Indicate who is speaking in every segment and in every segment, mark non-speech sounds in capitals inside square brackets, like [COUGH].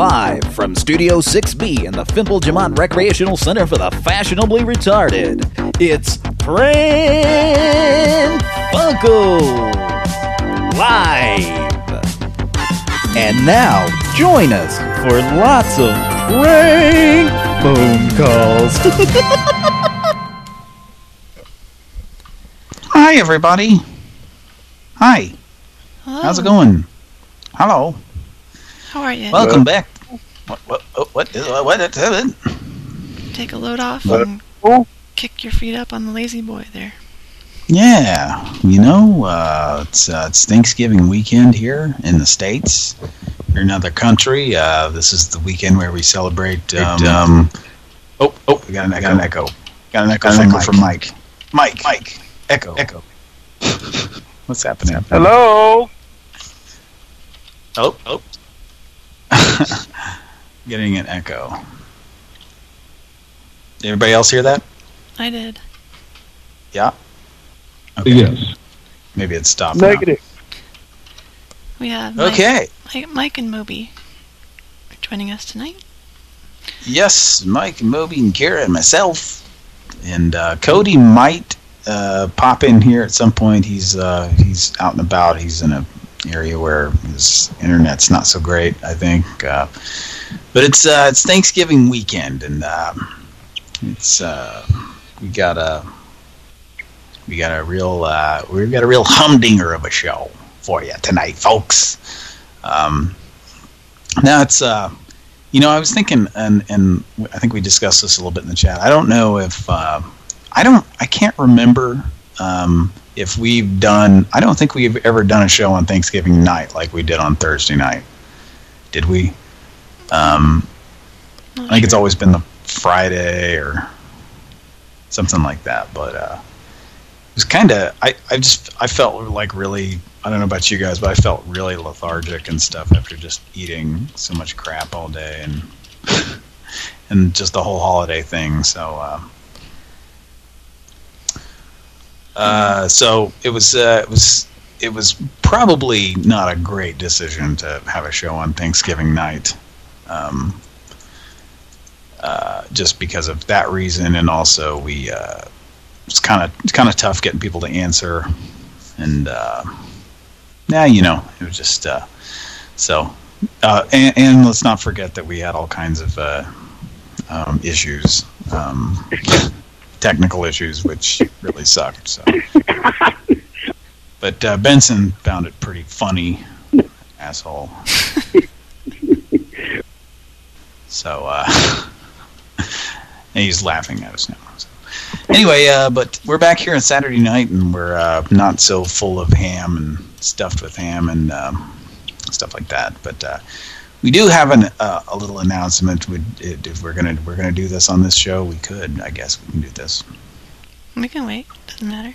Speaker 1: Live from Studio 6B in the Fimple Jamont Recreational Center for the Fashionably Retarded, it's Pran Funkel Live. And now, join us for lots of prank phone calls. [LAUGHS]
Speaker 2: Hi, everybody. Hi.
Speaker 3: Hello.
Speaker 2: How's it going? Hello.
Speaker 3: How are you?
Speaker 2: Welcome back. What? What? What? What? What? what
Speaker 3: Take a load off
Speaker 4: What?
Speaker 3: and
Speaker 4: Oh.
Speaker 3: kick your feet up on the lazy boy there.
Speaker 2: yeah. You know, uh, it's uh, it's Thanksgiving weekend here in the states. You're in another country. Uh, this is the weekend where we celebrate. Um, um, oh, oh, we got an, I got an echo. Got an echo,
Speaker 4: Got
Speaker 2: from,
Speaker 4: an echo
Speaker 2: Mike.
Speaker 4: from
Speaker 2: Mike. Mike. Mike. Echo. Echo. [LAUGHS] What's happening?
Speaker 4: Hello.
Speaker 2: Oh, oh. [LAUGHS] Getting an echo. Did everybody else hear that?
Speaker 3: I did.
Speaker 2: Yeah. Okay.
Speaker 4: Yes.
Speaker 2: Maybe it stopped. now.
Speaker 4: Negative.
Speaker 3: We have Mike,
Speaker 2: Okay.
Speaker 3: Mike, Mike and Moby are joining us tonight.
Speaker 2: Yes, Mike, Moby, and Kara, and myself, and uh, Cody might uh, pop in here at some point. He's uh, he's out and about. He's in a area where his internet's not so great, I think. Uh, but it's uh, it's Thanksgiving weekend, and um, it's uh, we got a we got a real uh, we've got a real humdinger of a show for you tonight, folks. Um, now it's uh, you know I was thinking, and and I think we discussed this a little bit in the chat. I don't know if uh, I don't I can't remember um, if we've done. I don't think we've ever done a show on Thanksgiving night like we did on Thursday night. Did we? Um, I think it's always been the Friday or something like that. But uh, it was kind of I I just I felt like really I don't know about you guys, but I felt really lethargic and stuff after just eating so much crap all day and and just the whole holiday thing. So. Uh, uh, so it was uh, it was it was probably not a great decision to have a show on Thanksgiving night. Um, uh, just because of that reason, and also we uh, it's kind of it's kind of tough getting people to answer, and uh, yeah, you know, it was just uh, so. Uh, and, and let's not forget that we had all kinds of uh, um, issues, um, technical issues, which really sucked. So, but uh, Benson found it pretty funny, asshole. So, uh, he's laughing at us now. So. Anyway, uh, but we're back here on Saturday night, and we're uh, not so full of ham and stuffed with ham and um, stuff like that. But uh, we do have an, uh, a little announcement. Would if we're gonna we're gonna do this on this show, we could. I guess we can do this.
Speaker 3: We can wait. Doesn't matter.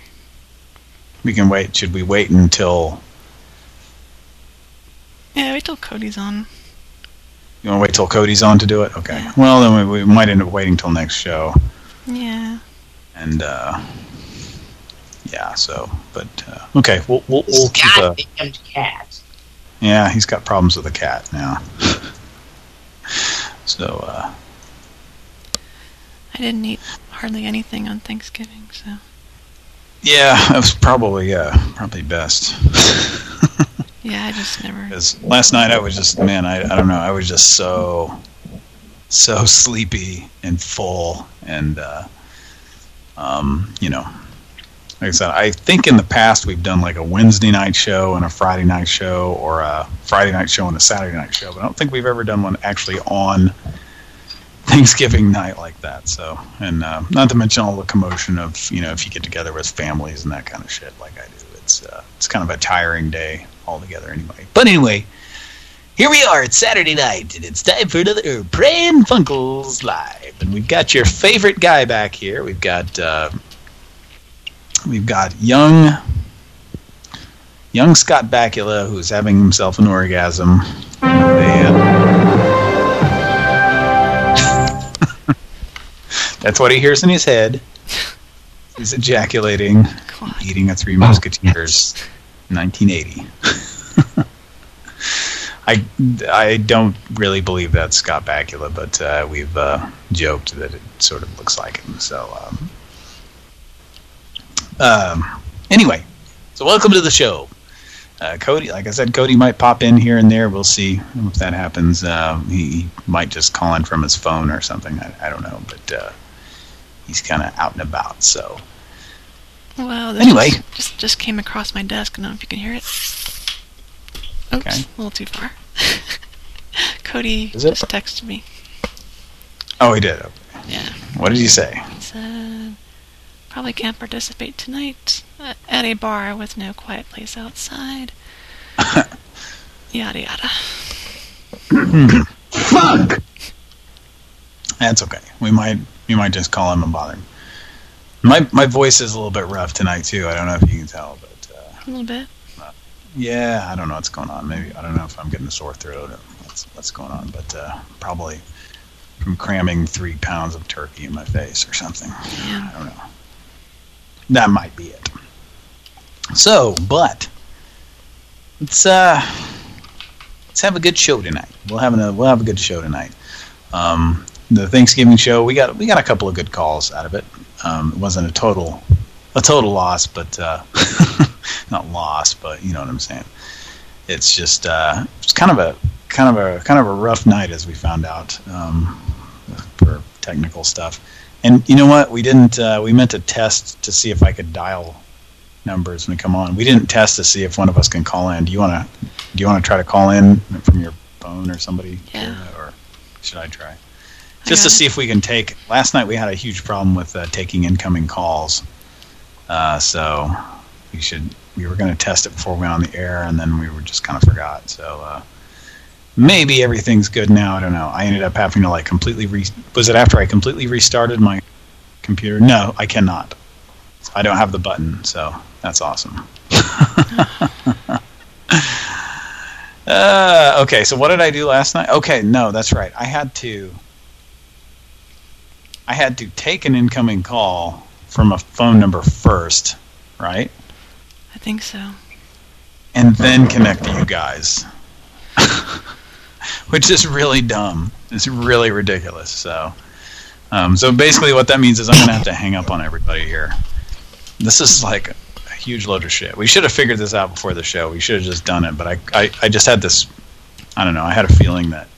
Speaker 2: We can wait. Should we wait until?
Speaker 3: Yeah, wait till Cody's on.
Speaker 2: You want to wait till Cody's on to do it? Okay.
Speaker 3: Yeah.
Speaker 2: Well, then we, we might end up waiting till next show.
Speaker 3: Yeah.
Speaker 2: and uh yeah so but uh, okay we'll we'll, we'll keep a
Speaker 5: Goddamned cat.
Speaker 2: Yeah he's got problems with the cat now. [LAUGHS] So uh
Speaker 3: I didn't eat hardly anything on Thanksgiving, so.
Speaker 2: Yeah [LAUGHS] that was probably uh probably best. [LAUGHS]
Speaker 3: Yeah, I just never.
Speaker 2: because last night I was just man I, I don't know I was just so so sleepy and full and uh um you know like I said, I think in the past we've done like a Wednesday night show and a Friday night show or a Friday night show and a Saturday night show, but I don't think we've ever done one actually on Thanksgiving night like that. So, and uh, not to mention all the commotion of, you know, if you get together with families and that kind of shit like I do. It's uh, it's kind of a tiring day altogether anyway. But anyway, here we are. It's Saturday night, and it's time for another Pran Funkels Live. And we've got your favorite guy back here. We've got... Uh, We've got young, young Scott Bakula who's having himself an orgasm. [LAUGHS] That's what he hears in his head. He's ejaculating,
Speaker 3: God.
Speaker 2: eating a Three Musketeers, 1980. [LAUGHS] I I don't really believe that's Scott Bakula, but uh, we've uh, joked that it sort of looks like him. So, um, um, anyway, so welcome to the show. Uh, Cody, like I said, Cody might pop in here and there. We'll see if that happens. Uh, he, might just call in from his phone or something. I, I don't know, but uh, he's kind of out and about. So,
Speaker 3: well,
Speaker 2: anyway,
Speaker 3: just, just, just came across my desk. I don't know if you can hear it. Oops, okay. a little too far. [LAUGHS] Cody just texted me.
Speaker 2: Oh, he did. Okay.
Speaker 3: Yeah.
Speaker 2: What did he say?
Speaker 3: He said probably can't participate tonight at a bar with no quiet place outside. [COUGHS] yada yada. [COUGHS]
Speaker 2: Fuck. That's okay. We might we might just call him and bother him. My my voice is a little bit rough tonight too. I don't know if you can tell, but
Speaker 3: uh, a little bit.
Speaker 2: Uh, yeah, I don't know what's going on. Maybe I don't know if I'm getting a sore throat or what's what's going on, but uh, probably from cramming three pounds of turkey in my face or something.
Speaker 3: Yeah.
Speaker 2: I don't know. That might be it. So, but let's uh let's have a good show tonight. We'll have a we'll have a good show tonight. Um, the Thanksgiving show we got we got a couple of good calls out of it. Um, it wasn't a total a total loss, but uh, [LAUGHS] not loss, but you know what I'm saying. It's just uh, it's kind of a kind of a kind of a rough night as we found out um, for technical stuff. And you know what? We didn't. Uh, we meant to test to see if I could dial numbers when we come on. We didn't test to see if one of us can call in. Do you want to? Do you want to try to call in from your phone or somebody?
Speaker 3: Yeah.
Speaker 2: Or should I try? Just to see if we can take. Last night we had a huge problem with uh, taking incoming calls. Uh, so we should. We were going to test it before we went on the air, and then we were just kind of forgot. So uh, maybe everything's good now. I don't know. I ended up having to like completely re. Was it after I completely restarted my computer? No, I cannot. I don't have the button, so that's awesome. [LAUGHS] uh, okay, so what did I do last night? Okay, no, that's right. I had to. I had to take an incoming call from a phone number first, right?
Speaker 3: I think so.
Speaker 2: And then connect to you guys. [LAUGHS] [LAUGHS] Which is really dumb. It's really ridiculous. So, um, so basically what that means is I'm to have to hang up on everybody here. This is like a huge load of shit. We should have figured this out before the show. We should have just done it. But I, I, I just had this, I don't know, I had a feeling that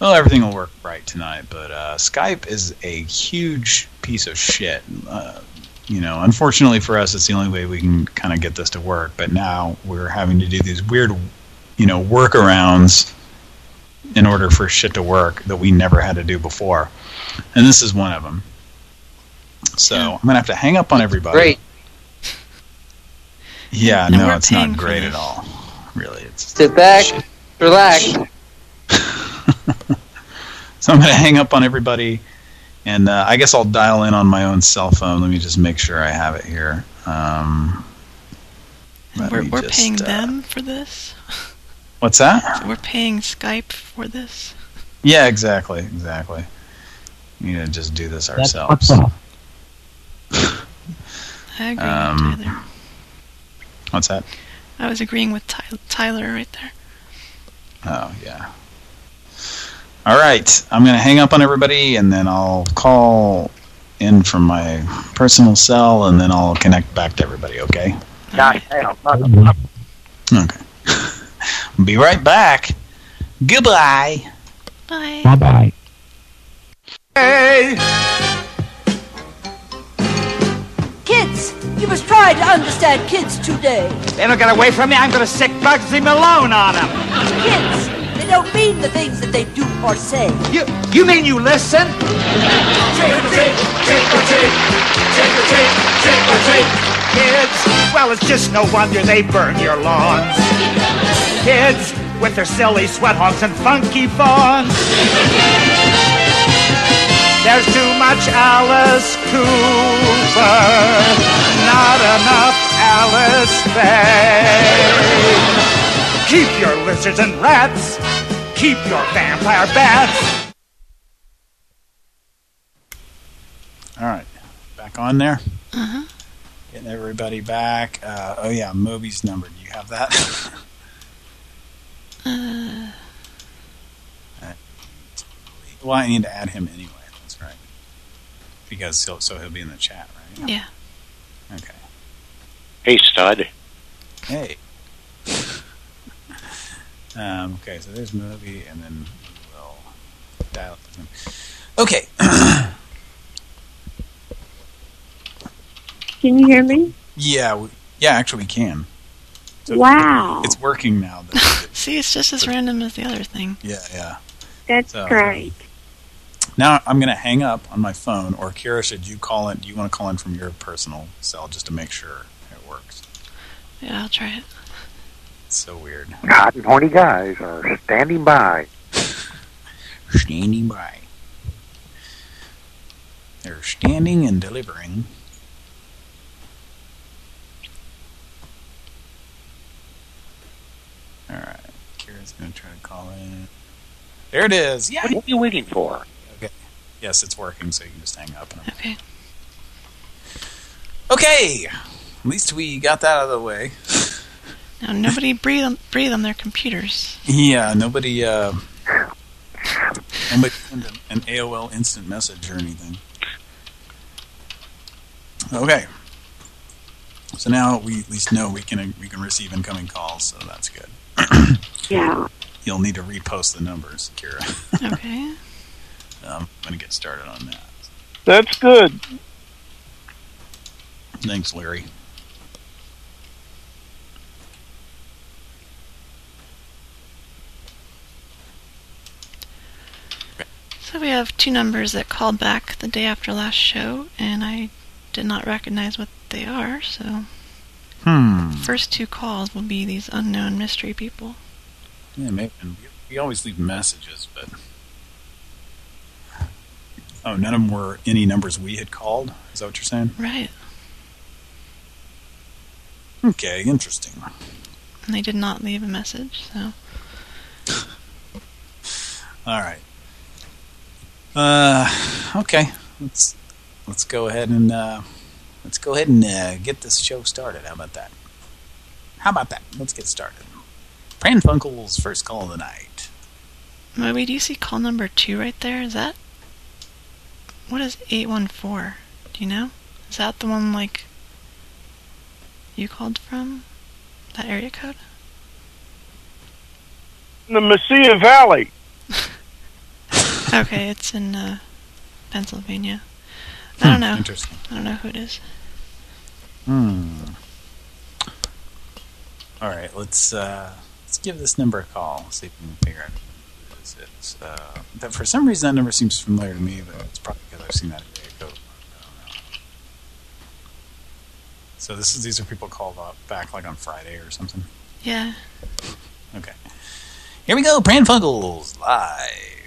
Speaker 2: well, everything will work right tonight, but uh, Skype is a huge piece of shit. Uh, you know, unfortunately for us, it's the only way we can kind of get this to work. But now we're having to do these weird, you know, workarounds in order for shit to work that we never had to do before. And this is one of them. So I'm going to have to hang up on everybody.
Speaker 6: Great. [LAUGHS]
Speaker 2: Yeah, no, it's not great at all. Really, it's
Speaker 6: sit back, shit. relax. [LAUGHS]
Speaker 2: so I'm going to hang up on everybody, and uh, I guess I'll dial in on my own cell phone. Let me just make sure I have it here. Um,
Speaker 3: we're we're just, paying uh, them for this.
Speaker 2: What's that?
Speaker 3: So we're paying Skype for this.
Speaker 2: Yeah, exactly, exactly. We need to just do this ourselves.
Speaker 3: I agree um, with Tyler.
Speaker 2: What's that?
Speaker 3: I was agreeing with Ty Tyler right there.
Speaker 2: Oh, yeah. All right, I'm going to hang up on everybody, and then I'll call in from my personal cell, and then I'll connect back to everybody, okay?
Speaker 6: Right.
Speaker 2: Okay. Be right back. Goodbye.
Speaker 3: Bye.
Speaker 7: Bye-bye.
Speaker 2: Hey!
Speaker 8: Kids, you must try to understand kids today.
Speaker 7: They don't get away from me. I'm going to sick Bugsy Malone on them.
Speaker 8: Kids, they don't mean the things that they do or say.
Speaker 7: You, you mean you listen?
Speaker 9: Trick or treat, trick or treat, trick or treat, trick or treat.
Speaker 7: Kids, well, it's just no wonder they burn your lawns. Kids, with their silly sweat hogs and funky fawns. There's too much Alice Cooper, not enough Alice Faye. Keep your lizards and rats, keep your vampire bats.
Speaker 2: All right, back on there.
Speaker 3: Uh-huh.
Speaker 2: Getting everybody back. Uh, oh, yeah, Moby's number. Do you have that? [LAUGHS]
Speaker 3: uh...
Speaker 2: Well, I need to add him anyway. That's right. Because he'll, so he'll be in the chat, right?
Speaker 3: Yeah.
Speaker 2: Okay.
Speaker 10: Hey, stud.
Speaker 2: Hey. [LAUGHS] um, okay, so there's Moby, and then we'll dial up. Okay. [CLEARS THROAT]
Speaker 11: Can you hear me?
Speaker 2: yeah, we, yeah, actually we can. So
Speaker 11: wow.
Speaker 2: It's working now. Though. [LAUGHS]
Speaker 3: See, it's just as random as the other thing.
Speaker 2: yeah, yeah.
Speaker 11: That's
Speaker 2: So-
Speaker 11: great.
Speaker 2: Now I'm going to hang up on my phone, or Kira, should you call in? Do you want to call in from your personal cell just to make sure it works?
Speaker 3: Yeah, I'll try it.
Speaker 2: It's so weird.
Speaker 12: Hot and horny guys are standing by. [LAUGHS]
Speaker 2: Standing by. They're standing and delivering. Alright, Kira's going to try to call in. There it is! Yeah!
Speaker 10: What are you waiting for?
Speaker 2: Okay. Yes, it's working, so you can just hang up. And
Speaker 3: Okay. [LAUGHS]
Speaker 2: okay! At least we got that out of the way. [LAUGHS]
Speaker 3: Now, nobody breathe on, breathe on their computers.
Speaker 2: Yeah, nobody, uh... Nobody sent an, an AOL instant message or anything. Okay. So now we at least know we can we can receive incoming calls, so that's good. [COUGHS]
Speaker 11: Yeah.
Speaker 2: You'll need to repost the numbers, Kira. [LAUGHS]
Speaker 3: Okay.
Speaker 2: um, I'm going to get started on that.
Speaker 12: That's good.
Speaker 2: Thanks, Larry.
Speaker 3: So we have two numbers that called back the day after last show, and I did not recognize what they are, so
Speaker 2: Hmm.
Speaker 3: first two calls will be these unknown mystery people.
Speaker 2: Yeah, maybe. We, always leave messages, but... Oh, none of them were any numbers we had called? Is that what you're saying?
Speaker 3: Right.
Speaker 2: Okay, interesting.
Speaker 3: And they did not leave a message, so [LAUGHS]
Speaker 2: All right. Uh, okay. Let's let's go ahead and uh, let's go ahead and uh, get this show started. How about that? How about that? Let's get started. Pran Funkel's first call of the night.
Speaker 3: Moby, do you see call number two right there? Is that what is eight one four? Do you know? Is that the one like you called from? That area code?
Speaker 12: The Mesilla Valley. [LAUGHS]
Speaker 3: Okay, it's in uh, Pennsylvania. I don't know.
Speaker 2: Interesting.
Speaker 3: I don't know who it is.
Speaker 2: Hmm. All right, let's uh, let's give this number a call. See if we can figure out who this is. Uh, that for some reason that number seems familiar to me, but it's probably because I've seen that code. I. So this is these are people called up back like on Friday or something.
Speaker 3: Yeah.
Speaker 2: Okay. Here we go, Pran Funkels live.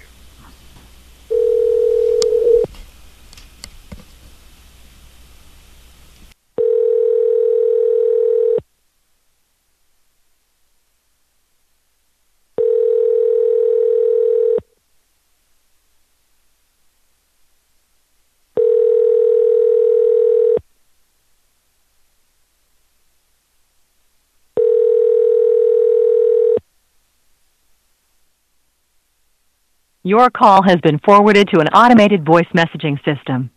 Speaker 13: Your call has been forwarded to an automated voice messaging system.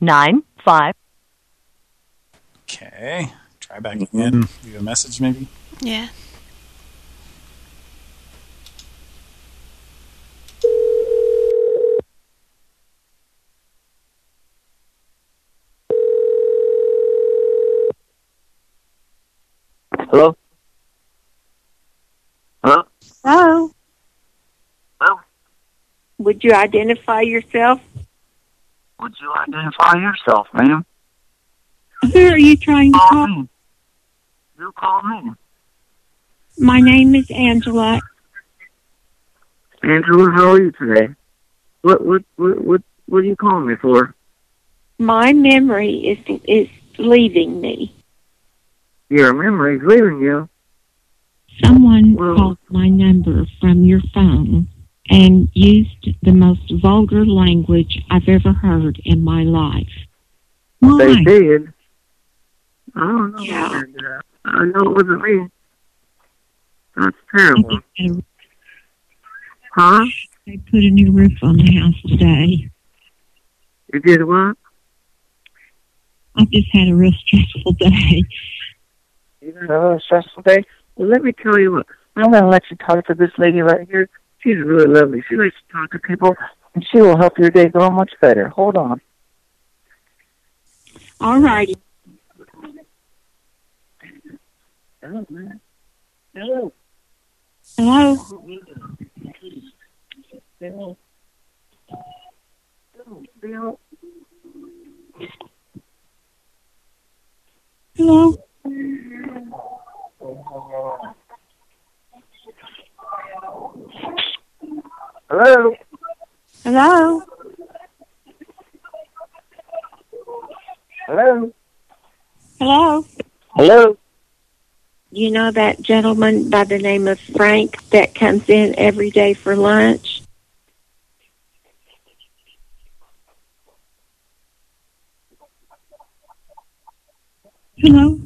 Speaker 13: Nine five.
Speaker 2: Okay. Try back mm-hmm. again. Leave a message maybe.
Speaker 3: Yeah.
Speaker 12: Hello? Hello?
Speaker 11: Hello.
Speaker 12: Hello?
Speaker 11: Would you identify yourself?
Speaker 12: Would you identify yourself, ma'am?
Speaker 11: Who are you trying to
Speaker 12: Call
Speaker 11: call?
Speaker 12: me. You call me.
Speaker 11: My name is Angela.
Speaker 12: Angela, how are you today? What what what what what are you calling me for?
Speaker 11: My memory is is leaving me.
Speaker 12: Your memory is leaving you.
Speaker 14: Someone
Speaker 12: Well-
Speaker 14: called my number from your phone and used the most vulgar language I've ever heard in my life. Why?
Speaker 12: They did. I don't know.
Speaker 11: Yeah.
Speaker 12: what they did. I know it wasn't me. That's terrible. Huh?
Speaker 11: They put a new roof on the house today.
Speaker 12: You did what?
Speaker 11: I just had a real stressful day.
Speaker 12: You had a stressful day? Well, let me tell you what. I'm going to let you talk to this lady right here. She's really lovely. She likes to talk to people, and she will help your day go much better. Hold on.
Speaker 11: All righty.
Speaker 12: Hello, man. Hello.
Speaker 11: Hello?
Speaker 12: Hello. Hello.
Speaker 11: Hello?
Speaker 12: Hello.
Speaker 11: Hello?
Speaker 12: Hello.
Speaker 11: Hello?
Speaker 12: Hello.
Speaker 11: You know that gentleman by the name of Frank that comes in every day for lunch? Hello?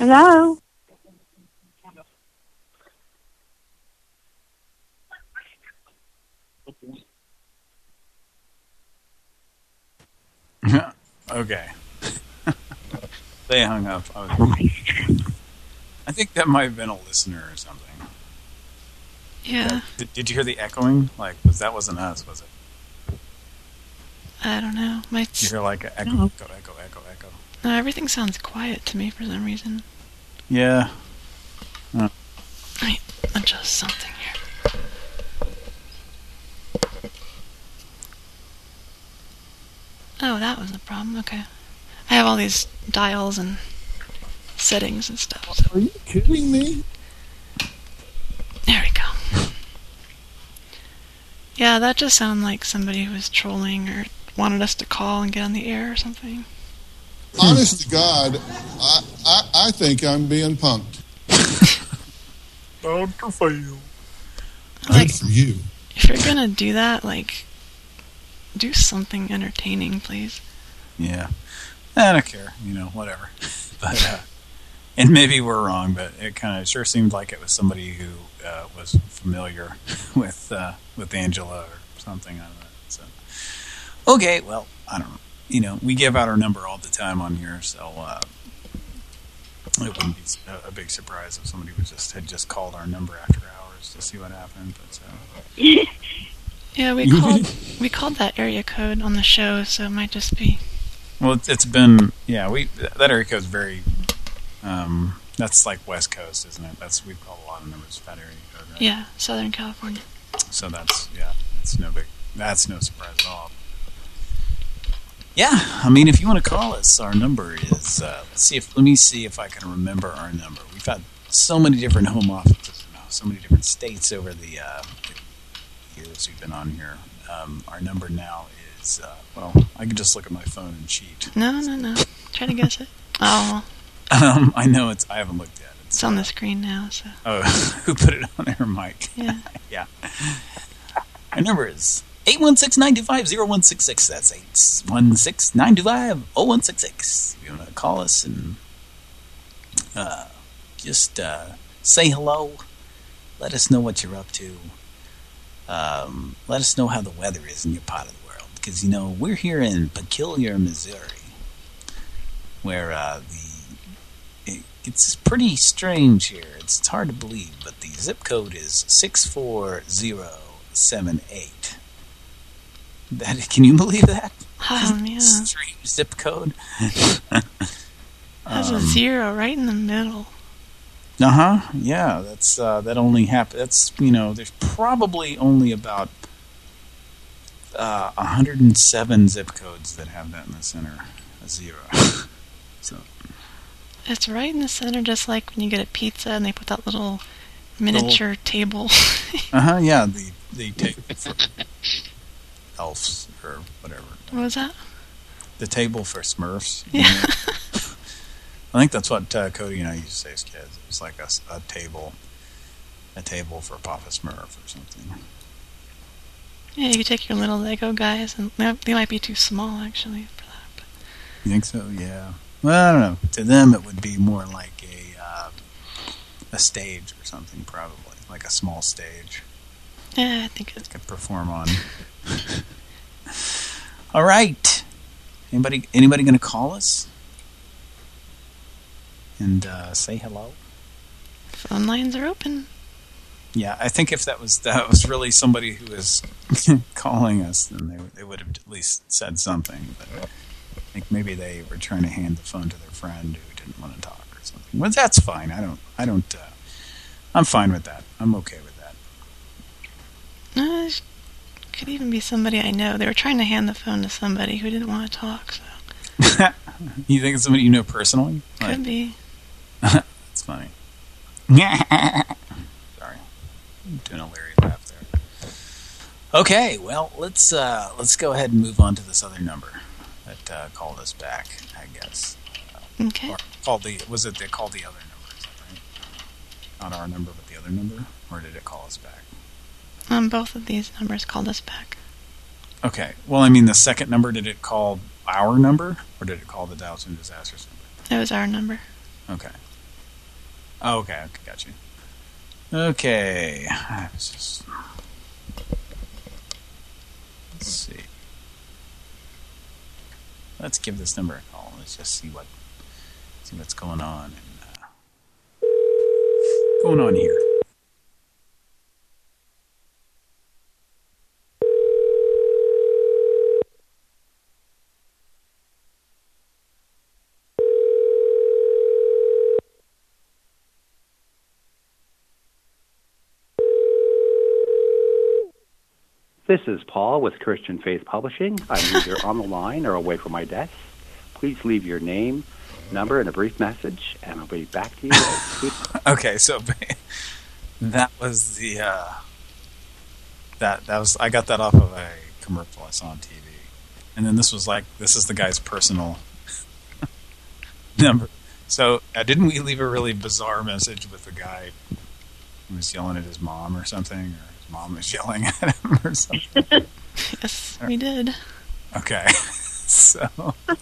Speaker 11: Hello? [LAUGHS]
Speaker 2: okay. [LAUGHS] they hung up. I, was, I think that might have been a listener or something.
Speaker 3: Yeah.
Speaker 2: Did, did you hear the echoing? Like, was that wasn't us, was it?
Speaker 3: I don't know. My
Speaker 2: you hear like echo,
Speaker 3: No.
Speaker 2: echo, echo, echo, echo?
Speaker 3: no, everything sounds quiet to me for some reason.
Speaker 2: Yeah. Uh,
Speaker 3: Let me adjust something here. Oh, that was the problem. Okay. I have all these dials and settings and stuff. So.
Speaker 4: Are you kidding me?
Speaker 3: There we go. Yeah, that just sounded like somebody who was trolling or wanted us to call and get on the air or something.
Speaker 4: Honest to God, I, I, I think I'm being punked. [LAUGHS]
Speaker 2: Dr. Phil.
Speaker 3: Like,
Speaker 4: for you.
Speaker 3: if you're gonna do that, like, do something entertaining, please.
Speaker 2: Yeah. I don't care, you know, whatever. [LAUGHS] But uh, and maybe we're wrong, but it kind of sure seemed like it was somebody who uh, was familiar [LAUGHS] with uh, with Angela or something. I don't know. So okay, well, I don't know. You know, we give out our number all the time on here, so uh, it wouldn't be a, a big surprise if somebody was just had just called our number after hours to see what happened. But uh, [LAUGHS]
Speaker 3: Yeah, we [LAUGHS] called we called that area code on the show, so it might just be.
Speaker 2: Well, it's, it's been yeah. We that area code is very. Um, that's like West Coast, isn't it? That's we've called a lot of numbers that area code, right?
Speaker 3: Yeah, Southern California.
Speaker 2: So that's yeah. That's no big. That's no surprise at all. Yeah, I mean, if you want to call us, our number is. Uh, let's see if let me see if I can remember our number. We've had so many different home offices now, so many different states over the, uh, the years we've been on here. Um, our number now is uh, well, I can just look at my phone and cheat.
Speaker 3: No, no, no. Try to guess it. [LAUGHS] Oh,
Speaker 2: Um, I know it's. I haven't looked at it.
Speaker 3: it's on the screen now. So
Speaker 2: Oh, [LAUGHS] who put it on there, Mike?
Speaker 3: Yeah. [LAUGHS]
Speaker 2: yeah. Our number is 816-925-0166. That's 816-925-0166. If you want to call us and uh, just uh, say hello, let us know what you're up to. Um, let us know how the weather is in your part of the world. Because, you know, we're here in Peculiar, Missouri, where uh, the it, it's pretty strange here. It's, it's hard to believe, but the zip code is 64078. That [LAUGHS] Can you believe that?
Speaker 3: Oh, yeah.
Speaker 2: Strange zip code. [LAUGHS]
Speaker 3: Has a
Speaker 2: Um,
Speaker 3: zero right in the middle.
Speaker 2: Uh-huh. Yeah, that's uh that only happen that's you know, there's probably only about uh 107 zip codes that have that in the center. A zero. [LAUGHS] so
Speaker 3: It's right in the center, just like when you get a pizza and they put that little miniature table. [LAUGHS]
Speaker 2: uh-huh, yeah, the the table for elves or whatever.
Speaker 3: what was that?
Speaker 2: The table for Smurfs.
Speaker 3: Yeah. [LAUGHS]
Speaker 2: I think that's what uh, Cody and I used to say as kids. It was like a table a table for Papa Smurf or something.
Speaker 3: Yeah, you could take your little Lego guys, and they might be too small actually for that.
Speaker 2: You think so? Yeah. Well, I don't know. To them, it would be more like a uh, a stage or something, probably like a small stage.
Speaker 3: Yeah, I think it
Speaker 2: could perform on. [LAUGHS] All right. Anybody anybody going to call us and uh, say hello?
Speaker 3: Phone lines are open.
Speaker 2: Yeah, I think if that was that was really somebody who was [LAUGHS] calling us, then they they would have at least said something. But I think maybe they were trying to hand the phone to their friend who didn't want to talk or something. Well, that's fine. I don't. I don't. Uh, I'm fine with that. I'm okay with that.
Speaker 3: Uh, could even be somebody I know. They were trying to hand the phone to somebody who didn't want to talk. So [LAUGHS]
Speaker 2: you think it's somebody you know personally?
Speaker 3: could
Speaker 2: Like,
Speaker 3: be. [LAUGHS]
Speaker 2: that's funny. [LAUGHS] Sorry, I'm doing a Larry laugh there. Okay, well let's uh, let's go ahead and move on to this other number that uh, called us back. I guess.
Speaker 3: Okay.
Speaker 2: Or called the was it they called the other number? Is that right? Not our number, but the other number, or did it call us back?
Speaker 3: Um, both of these numbers called us back.
Speaker 2: Okay. Well, I mean, the second number did it call our number, or did it call the Dallas and Disasters number?
Speaker 3: It was our number.
Speaker 2: Okay. Oh, okay, okay, got you. Okay. Just... Let's see. Let's give this number a call. Let's just see what see what's going on and uh, going on here.
Speaker 15: This is Paul with Christian Faith Publishing. I'm [LAUGHS] either on the line or away from my desk. Please leave your name, number, and a brief message, and I'll be back to you [LAUGHS]
Speaker 2: Okay, so [LAUGHS] that was the uh, that that was I got that off of a commercial I saw on TV, and then this was like this is the guy's personal number. So uh, didn't we leave a really bizarre message with the guy who was yelling at his mom or something, or mom was yelling at him or something? [LAUGHS]
Speaker 3: Yes, we did.
Speaker 2: Okay, [LAUGHS] so uh,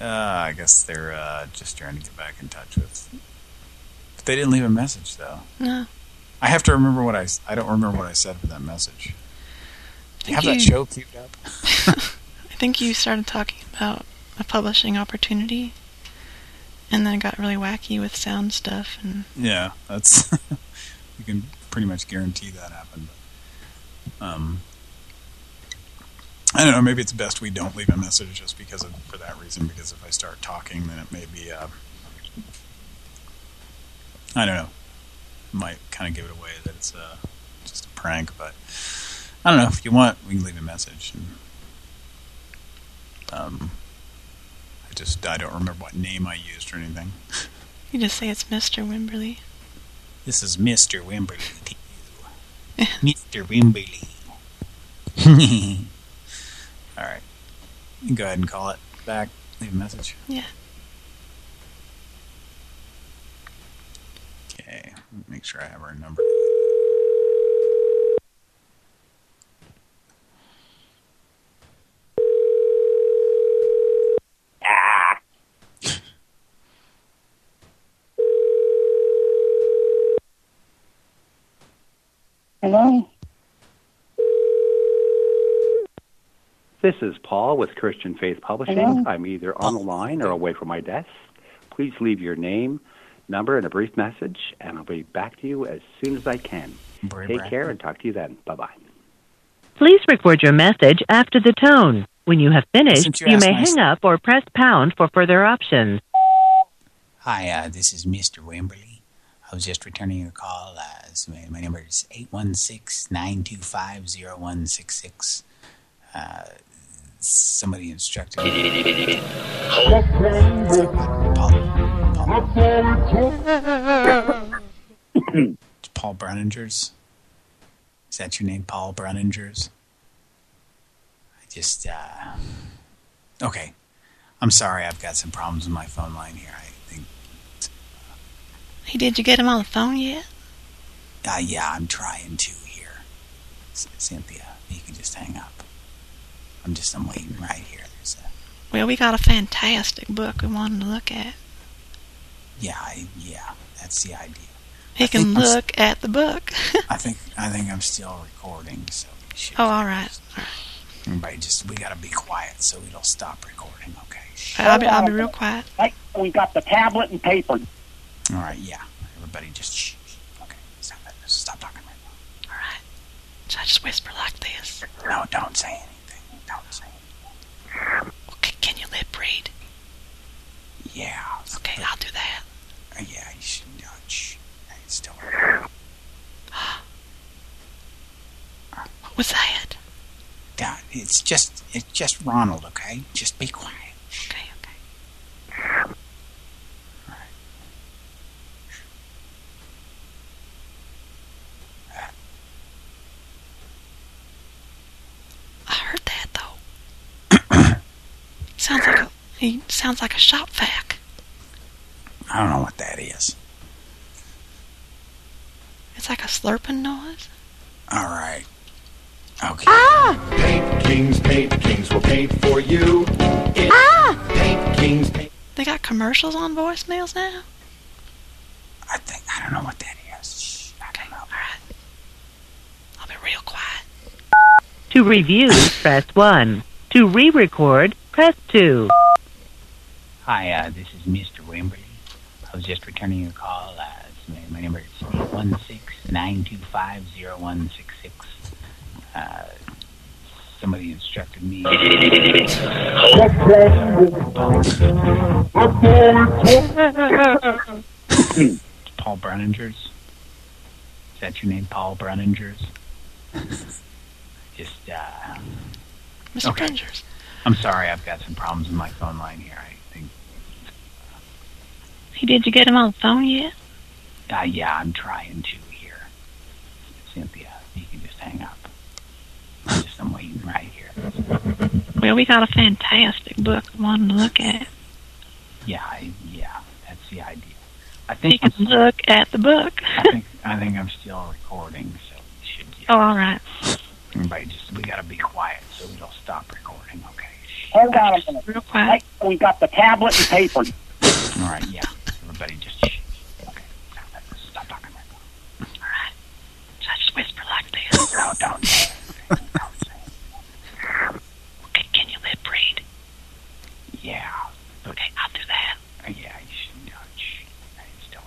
Speaker 2: I guess they're uh, just trying to get back in touch with. But they didn't leave a message though.
Speaker 3: No.
Speaker 2: I have to remember what I. I don't remember what I said for that message. Do you have that show queued up? [LAUGHS]
Speaker 3: I think you started talking about a publishing opportunity, and then it got really wacky with sound stuff. And
Speaker 2: Yeah, that's. you can pretty much guarantee that happened. Um, I don't know. Maybe it's best we don't leave a message just because of for that reason. Because if I start talking, then it may be. Uh, I don't know. Might kind of give it away that it's uh, just a prank, but I don't know. If you want, we can leave a message. And, um, I just I don't remember what name I used or anything.
Speaker 3: you just say it's Mr. Wimberly.
Speaker 2: This is Mr. Wimberly to you. [LAUGHS] Mr. Wimberly. [LAUGHS] All right. You go ahead and call it back. Leave a message.
Speaker 3: Yeah.
Speaker 2: Okay. Make sure I have our number.
Speaker 16: Hello?
Speaker 15: This is Paul with Christian Faith Publishing.
Speaker 16: Hello?
Speaker 15: I'm either on the line or away from my desk. Please leave your name, number, and a brief message, and I'll be back to you as soon as I can. Take
Speaker 17: back.
Speaker 15: care and talk to you then. Bye bye.
Speaker 17: Please record your message after the tone. When you have finished,
Speaker 2: you
Speaker 17: you may hang up or press pound for further options.
Speaker 2: Hi, uh, this is Mr. Wimberly. I was just returning your call. Uh, my, my number is 816-925-0166. Uh, somebody instructed me. Paul Bruningers. Is that your name, Paul Bruningers? I just, uh... Okay. I'm sorry, I've got some problems with my phone line here. I
Speaker 3: Hey, did you get him on the phone yet?
Speaker 2: uh, yeah, I'm trying to here. C- Cynthia, you can just hang up. I'm just, I'm waiting right here. There's a,
Speaker 3: Well, we got a fantastic book we wanted to look at.
Speaker 18: Yeah, I, yeah, that's the idea.
Speaker 3: He
Speaker 18: I
Speaker 3: can
Speaker 18: think I'm
Speaker 3: look at the book. [LAUGHS]
Speaker 18: I think I think I'm still recording, so we should.
Speaker 3: oh, all right.
Speaker 18: Everybody, just we gotta be quiet so it'll stop recording. Okay.
Speaker 3: I'll be, I'll be real quiet.
Speaker 16: Like, we got the tablet and paper.
Speaker 18: All right. Yeah. Everybody, just shh. shh. Okay. Stop it. Stop talking right now.
Speaker 3: All right. Should I just whisper like this?
Speaker 18: No, don't say anything. Don't say.
Speaker 3: Okay, can you lip read?
Speaker 18: Yeah.
Speaker 3: Okay, I'll do that.
Speaker 18: Uh, yeah. You should. Uh, shh. Hey, still.
Speaker 3: What was that?
Speaker 18: Yeah. It's just. It's just Ronald. Okay. Just be quiet.
Speaker 3: Okay, okay. I heard that though. Sounds like a he sounds like a shop vac.
Speaker 18: I don't know what that is.
Speaker 3: It's like a slurping noise.
Speaker 18: All right. Okay. Ah!
Speaker 19: Paint kings, paint kings will paint for you. It Paint kings, paint.
Speaker 3: They got commercials on voicemails now.
Speaker 18: I think I don't know what that is. Shh. I don't know.
Speaker 3: All right. I'll be real quiet.
Speaker 17: To review, press 1. To re-record, press 2.
Speaker 18: Hi, uh, this is Mr. Wimberly. I was just returning your call. Uh, my, my number is one six nine two five zero one six six. Uh, somebody instructed me. [LAUGHS] Paul Bruningers. Is that your name, Paul Bruningers? [LAUGHS] Just, uh...
Speaker 3: Mr.
Speaker 18: Okay.
Speaker 3: Bringers.
Speaker 18: I'm sorry, I've got some problems with my phone line here. I think,
Speaker 3: Hey, did you get him on the phone yet?
Speaker 18: uh, yeah, I'm trying to here. Cynthia, you can just hang up. Just I'm waiting right here.
Speaker 3: Well, we got a fantastic book I wanted to look at.
Speaker 18: Yeah, I, yeah, that's the idea. I
Speaker 3: You
Speaker 18: think
Speaker 3: can
Speaker 18: I'm,
Speaker 3: look at the book.
Speaker 18: I think I think I'm still recording, so we should. [LAUGHS]
Speaker 3: oh, all right.
Speaker 18: Everybody, just we gotta be quiet so we don't stop recording.
Speaker 16: Hold on a minute.
Speaker 3: Real quiet.
Speaker 16: Like, we got the tablet and paper. [LAUGHS]
Speaker 18: All right. Yeah. Everybody, just shh. Okay. Stop, stop talking right now.
Speaker 3: All right. Should I just whisper like this?
Speaker 18: No, don't. say anything. Don't say.
Speaker 3: Okay, can you lip read?
Speaker 18: Yeah.
Speaker 3: Okay, I'll do that.
Speaker 18: Uh, yeah. You should. Shh. Hey, still.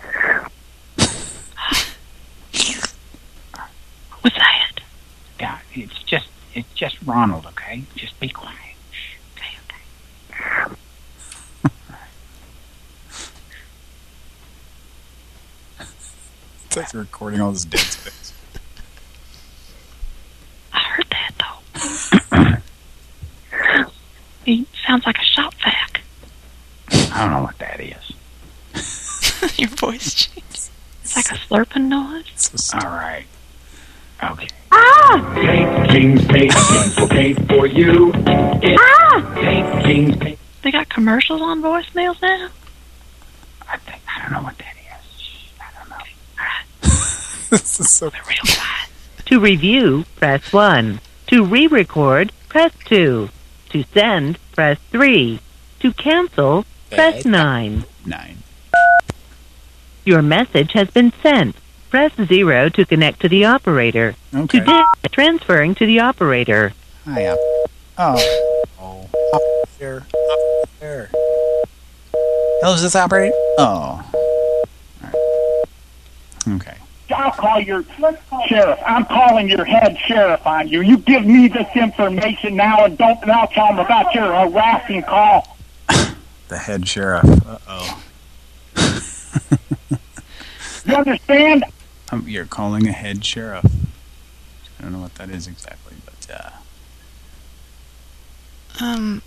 Speaker 3: What was that?
Speaker 18: Yeah. It's just. It's just Ronald. Okay. Just be quiet. Shh.
Speaker 3: Okay, okay.
Speaker 18: It's like recording all this dead space.
Speaker 3: I heard that though. he sounds like a shop vac.
Speaker 18: I don't know what that is. [LAUGHS]
Speaker 3: Your voice changed. It's like a slurping noise.
Speaker 18: All right. Okay. Ah!
Speaker 19: Paint kings, paint will paint for you. It ah! Paint kings, paint.
Speaker 3: They got commercials on voicemails now.
Speaker 18: I think I don't know what that is. I don't know.
Speaker 3: All right. [LAUGHS]
Speaker 18: this is so.
Speaker 3: Be real quiet.
Speaker 17: To review, press 1. To re-record, press 2. To send, press 3. To cancel, press 9.
Speaker 18: Nine.
Speaker 17: Your message has been sent. Press 0 to connect to the operator.
Speaker 18: Okay.
Speaker 17: To di- transferring to the operator.
Speaker 18: Hi. Up. Oh. Oh. Up there. Up there. Hello, is this operator? Oh. All right. Okay.
Speaker 16: I'll call your sheriff. I'm calling your head sheriff on you. You give me this information now and don't, and I'll tell him about your harassing call. [LAUGHS]
Speaker 18: The head sheriff. Uh oh.
Speaker 16: You understand?
Speaker 18: Um, you're calling a head sheriff. I don't know what that is exactly, but uh,
Speaker 3: Um,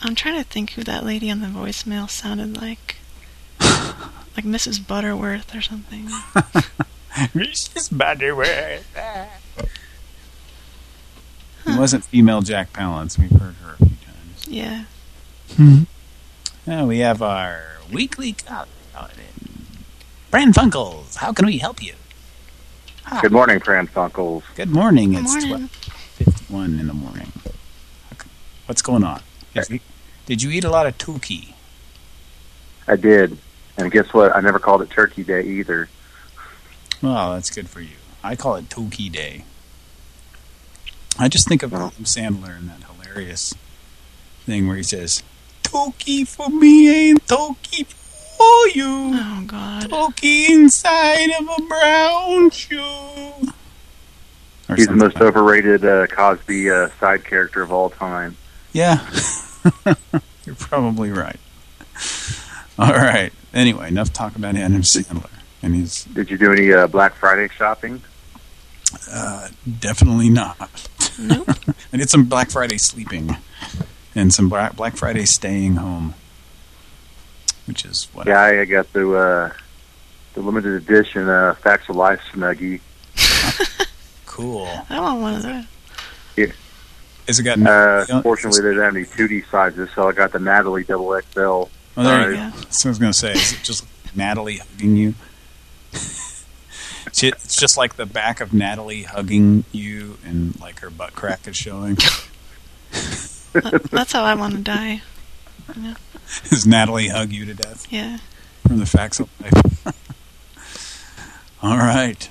Speaker 3: I'm trying to think who that lady on the voicemail sounded like. [LAUGHS] like Mrs. Butterworth or something. [LAUGHS]
Speaker 18: Mrs. Butterworth. It wasn't female Jack Palance. We've heard her a few times.
Speaker 3: Yeah. Hmm.
Speaker 18: Now we have our weekly call. Brand Funkles, how can we help you? Ah.
Speaker 20: Good morning, Fran Funkles.
Speaker 18: Good morning.
Speaker 3: Good
Speaker 18: it's
Speaker 3: morning.
Speaker 18: 12:51 in the morning. What's going on? Is- Did you eat a lot of Tuki?
Speaker 20: I did. And guess what? I never called it Turkey Day either.
Speaker 2: Well, that's good for you. I call it Toki Day. I just think of Adam Sandler and that hilarious thing where he says, Toki for me ain't Toki for you.
Speaker 3: Oh, God.
Speaker 2: Toki inside of a brown shoe. Or
Speaker 20: He's the
Speaker 2: something.
Speaker 20: most overrated uh, Cosby uh, side character of all time.
Speaker 2: Yeah. [LAUGHS] You're probably right. All right. Anyway, enough talk about Adam Sandler. And he's
Speaker 20: Did you do any uh, Black Friday shopping?
Speaker 2: uh, definitely not.
Speaker 3: Nope. [LAUGHS]
Speaker 2: I did some Black Friday sleeping and some Black Black Friday staying home, which is what.
Speaker 20: Yeah, I got the uh, the limited edition uh, Facts of Life Snuggie. [LAUGHS]
Speaker 2: Cool.
Speaker 3: I want one of those.
Speaker 20: It,
Speaker 2: Has it got?
Speaker 20: uh, fortunately, they didn't have any 2D sizes, so I got the Natalie Double XL.
Speaker 2: Oh, there you
Speaker 20: size.
Speaker 2: go. So I was going to say, is it just Natalie hugging you? [LAUGHS] It's just like the back of Natalie hugging you, and like her butt crack is showing. [LAUGHS]
Speaker 3: That's how I want to die. [LAUGHS] Yeah.
Speaker 2: Does Natalie hug you to death?
Speaker 3: Yeah.
Speaker 2: From the facts of life. [LAUGHS] All right.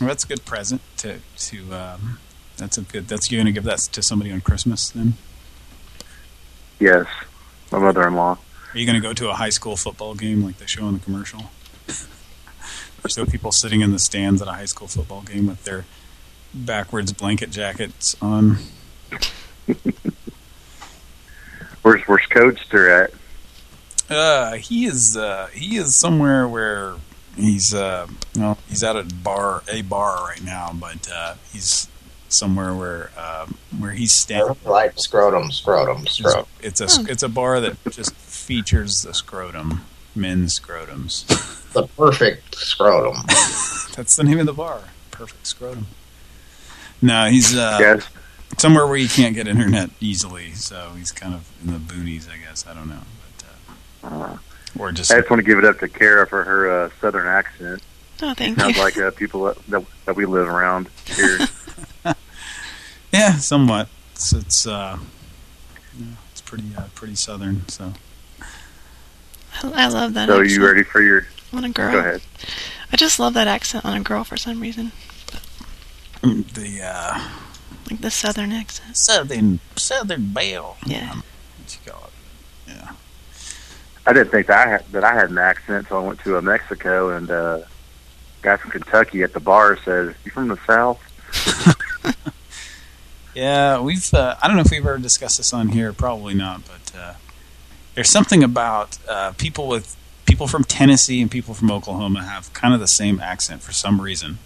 Speaker 2: Well, that's a good present to to. Um, that's a good. That's you're going to give that to somebody on Christmas then.
Speaker 20: Yes, my mother-in-law.
Speaker 2: Are you going to go to a high school football game like they show in the commercial? [LAUGHS] Or show people sitting in the stands at a high school football game with their backwards blanket jackets on.
Speaker 20: Where's Where's Codester at?
Speaker 2: Uh, he is uh, he is somewhere where he's uh, well, he's at a bar a bar right now, but uh, he's somewhere where uh, where he's standing.
Speaker 21: Like scrotum, scrotum,
Speaker 2: It's,
Speaker 21: scrotum.
Speaker 2: it's a it's a bar that just features the scrotum, men's scrotums.
Speaker 21: The perfect scrotum. [LAUGHS]
Speaker 2: That's the name of the bar. Perfect scrotum. No, he's uh,
Speaker 20: Yes.
Speaker 2: Somewhere where you can't get internet easily, so he's kind of in the boonies, I guess. I don't know, but uh, or just
Speaker 20: I just want to give it up to Kara for her uh, southern accent.
Speaker 3: Oh, thank
Speaker 20: Sounds
Speaker 3: you.
Speaker 20: like uh, people that, that that we live around here. [LAUGHS] [LAUGHS]
Speaker 2: yeah, somewhat. It's it's uh, yeah, it's pretty uh, pretty southern. So
Speaker 3: I, I love that
Speaker 20: so,
Speaker 3: accent.
Speaker 20: you ready for your?
Speaker 3: On a girl.
Speaker 20: Go ahead.
Speaker 3: I just love that accent on a girl for some reason.
Speaker 2: the uh,
Speaker 3: Like the southern accent.
Speaker 2: southern southern belle.
Speaker 3: Yeah.
Speaker 2: What you call it? Yeah.
Speaker 20: I didn't think that I had that I had an accent, so I went to uh, Mexico and uh, guy from Kentucky at the bar said, "You from the South?" [LAUGHS]
Speaker 2: Yeah, we've. Uh, I don't know if we've ever discussed this on here. Probably not. But uh, there's something about uh, people with people from Tennessee and people from Oklahoma have kind of the same accent for some reason.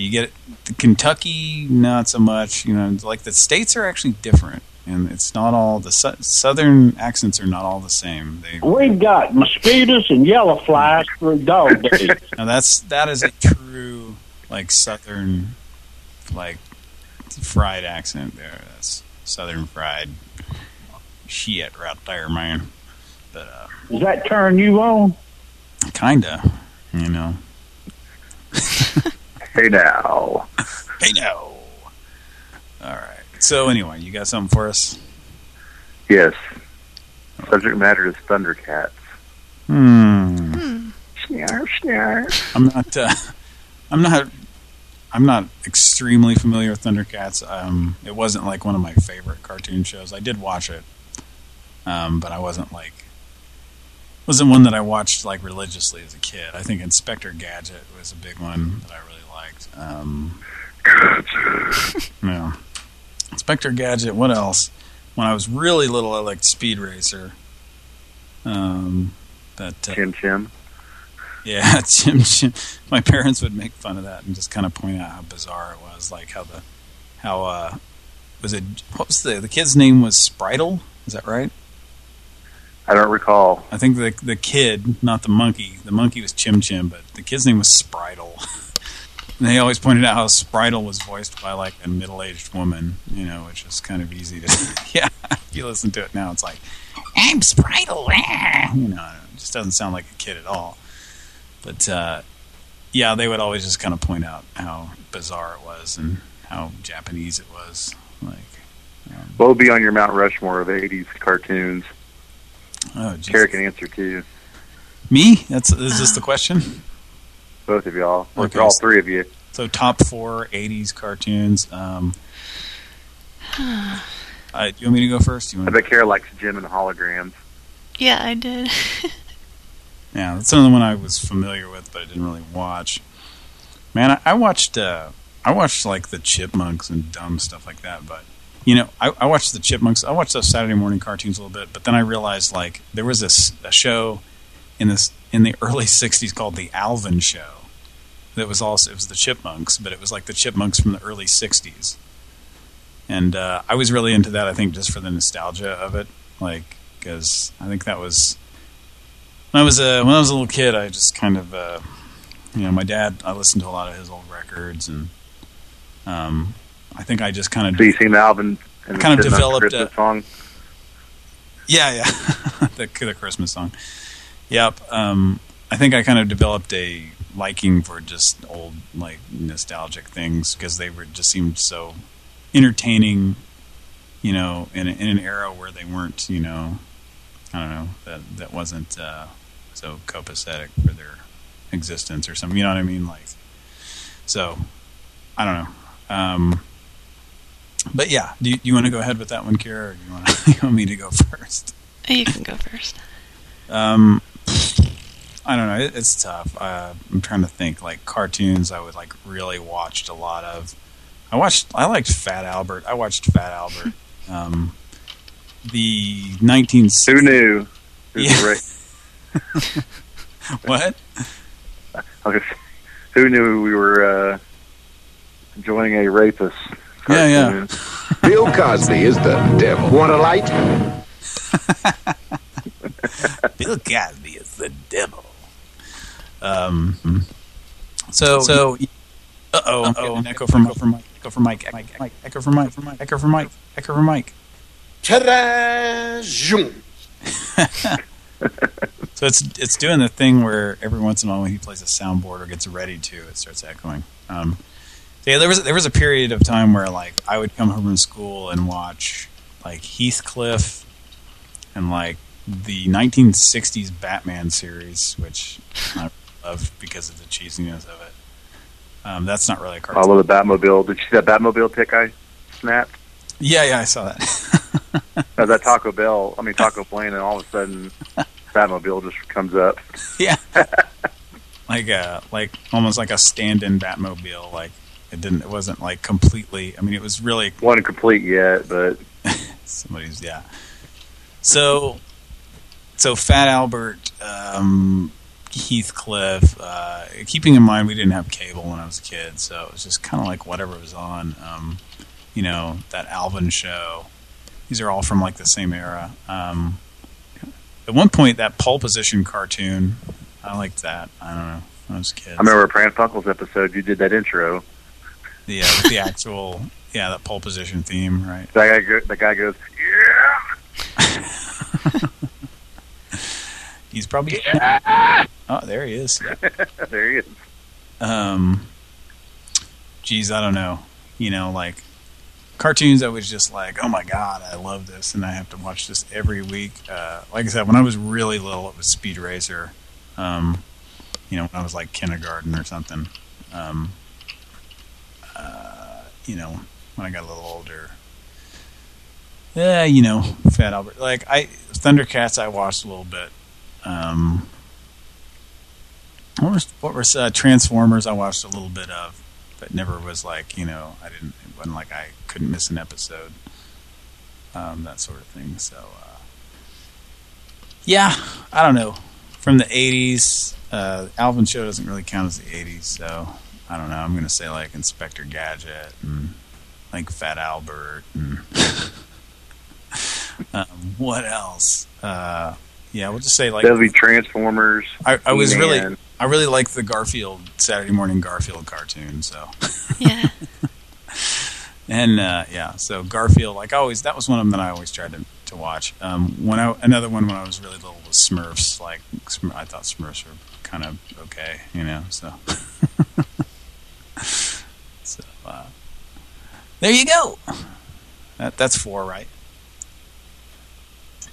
Speaker 2: You get the Kentucky, not so much. You know, like the states are actually different, and it's not all the su southern accents are not all the same. They
Speaker 16: We've got mosquitoes and yellow flies for dog days. [LAUGHS]
Speaker 2: now that's that is a true like southern like fried accent there. That's southern fried shit right there, man. But uh
Speaker 16: Does that turn you on?
Speaker 2: kinda, you know. [LAUGHS]
Speaker 20: Hey now. [LAUGHS]
Speaker 2: Hey now. All right. So anyway, you got something for us?
Speaker 20: Yes. Subject matter is Thundercats.
Speaker 2: Hmm.
Speaker 20: Snarf, snarf.
Speaker 2: I'm not. Uh, [LAUGHS] I'm not. I'm not extremely familiar with Thundercats. Um, it wasn't like one of my favorite cartoon shows. I did watch it, um, but I wasn't like wasn't one that I watched like religiously as a kid. I think Inspector Gadget was a big one that I really liked. Um, [LAUGHS] yeah, Inspector Gadget. What else? When I was really little, I liked Speed Racer. Um, but uh,
Speaker 20: Chim Chim.
Speaker 2: yeah, [LAUGHS] Chim Chim. My parents would make fun of that and just kind of point out how bizarre it was, like how the, how uh, was it? What was the the kid's name? Was Spritle? Is that right?
Speaker 20: I don't recall.
Speaker 2: I think the the kid, not the monkey. The monkey was Chim Chim, but the kid's name was Spritle. [LAUGHS] and they always pointed out how Spritle was voiced by like a middle aged woman, you know, which is kind of easy to. [LAUGHS] yeah, if you listen to it now, it's like I'm Spritle. [LAUGHS] You know, it just doesn't sound like a kid at all. But uh, yeah, they would always just kind of point out how bizarre it was and how Japanese it was. Like,
Speaker 20: What would be on your Mount Rushmore of '80s cartoons?
Speaker 2: oh, geez.
Speaker 20: Kara can answer too.
Speaker 2: Me? That's is this the question?
Speaker 20: Both of y'all, or
Speaker 2: Okay.
Speaker 20: all three of you.
Speaker 2: So top four '80s cartoons. Um, [SIGHS] uh, you want me to go first? You
Speaker 20: I
Speaker 2: want?
Speaker 20: bet Kara likes Jem and the Holograms.
Speaker 3: Yeah, I did. [LAUGHS]
Speaker 2: Yeah, that's another one I was familiar with, but I didn't really watch. Man, I, I watched uh, I watched like the Chipmunks and dumb stuff like that, but you know, I, I watched the Chipmunks. I watched those Saturday morning cartoons a little bit, but then I realized like there was this a show in this in the [LAUGHS] early '60s called the Alvin Show. That was also it was the Chipmunks, but it was like the Chipmunks from the early '60s, and uh, I was really into that. I think just for the nostalgia of it, like because I think that was when I was a when I was a little kid, I just kind of uh, you know my dad. I listened to a lot of his old records, and um, I think I just kind of
Speaker 20: So you seen and
Speaker 2: Kind of developed a-
Speaker 20: song?
Speaker 2: yeah yeah [LAUGHS] the the Christmas song. Yep. Um, I think I kind of developed a liking for just old like nostalgic things because they were just seemed so entertaining. You know, in a, in an era where they weren't, you know, I don't know that that wasn't uh, so copacetic for their existence or something. You know what I mean? Like, so I don't know. Um, but yeah, do you, you want to go ahead with that one, Kira, or do you want, [LAUGHS] you want me to go [LAUGHS] first?
Speaker 3: You can go first.
Speaker 2: Um, I don't know. It, it's tough. Uh, I'm trying to think. Like cartoons, I would like really watched a lot of. I watched. I liked Fat Albert. I watched Fat Albert. [LAUGHS] Um, the 19.
Speaker 20: Who knew? Who's
Speaker 2: Yeah.
Speaker 20: right? [LAUGHS]
Speaker 2: what?
Speaker 20: Okay. Who knew we were uh, joining a rapist?
Speaker 2: Yeah, yeah.
Speaker 22: Bill Cosby is the devil. Want a light? [LAUGHS]
Speaker 2: Bill Cosby is the devil. Um. So so. Uh oh. Oh. Echo from from Mike. Echo from Mike. Mike. Mike. Echo from Mike. From Mike. Echo from Mike. Echo from Mike. So it's it's doing the thing where every once in a while when he plays a soundboard or gets ready to, it starts echoing. Um, so yeah, there was there was a period of time where like I would come home from school and watch like Heathcliff and like the 1960s Batman series, which I love because of the cheesiness of it. Um, that's not really a
Speaker 20: I
Speaker 2: cartoon.
Speaker 20: love the Batmobile. Did you see that Batmobile pic I snapped?
Speaker 2: Yeah, yeah, I saw that.
Speaker 20: I was at Taco Bell, I mean Taco Plain, and all of a sudden, Batmobile just comes up. [LAUGHS]
Speaker 2: yeah. like a like almost like a stand-in Batmobile. Like it didn't. It wasn't like completely. I mean, it was really
Speaker 20: wasn't complete yet, but [LAUGHS]
Speaker 2: somebody's yeah. So, so Fat Albert, um, Heathcliff. Uh, keeping in mind we didn't have cable when I was a kid, so it was just kind of like whatever was on. Um, you know that Alvin show. These are all from like the same era. Um, at one point, that pole position cartoon, I liked that. I don't know. I was a kid.
Speaker 20: I remember a Pran Funkels episode. You did that intro.
Speaker 2: Yeah, uh, the actual yeah that pole position theme, right?
Speaker 20: That guy, go, the guy goes, [LAUGHS]
Speaker 2: He's probably oh there he is. [LAUGHS]
Speaker 20: there he is.
Speaker 2: Um, geez, I don't know. You know, like cartoons, I was just like, oh my god, I love this, and I have to watch this every week. Uh, like I said, when I was really little, it was Speed Racer. Um, you know, when I was like kindergarten or something. Um, uh, you know, when I got a little older. Yeah, you know, Fat Albert. Like I, Thundercats, I watched a little bit. Um, what was what was uh, Transformers? I watched a little bit of, but never was like you know I didn't. It wasn't like I couldn't miss an episode. Um, that sort of thing. So uh, yeah, I don't know. From the '80s, uh, Alvin Show doesn't really count as the '80s, so I don't know. I'm gonna say like Inspector Gadget and like Fat Albert and [LAUGHS] um, what else? Uh, yeah, we'll just say like
Speaker 20: That'll be Transformers.
Speaker 2: I, I was really,
Speaker 20: He-Man.
Speaker 2: I really liked the Garfield Saturday morning Garfield cartoon. So
Speaker 3: yeah, [LAUGHS]
Speaker 2: and uh, yeah, so Garfield, like always, that was one of them that I always tried to to watch. Um, when I another one when I was really little was Smurfs. Like Smur- I thought Smurfs were kind of okay, you know. So [LAUGHS] so uh, there you go. That that's four, right?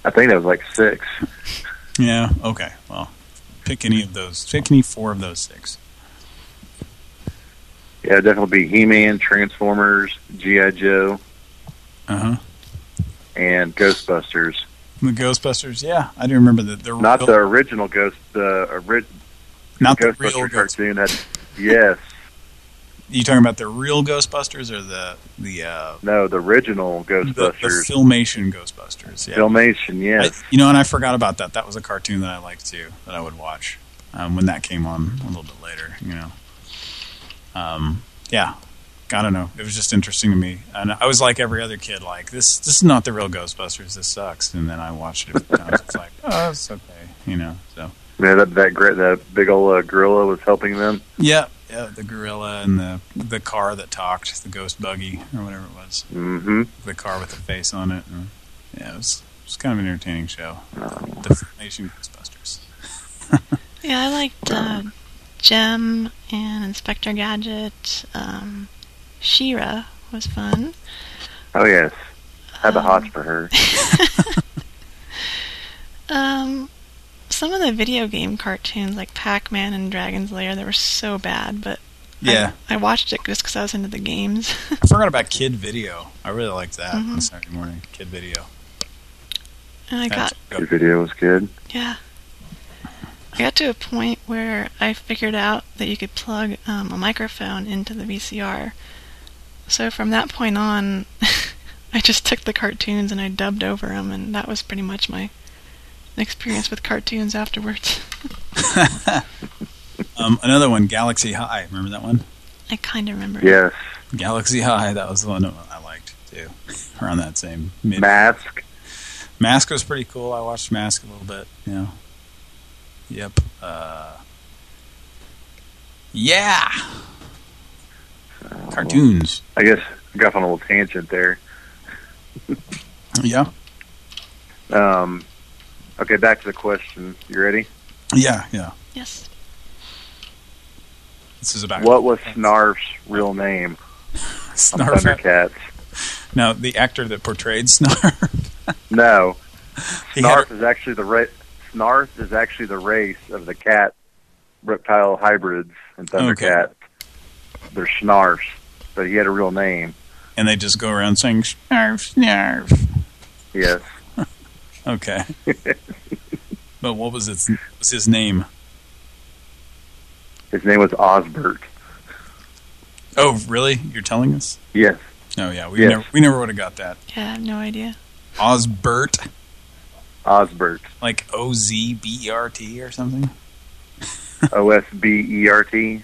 Speaker 20: I think that was like six.
Speaker 2: Yeah. Okay. Well, Pick any of those. Pick any four of those six.
Speaker 20: Yeah, definitely be He-Man, Transformers, G.I. Joe,
Speaker 2: Uh huh.
Speaker 20: and Ghostbusters.
Speaker 2: The Ghostbusters. Yeah, I do remember that. The
Speaker 20: Not
Speaker 2: real-
Speaker 20: the original Ghost, the ori-
Speaker 2: Not the
Speaker 20: Ghostbuster
Speaker 2: real
Speaker 20: cartoon. Had, yes,
Speaker 2: You talking about the real Ghostbusters or the the uh,
Speaker 20: no, the original
Speaker 2: Ghostbusters the,
Speaker 20: the
Speaker 2: filmation Ghostbusters? Yeah.
Speaker 20: Filmation, yes.
Speaker 2: I- you know, and I forgot about that. That was a cartoon that I liked too, that I would watch um, when that came on a little bit later. You know, um, yeah. I don't know. It was just interesting to me, and I was like every other kid, like this. This is not the real Ghostbusters. This sucks. And then I watched it. And I was just like, oh, it's okay. You know. So
Speaker 20: Yeah, that that great that big old uh, gorilla was helping them.
Speaker 2: yeah, yeah. The gorilla and the the car that talked, the ghost buggy or whatever it was.
Speaker 20: Mm-hmm.
Speaker 2: The car with the face on it. And, yeah, it was it was kind of an entertaining show. The Filmation Ghostbusters. [LAUGHS]
Speaker 3: Yeah, I liked uh, Jem and Inspector Gadget. Um, She-Ra was fun.
Speaker 20: Oh yes, i had the hots for her. [LAUGHS]
Speaker 3: Um, some of the video game cartoons, like Pac-Man and Dragon's Lair, they were so bad, but
Speaker 2: Yeah.
Speaker 3: I, I watched it just because I was into the games. [LAUGHS]
Speaker 2: I forgot about Kid Video. I really liked that
Speaker 3: Mhm.
Speaker 2: on Saturday morning. Kid Video.
Speaker 3: and I got
Speaker 20: The video was good.
Speaker 3: Yeah. I got to a point where I figured out that you could plug um, a microphone into the VCR. So from that point on, [LAUGHS] I just took the cartoons and I dubbed over them, and that was pretty much my experience with cartoons afterwards. [LAUGHS]
Speaker 2: Um, another one, Galaxy High. Remember that one?
Speaker 3: I kind of remember.
Speaker 20: Yes.
Speaker 2: Galaxy High. That was the one I liked too. [LAUGHS] Around that same mid.
Speaker 20: Mask.
Speaker 2: Mask was pretty cool. I watched Mask a little bit. You know. Yep. Uh, yeah. Cartoons.
Speaker 20: I guess I got on a little tangent there.
Speaker 2: Yeah.
Speaker 20: Um, okay, back to the question. You ready?
Speaker 2: Yeah. Yeah.
Speaker 3: Yes.
Speaker 2: This is about
Speaker 20: What was Snarf's real name? [LAUGHS]
Speaker 2: Snarf.
Speaker 20: On Thundercats.
Speaker 2: Now, the actor that portrayed Snarf. [LAUGHS]
Speaker 20: No. Snarf is actually the ra- Snarf is actually the race of the cat reptile hybrids in Thundercats. They're Snarfs, but he had a real name.
Speaker 2: and they just go around saying Snarf, Snarf.
Speaker 20: Yes.
Speaker 2: Okay. [LAUGHS] but what was its what's his name?
Speaker 20: His name was Osbert.
Speaker 2: Oh, really? You're telling us?
Speaker 20: Yes.
Speaker 2: Oh, yeah. We
Speaker 20: Yes.
Speaker 2: never we never would have got that.
Speaker 3: Yeah, I have no idea.
Speaker 2: Osbert,
Speaker 20: Osbert.
Speaker 2: like O Z B E R T or something. [LAUGHS]
Speaker 20: O S B E R T.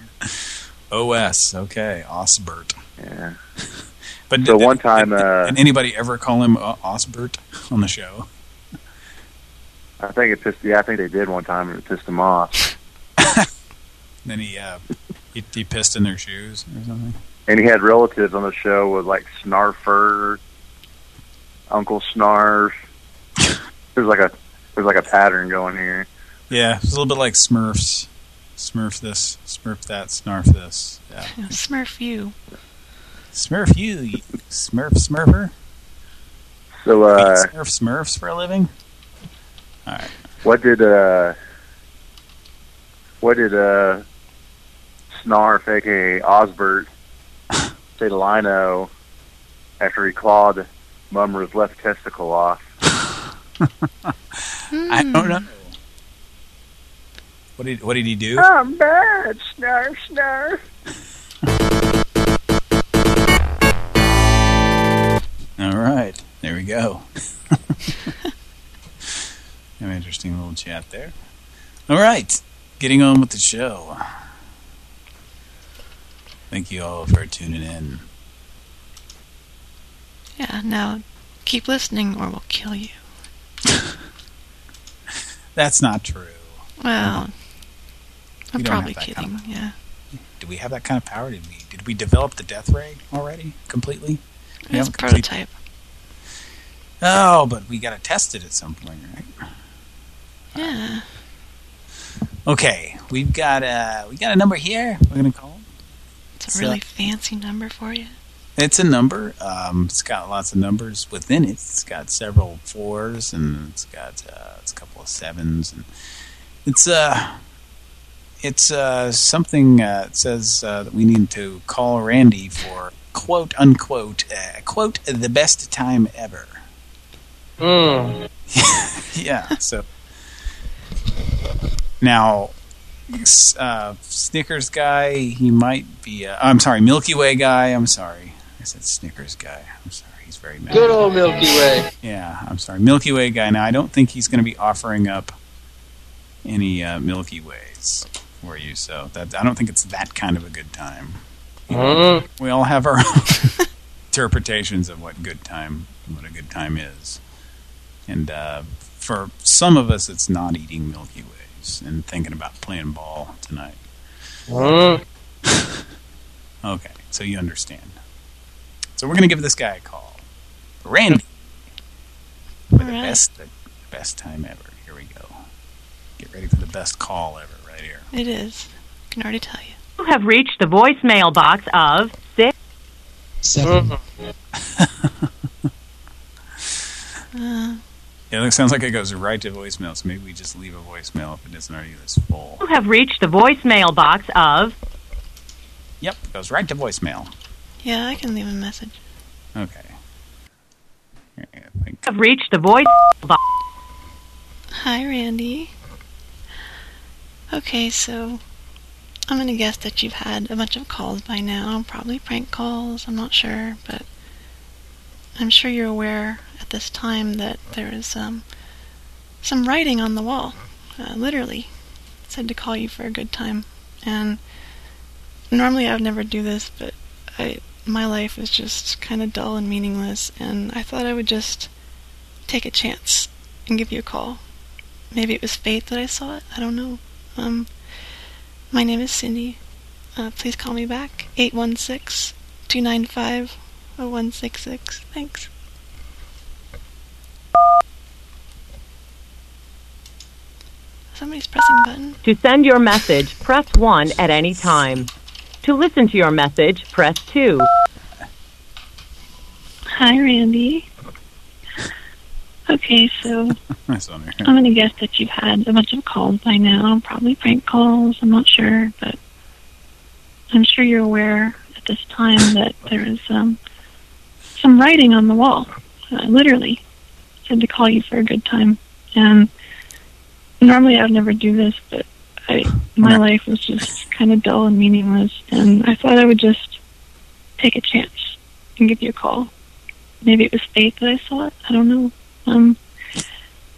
Speaker 2: O S. Okay, Osbert.
Speaker 20: Yeah. [LAUGHS]
Speaker 2: But
Speaker 20: So
Speaker 2: did,
Speaker 20: one time, uh,
Speaker 2: did anybody ever call him uh, Osbert on the show?
Speaker 20: I think it pissed. Yeah, I think they did one time, and it pissed him off. [LAUGHS]
Speaker 2: Then he uh, he, he pissed in their shoes or something.
Speaker 20: And he had relatives on the show with like Snarfer, Uncle Snarf. [LAUGHS] There's like a there's like a pattern going here.
Speaker 2: Yeah, it's a little bit like Smurfs. Smurf this, Smurf that, Snarf this. Yeah. [LAUGHS]
Speaker 3: Smurf you.
Speaker 2: Smurf you, you Smurf Smurfer.
Speaker 20: So uh,
Speaker 2: Smurf Smurfs for a living. All right.
Speaker 20: what did uh what did uh Snarf, aka Osbert, [LAUGHS] say to Lion-O after he clawed Mumm-Ra's left testicle off? [LAUGHS]
Speaker 2: I don't know. What did what did he do?
Speaker 23: I'm bad, snarf, snarf.
Speaker 2: All right, there we go. [LAUGHS] An interesting little chat there. All right, getting on with the show. Thank you all for tuning in.
Speaker 3: Yeah, now keep listening or we'll kill you. [LAUGHS]
Speaker 2: That's not true.
Speaker 3: Well,
Speaker 2: We
Speaker 3: I'm probably kidding,
Speaker 2: kind
Speaker 3: yeah.
Speaker 2: Do we have that kind of power? Did we did we develop the death ray already completely?
Speaker 3: It's a
Speaker 2: complete-
Speaker 3: prototype.
Speaker 2: Oh, but we got to test it at some point, right?
Speaker 3: Yeah.
Speaker 2: Okay, we've got uh we got a number here. We're gonna call.
Speaker 3: It's a
Speaker 2: So-
Speaker 3: really fancy number for you.
Speaker 2: It's a number. Um, it's got lots of numbers within it. It's got several fours and it's got uh, it's a couple of sevens and it's uh it's uh, something uh, it says uh, that we need to call Randy for quote unquote uh, quote the best time ever.
Speaker 24: Hmm. [LAUGHS]
Speaker 2: yeah. So now, uh, Snickers guy, he might be. Uh, I'm sorry, Milky Way guy. I'm sorry, I said Snickers guy. I'm sorry, he's very mad.
Speaker 24: Good old Milky Way.
Speaker 2: Yeah, I'm sorry, Milky Way guy. Now I don't think he's going to be offering up any uh, Milky Ways for you, so that I don't think it's that kind of a good time.
Speaker 24: Hmm.
Speaker 2: We all have our own [LAUGHS] interpretations of what good time, what a good time is, and uh, for some of us, it's not eating Milky Ways and thinking about playing ball tonight. [LAUGHS] Okay, so you understand. So we're gonna give this guy a call, Randy, for the
Speaker 3: Alright.
Speaker 2: best, the best time ever. Here we go. Get ready for the best call ever, right here.
Speaker 3: It is. I can already tell you.
Speaker 13: You have reached the voicemail box of six.
Speaker 24: Seven.
Speaker 3: Uh,
Speaker 2: Yeah, it sounds like it goes right to voicemail, so maybe we just leave a voicemail if it isn't already this full.
Speaker 13: You have reached the voicemail box of.
Speaker 2: Yep, it goes right to voicemail.
Speaker 3: yeah, I can leave a message.
Speaker 2: Okay. Here, I
Speaker 13: Have reached the voice box.
Speaker 3: Hi, Randy. Okay, so I'm gonna guess that you've had a bunch of calls by now, probably prank calls, I'm not sure, but I'm sure you're aware at this time that there is um, some writing on the wall, uh, literally. It said to call you for a good time. And normally I would never do this, but I my life is just kind of dull and meaningless, and I thought I would just take a chance and give you a call. Maybe it was fate that I saw it. I don't know. Um, my name is Cindy. Uh, please call me back. 816-295-0166. Thanks. Somebody's pressing a button.
Speaker 13: To send your message, press 1 at any time. To listen to your message, press 2.
Speaker 25: Hi, Randy. Okay, so [LAUGHS]
Speaker 2: That's on there.
Speaker 25: I'm going to guess that you've had a bunch of calls by now, probably prank calls. I'm not sure, but I'm sure you're aware at this time that there is um, some writing on the wall, uh, literally. It said to call you for a good time. And normally I would never do this, but I my life was just kind of dull and meaningless, and I thought I would just take a chance and give you a call. Maybe it was fate that I saw it. I don't know. Um,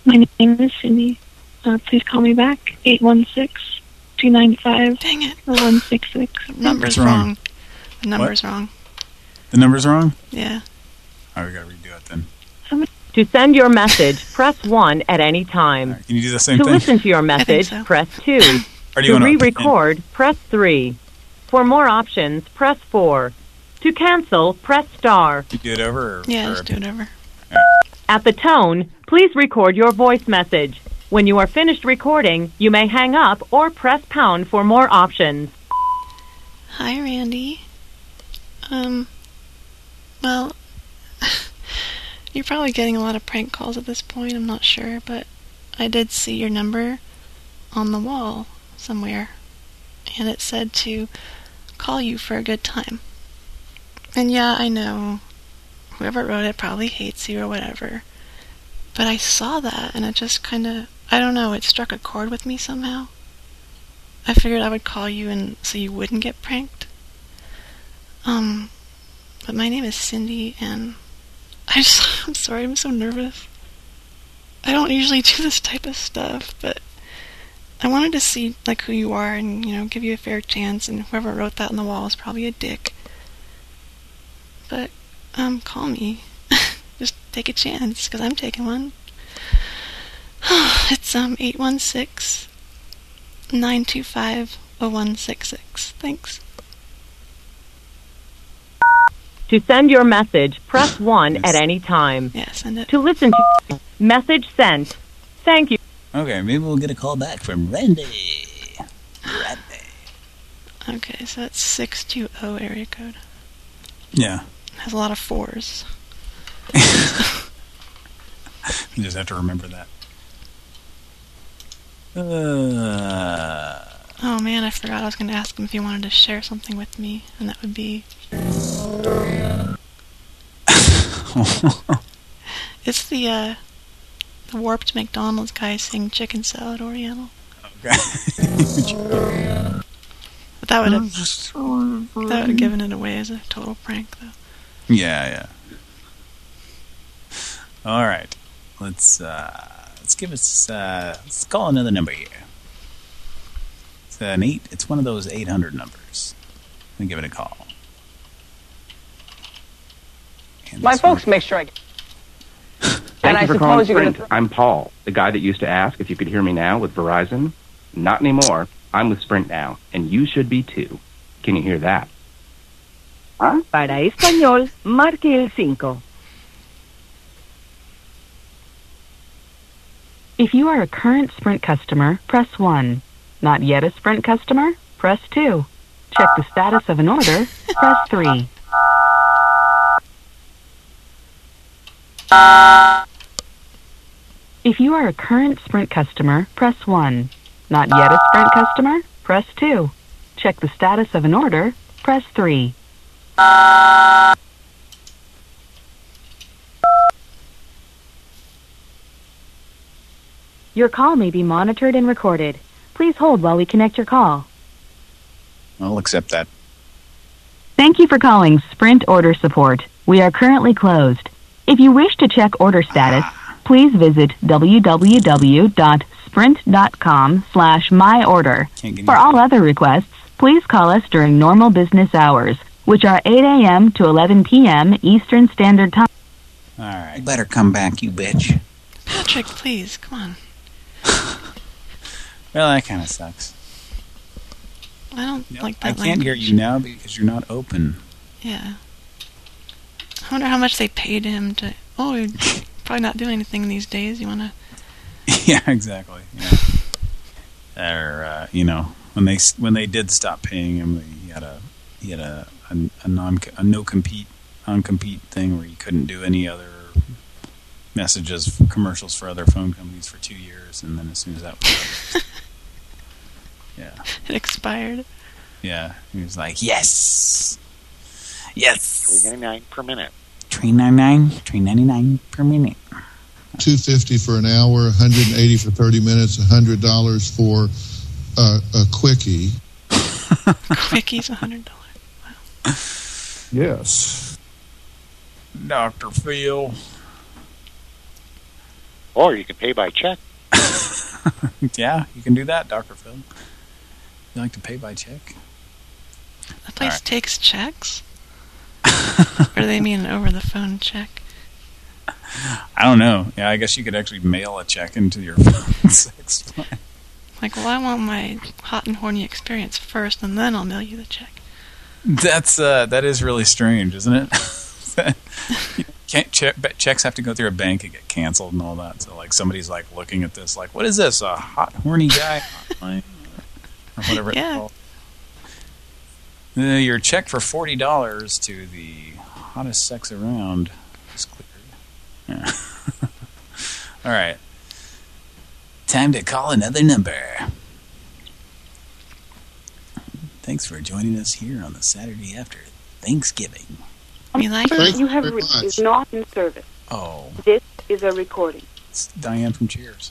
Speaker 25: my name is Cindy. Uh, please call me back. 816-295.
Speaker 3: Dang it.
Speaker 25: 0166.
Speaker 3: Number's
Speaker 2: What's wrong?
Speaker 3: wrong. The number's wrong.
Speaker 2: The number's wrong?
Speaker 3: Yeah.
Speaker 2: All right, we gotta redo it then.
Speaker 13: To send your message, [LAUGHS] press 1 at any time.
Speaker 2: Can you do the same
Speaker 13: to
Speaker 2: thing?
Speaker 13: listen to your message, press 2.
Speaker 2: Or you
Speaker 13: to re-record, press 3. For more options, press 4. To cancel, press star.
Speaker 2: You do it over? Or,
Speaker 3: Yeah,
Speaker 2: or-
Speaker 3: just do it over.
Speaker 13: At the tone, please record your voice message. When you are finished recording, you may hang up or press pound for more options.
Speaker 3: Hi, Randy. Um, well, [LAUGHS] you're probably getting a lot of prank calls at this point, I'm not sure, but I did see your number on the wall somewhere, and it said to call you for a good time. And yeah, I know whoever wrote it probably hates you or whatever, but I saw that and it just kind of, I don't know, it struck a chord with me somehow. I figured I would call you and so you wouldn't get pranked. Um, but my name is Cindy, and I just, [LAUGHS] I'm sorry, I'm so nervous. I don't usually do this type of stuff, but I wanted to see like who you are and you know give you a fair chance. And whoever wrote that on the wall is probably a dick. But um, call me. [LAUGHS] just take a chance, cause I'm taking one. [SIGHS] it's um eight one six. 925-0166. Thanks.
Speaker 13: To send your message, press [SIGHS] 1 at any time.
Speaker 3: Yeah, send it.
Speaker 13: To listen to message sent. Thank you.
Speaker 2: Okay, maybe we'll get a call back from Randy. Randy.
Speaker 3: Okay, so that's 620 area code.
Speaker 2: Yeah,
Speaker 3: Has a lot of fours. [LAUGHS]
Speaker 2: you just have to remember that. Uh,
Speaker 3: Oh man, I forgot I was going to ask him if he wanted to share something with me, and that would be. [LAUGHS] It's the uh, the warped McDonald's guy saying chicken salad Oriental.
Speaker 2: Okay.
Speaker 3: But that would have that would have given it away as a total prank, though.
Speaker 2: yeah, yeah. All right. Let's uh let's give us uh let's call another number here. It's an eight it's one of those eight hundred numbers. Let me give it a call. And
Speaker 12: My folks make sure I. get. [SIGHS]
Speaker 26: Thank
Speaker 12: and
Speaker 26: you
Speaker 12: I
Speaker 26: for calling
Speaker 12: suppose you're
Speaker 26: Sprint.
Speaker 12: going
Speaker 26: I'm Paul, the guy that used to ask if you could hear me now with Verizon. Not anymore. I'm with Sprint now, and you should be too. Can you hear that? Huh?
Speaker 13: Para español, marque el cinco. If you are a current Sprint customer, press 1. Not yet a Sprint customer? Press 2. Check the status of an order? Press 3. If you are a current Sprint customer, press 1. Not yet a Sprint customer? Press 2. Check the status of an order? Press 3. Your call may be monitored and recorded. Please hold while we connect your call.
Speaker 2: I'll accept that.
Speaker 13: Thank you for calling Sprint Order Support. We are currently closed. If you wish to check order status, please visit www.sprint.com slash myorder. For all other requests, please call us during normal business hours, which are 8 a.m. to 11 p.m. Eastern Standard Time.
Speaker 2: All right.
Speaker 17: You better come back, you bitch.
Speaker 3: Patrick, please, come on. [LAUGHS]
Speaker 2: Well, that kind of sucks.
Speaker 3: I don't like that
Speaker 2: I can't
Speaker 3: language.
Speaker 2: hear you now because you're not open.
Speaker 3: Yeah. I wonder how much they paid him to. Oh, you're probably not doing anything these days. You want to. [LAUGHS]
Speaker 2: yeah, exactly. Yeah. Or uh, you know, when they when they did stop paying him, he had a he had a a, a non a no compete non compete thing where he couldn't do any other messages for commercials for other phone companies for two years, and then as soon as that was over, [LAUGHS] yeah,
Speaker 3: It expired.
Speaker 2: yeah, he was like, yes, yes,
Speaker 10: Three ninety nine per minute.
Speaker 2: Three ninety nine, three ninety nine per minute.
Speaker 4: 250 for an hour, 180 for 30 minutes, $100 for uh, a quickie. [LAUGHS]
Speaker 3: Quickies, a hundred dollars.
Speaker 4: Yes.
Speaker 2: Doctor Phil.
Speaker 10: Or you can pay by check. [LAUGHS]
Speaker 2: yeah, you can do that, Doctor Phil. You like to pay by check?
Speaker 3: That place
Speaker 2: Alright.
Speaker 3: takes checks. [LAUGHS] or do they mean an over-the-phone check?
Speaker 2: I don't know. Yeah, I guess you could actually mail a check into your [LAUGHS] phone [LAUGHS] sex line.
Speaker 3: Like, well, I want my hot and horny experience first, and then I'll mail you the check.
Speaker 2: That's uh, that is really strange, isn't it? Check, checks have to go through a bank and get canceled and all that. So like somebody's like looking at this, like, what is this? A hot horny guy or whatever it's
Speaker 3: Yeah.
Speaker 2: Called. Uh, your check for forty dollars to the hottest sex around is cleared. Yeah. [LAUGHS] all right. Time to call another number. Thanks for joining us here on the Saturday after Thanksgiving.
Speaker 3: We like
Speaker 27: number
Speaker 2: Thank
Speaker 27: you
Speaker 2: you
Speaker 27: have reached is not in service.
Speaker 2: Oh,
Speaker 27: This is a recording.
Speaker 2: it's Diane from Cheers.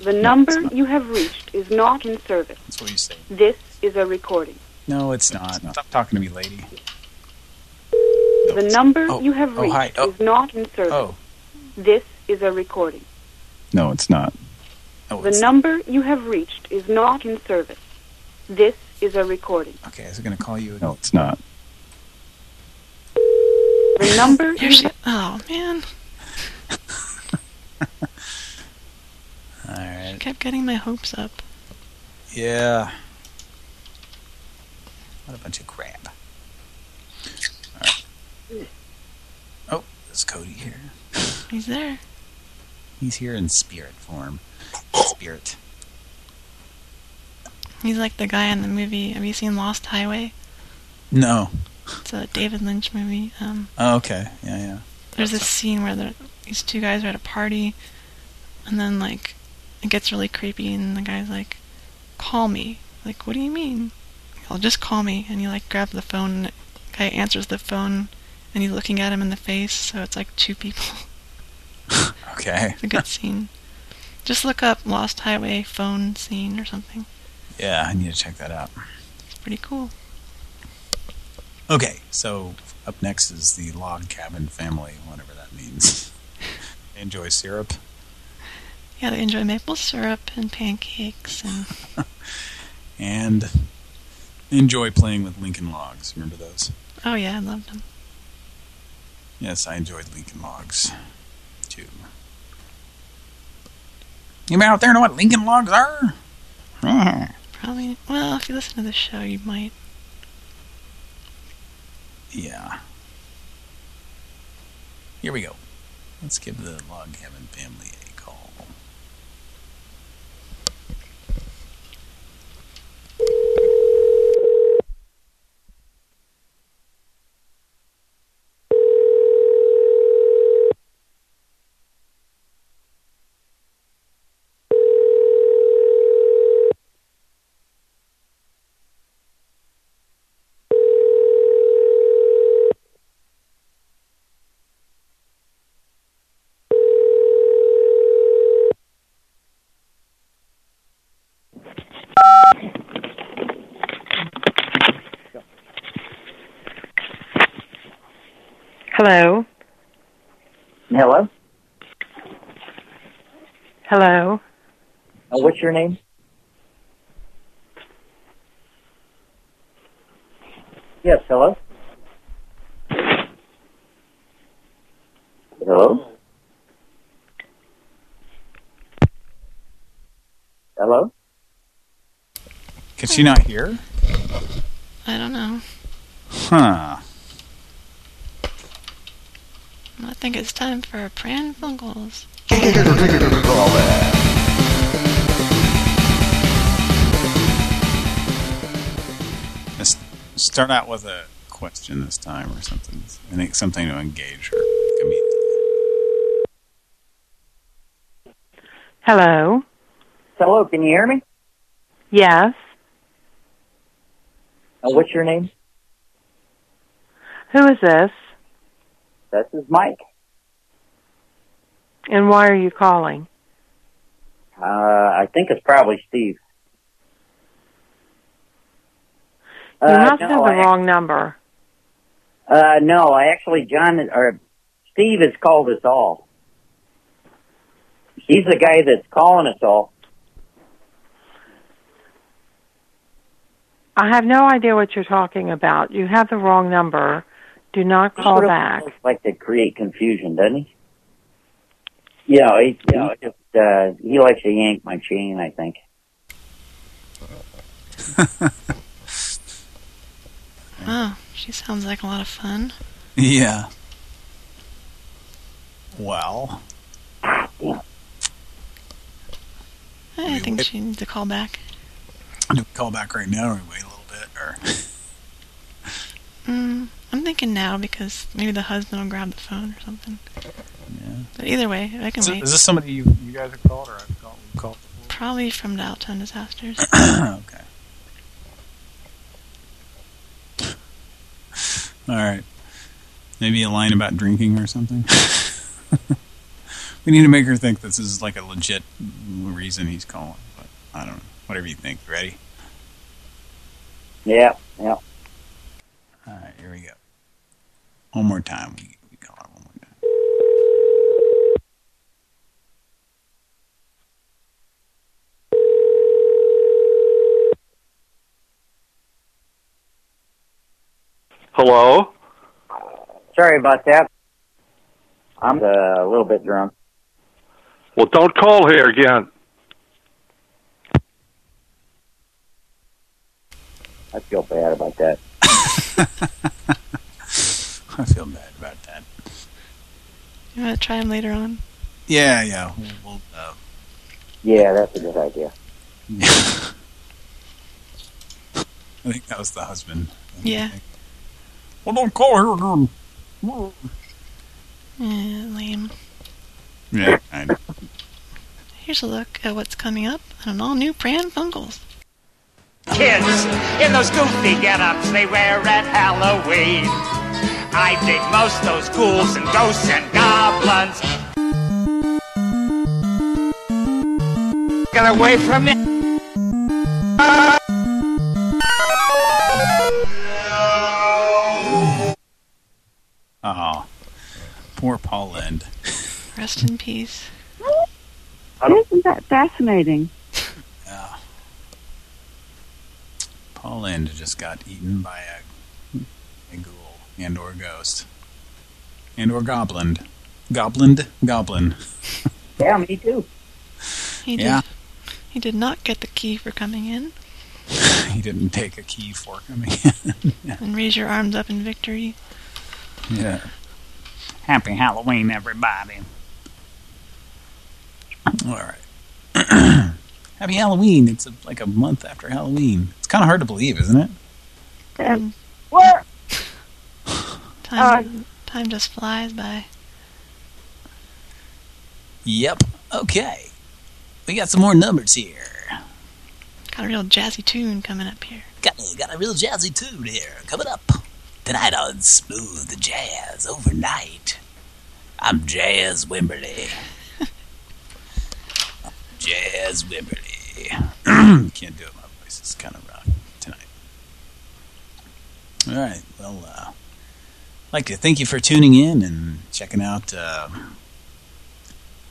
Speaker 27: The number you have reached is not in service.
Speaker 2: That's what you say.
Speaker 27: This is a recording.
Speaker 2: No, it's not. Stop talking to me, lady.
Speaker 27: The number
Speaker 2: Oh,
Speaker 27: you have
Speaker 2: oh,
Speaker 27: reached
Speaker 2: hi. Oh.
Speaker 27: is not in service.
Speaker 2: Oh.
Speaker 27: This is a recording.
Speaker 2: No, it's not. Oh,
Speaker 27: the
Speaker 2: it's-
Speaker 27: number you have reached is not in service. This is a recording.
Speaker 2: Okay, is it going to call you? No, it's not.
Speaker 27: The number [LAUGHS] you
Speaker 3: she. Oh man, [LAUGHS]
Speaker 2: All right.
Speaker 3: kept getting my hopes up.
Speaker 2: Yeah. What a bunch of crap. Right. Oh, there's Cody here.
Speaker 3: He's there.
Speaker 2: He's here in spirit form. Spirit.
Speaker 3: He's like the guy in the movie. Have you seen Lost Highway?
Speaker 2: No.
Speaker 3: It's a David Lynch movie. Um,
Speaker 2: Oh, okay. Yeah, yeah.
Speaker 3: there's this scene where these two guys are at a party, and then like it gets really creepy, and the guy's like, "Call me," Like, what do you mean? I'll just call me. And he like grab the phone. Guy answers the phone, and he's looking at him in the face. So it's like two people. [LAUGHS]
Speaker 2: Okay.
Speaker 3: It's a good scene. Just look up Lost Highway phone scene or something.
Speaker 2: Yeah, I need to check that out.
Speaker 3: It's pretty cool.
Speaker 2: Okay, so up next is the log cabin family, whatever that means. [LAUGHS] They enjoy syrup.
Speaker 3: Yeah, they enjoy maple syrup and pancakes and [LAUGHS]
Speaker 2: And enjoy playing with Lincoln Logs. Remember those?
Speaker 3: oh yeah, I loved them.
Speaker 2: Yes, I enjoyed Lincoln Logs, too. Anybody out there know what Lincoln Logs are? Mm-hmm.
Speaker 3: Probably. Well, if you listen to the show, you might.
Speaker 2: Yeah. Here we go. Let's give the log cabin family a call.
Speaker 13: Hello?
Speaker 28: Hello?
Speaker 13: Hello?
Speaker 28: Uh, what's your name? Yes, hello? Hello? Hello?
Speaker 2: Can she not hear?
Speaker 3: I don't know.
Speaker 2: Huh.
Speaker 3: I think it's time for Pran Funkels.
Speaker 2: Let's start out with a question this time or something. I think something to engage her.
Speaker 13: Hello?
Speaker 28: Hello, can you hear me?
Speaker 13: Yes?
Speaker 28: Uh, what's your name?
Speaker 13: Who is this?
Speaker 28: This is Mike.
Speaker 13: And why are you calling?
Speaker 28: Uh, I think it's probably Steve.
Speaker 13: You
Speaker 28: Uh,
Speaker 13: must
Speaker 28: no,
Speaker 13: have the
Speaker 28: I-
Speaker 13: wrong number.
Speaker 28: Uh, no, I actually, John, or Steve has called us all. He's the guy that's calling us all.
Speaker 13: I have no idea what you're talking about. You have the wrong number. Do not call back.
Speaker 28: Like to create confusion, doesn't he? You know, he, you know, just, uh, he likes to yank my chain, I think. [LAUGHS]
Speaker 3: Oh, she sounds like a lot of fun.
Speaker 2: Yeah. Well.
Speaker 3: I think she needs to call back.
Speaker 2: Do we call back right now or wait a little bit? Or [LAUGHS]
Speaker 3: Mm, I'm thinking now because maybe the husband will grab the phone or something.
Speaker 2: Yeah.
Speaker 3: But either way, I can
Speaker 2: is, it-
Speaker 3: wait.
Speaker 2: is this somebody you you guys have called or I've called? we've called?
Speaker 3: Probably from Downtown Disasters. [COUGHS]
Speaker 2: okay. All right. Maybe a line about drinking or something. [LAUGHS] we need to make her think this is like a legit reason he's calling. But I don't know. Whatever you think. Ready?
Speaker 28: Yeah, yeah.
Speaker 2: All right. Here we go. One more time. We, we call her one more time.
Speaker 23: Hello?
Speaker 28: Sorry about that. I'm uh, a little bit drunk.
Speaker 23: Well, don't call here again.
Speaker 28: I feel bad about that. [LAUGHS]
Speaker 2: I feel bad about that.
Speaker 3: You want to try him later on?
Speaker 2: Yeah, yeah. We'll, we'll, uh,
Speaker 28: Yeah, that's a good idea. [LAUGHS]
Speaker 2: I think that was the husband.
Speaker 3: Yeah.
Speaker 2: Well, don't call her again.
Speaker 3: Eh, lame.
Speaker 2: Yeah, I know.
Speaker 3: Here's a look at what's coming up on an all-new Pran Funkels.
Speaker 7: Kids in those goofy get-ups they wear at Halloween. I dig most those ghouls and ghosts and goblins. Get away from me.
Speaker 2: Poor Paul Lynde.
Speaker 3: Rest in peace.
Speaker 12: Isn't that fascinating?
Speaker 2: Yeah. Paul Lynde just got eaten by a, a ghoul and or ghost. And or goblin. Goblined? Goblin.
Speaker 12: Yeah, me too.
Speaker 3: He did,
Speaker 2: Yeah.
Speaker 3: He did not get the key for coming in. [LAUGHS]
Speaker 2: he didn't take a key for coming in.
Speaker 3: And raise your arms up in victory.
Speaker 2: yeah. Happy Halloween, everybody. All right. [CLEARS THROAT] Happy Halloween. It's a, like a month after Halloween. It's kind of hard to believe, isn't it?
Speaker 12: Um, what? [SIGHS]
Speaker 3: Time, time just flies by.
Speaker 2: Yep. Okay. We got some more numbers here.
Speaker 3: Got a real jazzy tune coming up here.
Speaker 2: Got, got a real jazzy tune here coming up. Tonight on Smooth the Jazz Overnight. I'm Jazz Wimberly. [LAUGHS] Jazz Wimberly. [CLEARS THROAT] Can't do it. My voice is kind of rough tonight. All right. Well, uh, I'd like to thank you for tuning in and checking out uh,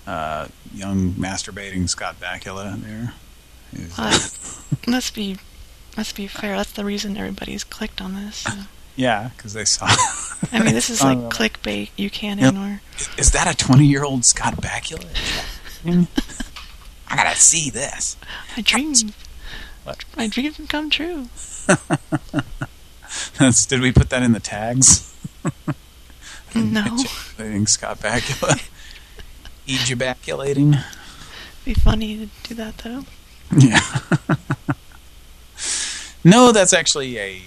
Speaker 2: uh, young masturbating Scott Bakula there. Who's, [LAUGHS]
Speaker 3: Uh, must be, must be fair. That's the reason everybody's clicked on this. so. [LAUGHS]
Speaker 2: yeah, because they saw.
Speaker 3: I mean, this is [LAUGHS] like clickbait. You can't
Speaker 2: Yep.
Speaker 3: ignore.
Speaker 2: Is, is that a 20-year-old Scott Bakula? I gotta see this.
Speaker 3: My dreams.
Speaker 2: What?
Speaker 3: My dreams have come true. [LAUGHS]
Speaker 2: That's, did we put that in the tags? [LAUGHS]
Speaker 3: No.
Speaker 2: Ejaculating Scott Bakula. Ejaculating.
Speaker 3: Be funny to do that though.
Speaker 2: Yeah. no, that's actually a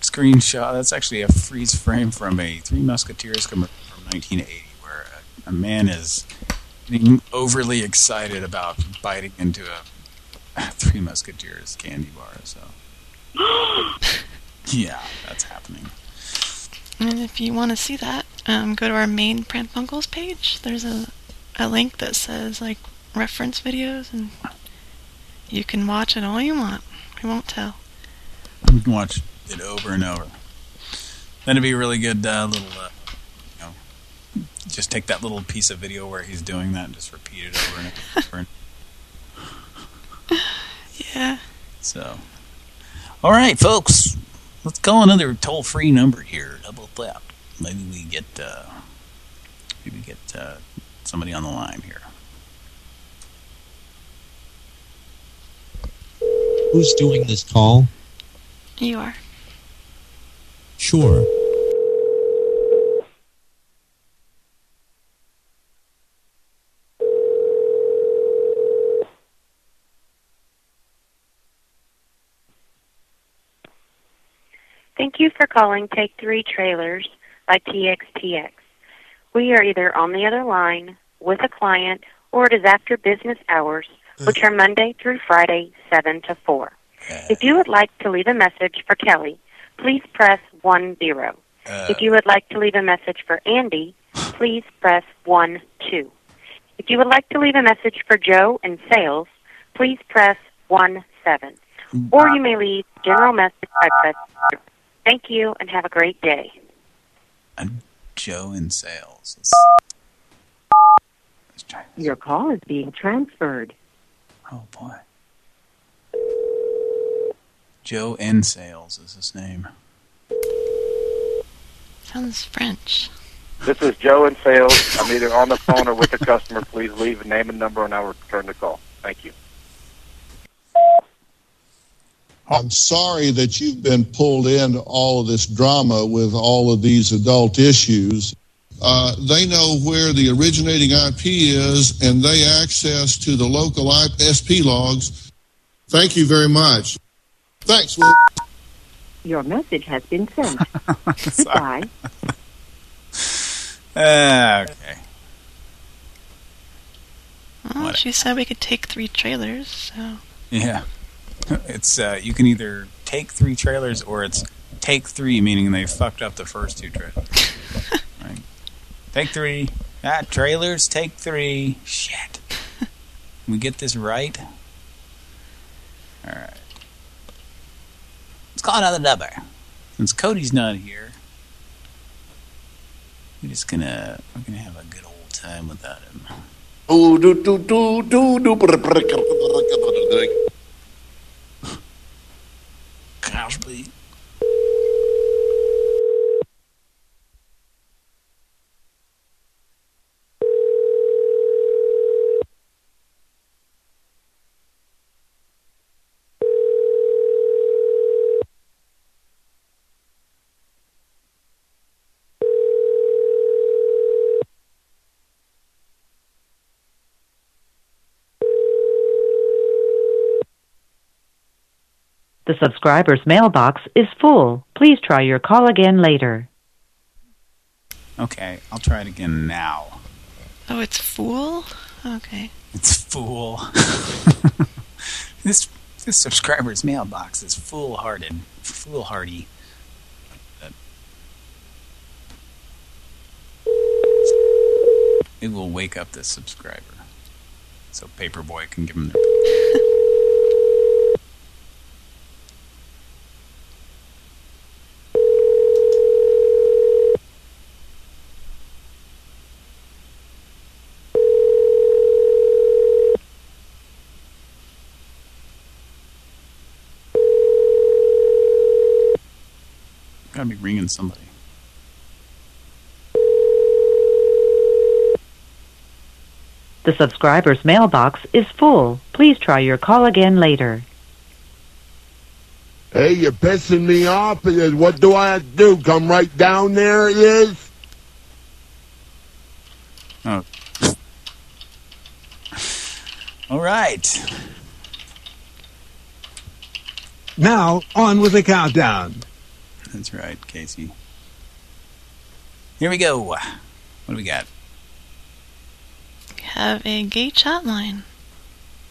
Speaker 2: screenshot. That's actually a freeze frame from a Three Musketeers commercial from 1980 where a, a man is getting overly excited about biting into a Three Musketeers candy bar. So, [GASPS] yeah, that's happening.
Speaker 3: And if you want to see that, um, go to our main Pran Funkels page. There's a, a link that says like reference videos, and you can watch it all you want. We won't tell.
Speaker 2: You can watch it over and over. That'd be a really good uh, little, uh, you know, just take that little piece of video where he's doing that and just repeat it over and over. and [LAUGHS]
Speaker 3: Yeah.
Speaker 2: So, all right, folks, let's call another toll-free number here. Double tap. Maybe we get, uh, maybe we get uh, somebody on the line here.
Speaker 29: Who's doing this call?
Speaker 3: You are.
Speaker 29: Sure.
Speaker 27: Thank you for calling Take Three Trailers by TXTX. We are either on the other line with a client or it is after business hours, hmm. which are Monday through Friday, 7 to 4. If you would like to leave a message for Kelly, please press 1 0. Uh. If you would like to leave a message for Andy, please press 1 2. If you would like to leave a message for Joe in sales, please press 1 7. Or you may leave general message by pressing 0. Thank you and have a great day.
Speaker 2: I'm Joe in sales. Let's, let's try.
Speaker 12: Your call is being transferred.
Speaker 2: Oh boy. Joe in sales is his name.
Speaker 3: Sounds French.
Speaker 30: This is Joe in sales. I'm either on the phone or with the customer. Please leave a name and number, and I'll return the call. Thank you.
Speaker 4: I'm sorry that you've been pulled into all of this drama with all of these adult issues. Uh, they know where the originating IP is and they access to the local IP SP logs. Thank you very much. Thanks. Will.
Speaker 12: Your message has been sent. [LAUGHS] Goodbye.
Speaker 2: Uh, [LAUGHS] okay.
Speaker 3: Well, she said we could take three trailers, so
Speaker 2: Yeah. [LAUGHS] It's uh, you can either take three trailers or it's take three, meaning they fucked up the first two trailers. right? Take three. Ah, trailers, take three. Shit. we get this right? Alright. Let's call another number. Since Cody's not here, we're just gonna we're gonna have a good old time without him.
Speaker 22: Ooh, do, do, do, do, do.
Speaker 2: Cosby.
Speaker 13: Subscriber's mailbox is full. Please try your call again later.
Speaker 2: Okay, I'll try it again now.
Speaker 3: Oh, it's Fool? Okay.
Speaker 2: It's fool. [LAUGHS] this this subscriber's mailbox is foolhardy. Foolhardy. It will wake up the subscriber. So Paperboy can give him their... [LAUGHS] ringing somebody.
Speaker 13: The subscriber's mailbox is full. Please try your call again later.
Speaker 31: Hey, you're pissing me off. What do I do? Come right down there, it is?
Speaker 2: Oh. All right.
Speaker 32: Now, on with the countdown.
Speaker 2: That's right, Casey. Here we go. What do we got?
Speaker 3: We Have a gay chat line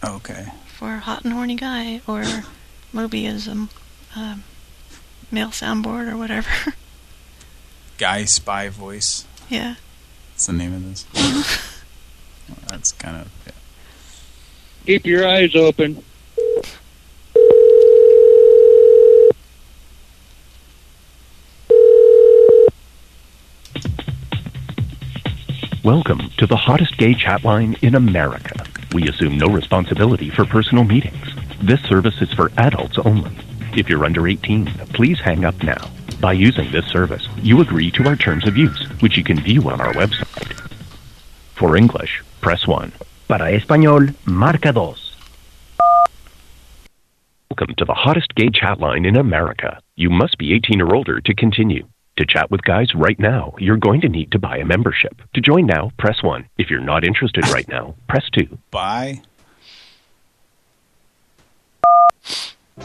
Speaker 2: okay.
Speaker 3: for a hot and horny guy or [LAUGHS] Mobyism, um, male soundboard or whatever. [LAUGHS]
Speaker 2: Guy Spy Voice.
Speaker 3: yeah.
Speaker 2: That's the name of this. [LAUGHS] Well, that's kind of... Yeah.
Speaker 24: Keep your eyes open.
Speaker 33: Welcome to the hottest gay chat line in America. We assume no responsibility for personal meetings. This service is for adults only. If you're under 18, please hang up now. By using this service, you agree to our terms of use, which you can view on our website. For English, press 1. Para español, marca dos. Welcome to the hottest gay chat line in America. You must be 18 or older to continue. To chat with guys right now, you're going to need to buy a membership. To join now, press 1. If you're not interested right now, press 2.
Speaker 2: Buy?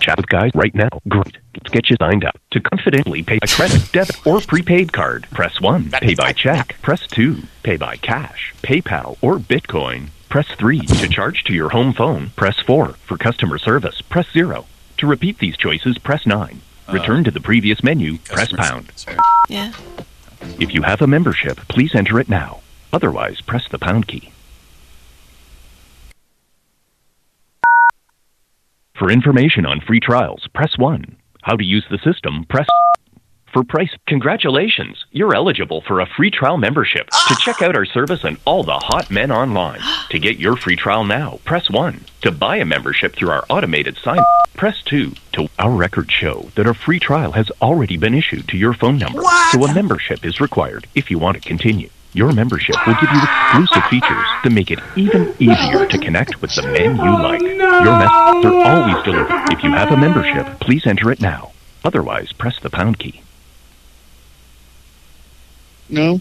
Speaker 33: Chat with guys right now. Great. Let's get you signed up. To confidently pay a credit, debit, or prepaid card, press 1. Pay by check. Press 2. Pay by cash, PayPal, or Bitcoin. Press 3. To charge to your home phone, press 4. For customer service, press 0. To repeat these choices, press 9. Uh, Return to the previous menu, press pound.
Speaker 3: Yeah.
Speaker 33: If you have a membership, please enter it now. Otherwise, press the pound key. For information on free trials, press 1. How to use the system, press for price. Congratulations! You're eligible for a free trial membership to check out our service and all the hot men online. [GASPS] To get your free trial now, press 1. To buy a membership through our automated sign, press 2. To our records show that a free trial has already been issued to your phone number, so a membership is required if you want to continue. Your membership will give you exclusive features to make it even easier to connect with the men you like. Your messages are always delivered. If you have a membership, please enter it now. Otherwise, press the pound key.
Speaker 24: No.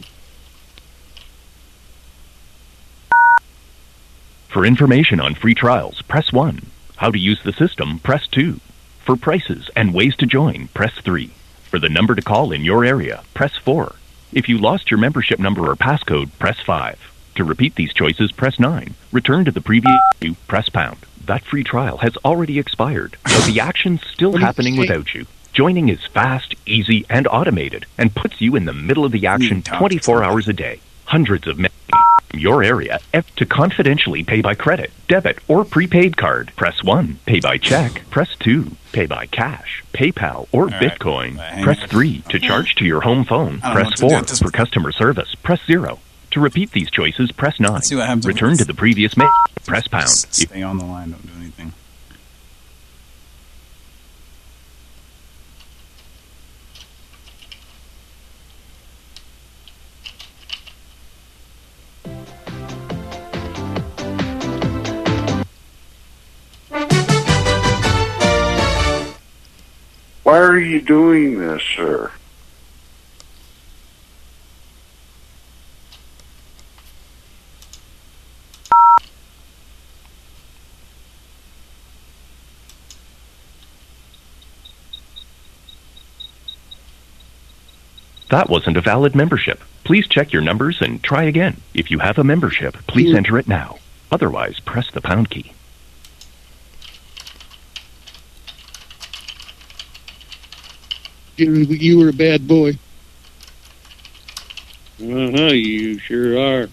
Speaker 33: For information on free trials, press 1. How to use the system, press 2. For prices and ways to join, press 3. For the number to call in your area, press 4. If you lost your membership number or passcode, press 5. To repeat these choices, press 9. Return to the previous press pound. That free trial has already expired, but the action's still happening without you. Joining is fast, easy, and automated, and puts you in the middle of the action mm, 24 hours a day. Hundreds of men in your area F to confidentially pay by credit, debit, or prepaid card. Press 1. Pay by check. Press 2. Pay by cash, PayPal, or Bitcoin. Press 3. To charge to your home phone.
Speaker 2: I don't know
Speaker 33: Press
Speaker 2: what to do
Speaker 33: 4. For customer service. Press 0. To repeat these choices, press 9.
Speaker 2: see what happens when
Speaker 33: Return to the previous menu. Press pound.
Speaker 2: Stay on the line. Don't do
Speaker 22: Why are you doing this, sir?
Speaker 33: That wasn't a valid membership. Please check your numbers and try again. If you have a membership, please hmm. enter it now. Otherwise, press the pound key.
Speaker 24: You, you were a bad boy. Uh huh. You sure are.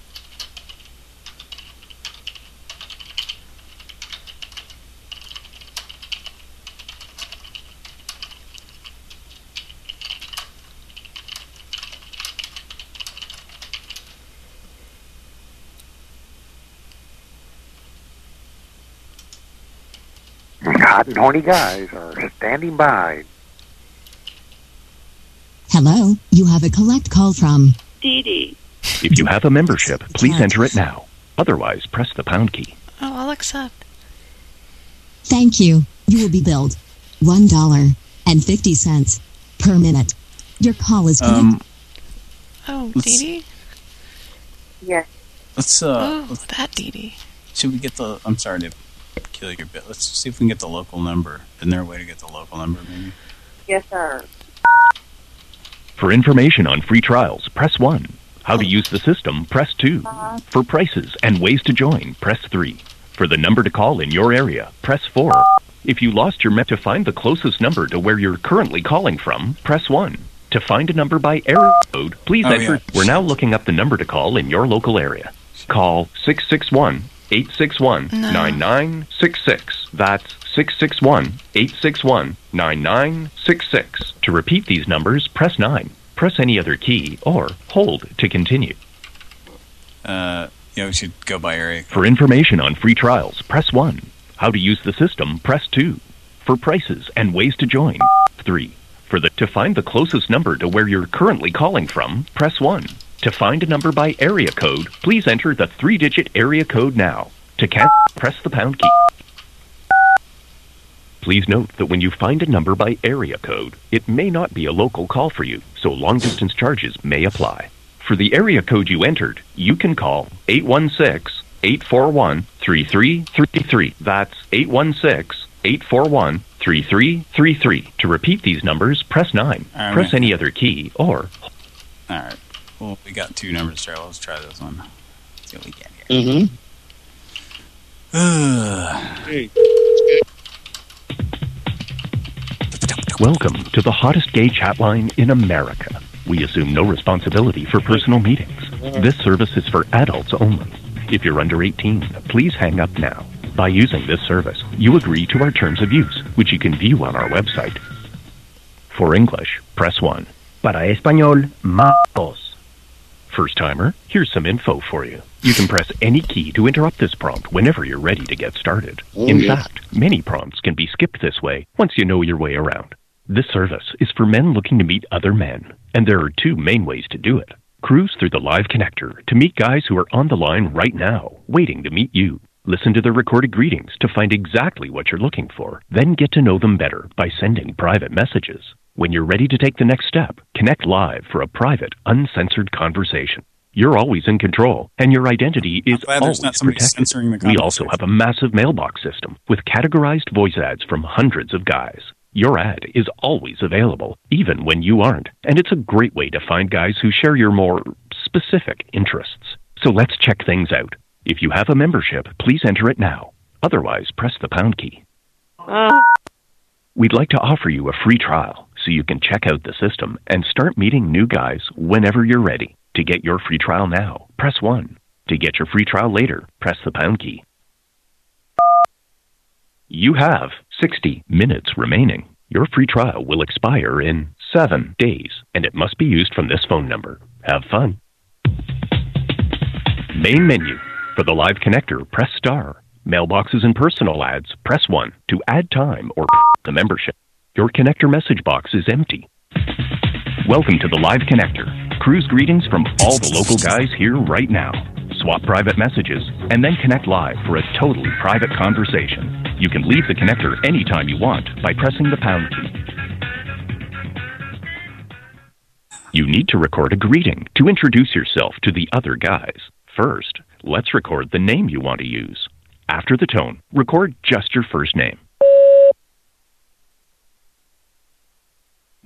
Speaker 30: Hot and horny guys are standing by.
Speaker 34: Hello, you have a collect call from
Speaker 25: Dee Dee.
Speaker 33: If you have a membership, please enter it now. Otherwise, press the pound key.
Speaker 3: Oh, I'll accept.
Speaker 34: Thank you. You will be billed $1.50 per minute. Your call is connected.
Speaker 2: Um,
Speaker 3: Oh,
Speaker 2: Let's-
Speaker 3: Dee Dee?
Speaker 27: Yes.
Speaker 2: let's uh,
Speaker 3: Oh,
Speaker 2: let's-
Speaker 3: that Dee Dee.
Speaker 2: should we get the? I'm sorry to kill your bit. Let's see if we can get the local number. Isn't there a way to get the local number? Maybe.
Speaker 27: Yes, sir.
Speaker 33: For information on free trials, press 1. How to use the system, press 2. For prices and ways to join, press 3. For the number to call in your area, press 4. If you lost your map to find the closest number to where you're currently calling from, press 1. To find a number by area code, please
Speaker 2: Oh,
Speaker 33: enter.
Speaker 2: yeah.
Speaker 33: We're now looking up the number to call in your local area. Call 661 861 9966. That's 661 861 9966. To repeat these numbers, press 9. Press any other key or hold to continue.
Speaker 2: Uh, yeah, we should go by area.
Speaker 33: For information on free trials, press 1. How to use the system, press 2. For prices and ways to join, 3. For the to find the closest number to where you're currently calling from, press 1. To find a number by area code, please enter the 3-digit area code now. To cancel, press the pound key. Please note that when you find a number by area code, it may not be a local call for you, so long distance charges may apply. For the area code you entered, you can call 816 841 3333. That's 816 841 3333. To repeat these numbers, press 9.
Speaker 2: right,
Speaker 33: press any other key or
Speaker 2: All right. Well, we got two numbers there. Let's try this one. See what we get here.
Speaker 24: Mm-hmm. Hey.
Speaker 33: Welcome to the hottest gay chat line in America. We assume no responsibility for personal meetings. This service is for adults only. If you're under 18, please hang up now. By using this service, you agree to our terms of use, which you can view on our website. For English, press 1. Para español, más. First timer, here's some info for you. You can press any key to interrupt this prompt whenever you're ready to get started.
Speaker 24: Oh,
Speaker 33: In
Speaker 24: yes.
Speaker 33: fact, many prompts can be skipped this way once you know your way around. This service is for men looking to meet other men, and there are two main ways to do it. Cruise through the live connector to meet guys who are on the line right now, waiting to meet you. Listen to their recorded greetings to find exactly what you're looking for. Then get to know them better by sending private messages. When you're ready to take the next step, connect live for a private, uncensored conversation. You're always in control, and your identity is always
Speaker 2: there's not somebody
Speaker 33: protected.
Speaker 2: the
Speaker 33: we also have a massive mailbox system with categorized voice ads from hundreds of guys. Your ad is always available, even when you aren't, and it's a great way to find guys who share your more specific interests. So let's check things out. If you have a membership, please enter it now. Otherwise, press the pound key. Ah. We'd like to offer you a free trial so you can check out the system and start meeting new guys whenever you're ready. To get your free trial now, press 1. To get your free trial later, press the pound key. You have 60 minutes remaining. Your free trial will expire in 7 days, and it must be used from this phone number. Have fun. Main menu. For the live connector, press star. Mailboxes and personal ads, press 1 to add time or the membership. Your connector message box is empty. Welcome to the live connector. Cruise greetings from all the local guys here right now. Swap private messages and then connect live for a totally private conversation. You can leave the connector anytime you want by pressing the pound key. You need to record a greeting to introduce yourself to the other guys. First, let's record the name you want to use. After the tone, record just your first name.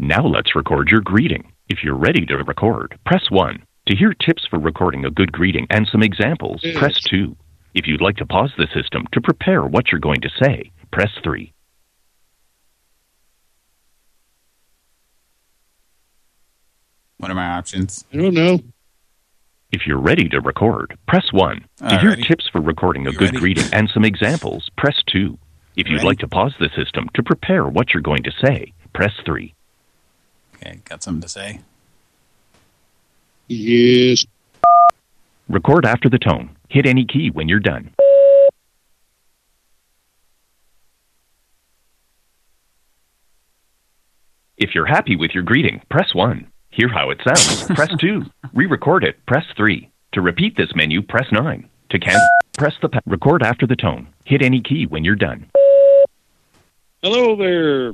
Speaker 33: Now let's record your greeting. If you're ready to record, press 1. To hear tips for recording a good greeting and some examples, press 2. If you'd like to pause the system to prepare what you're going to say, press 3.
Speaker 2: What are my options?
Speaker 24: I don't know.
Speaker 33: If you're ready to record, press 1. To hear
Speaker 2: Alrighty.
Speaker 33: tips for recording a good greeting and some examples, press 2. If you'd
Speaker 2: Ready?
Speaker 33: like to pause the system to prepare what you're going to say, press 3.
Speaker 2: Okay, got something to say?
Speaker 24: Yes.
Speaker 33: Record after the tone. Hit any key when you're done. If you're happy with your greeting, press 1. Hear how it sounds, press 2. [LAUGHS] Re-record it, press 3. To repeat this menu, press 9. To cancel, press the pa- record after the tone. Hit any key when you're done.
Speaker 24: Hello there.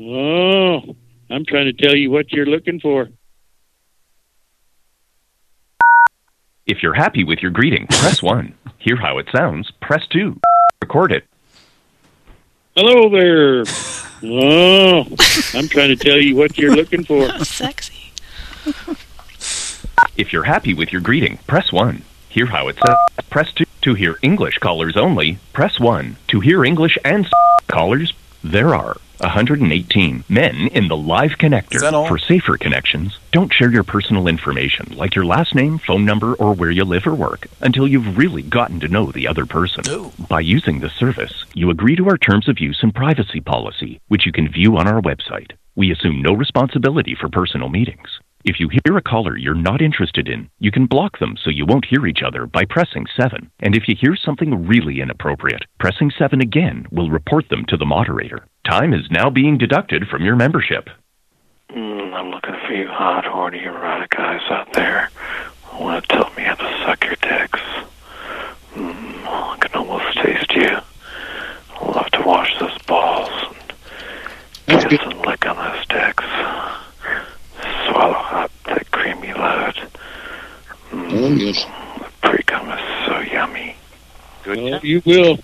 Speaker 24: Oh, I'm trying to tell you what you're looking for.
Speaker 33: If you're happy with your greeting, press 1. Hear how it sounds, press 2. Record it.
Speaker 24: Hello there. Oh, I'm trying to tell you what you're looking for. [LAUGHS]
Speaker 3: Sexy.
Speaker 33: If you're happy with your greeting, press 1. Hear how it sounds, press 2. To hear English callers only, press 1. To hear English and callers, there are 118 men in the live connector.
Speaker 2: Is that all?
Speaker 33: For safer connections, don't share your personal information like your last name, phone number, or where you live or work until you've really gotten to know the other person. By using this service, you agree to our terms of use and privacy policy, which you can view on our website. We assume no responsibility for personal meetings. If you hear a caller you're not interested in, you can block them so you won't hear each other by pressing 7. And if you hear something really inappropriate, pressing 7 again will report them to the moderator. Time is now being deducted from your membership.
Speaker 30: Mm, I'm looking for you hot, horny, erotic guys out there who want to tell me how to suck your dicks. Mm, I can almost taste you. I love to wash those balls and kiss and lick on those dicks. Swallow up that creamy load.
Speaker 24: Oh, yes.
Speaker 30: Pre-cum is so yummy.
Speaker 24: Oh, you will.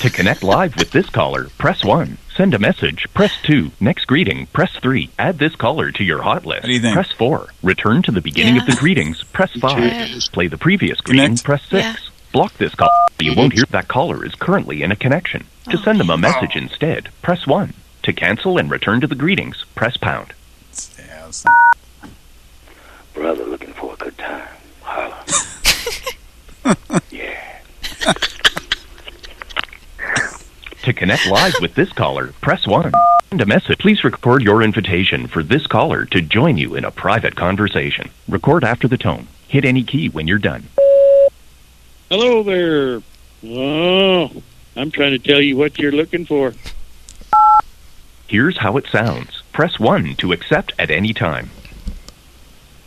Speaker 33: To connect live with this caller, press 1. Send a message, press 2. Next greeting, press 3. Add this caller to your hot list.
Speaker 2: do you think?
Speaker 33: Press 4. Return to the beginning of the greetings, press 5.
Speaker 3: Connect.
Speaker 33: Play the previous greeting,
Speaker 2: Connect.
Speaker 33: press 6.
Speaker 3: Yeah.
Speaker 33: Block this call. You won't hear that caller is currently in a connection. To
Speaker 3: Oh,
Speaker 33: send them a message oh. instead, press 1. To cancel and return to the greetings, press pound.
Speaker 2: Yeah,
Speaker 30: Brother looking for a good time. Holla. [LAUGHS] yeah. [LAUGHS]
Speaker 33: To connect live with this caller, press 1. Send a message. Please record your invitation for this caller to join you in a private conversation. Record after the tone. Hit any key when you're done.
Speaker 24: Hello there. Oh, I'm trying to tell you what you're looking for.
Speaker 33: Here's how it sounds. Press 1 to accept at any time.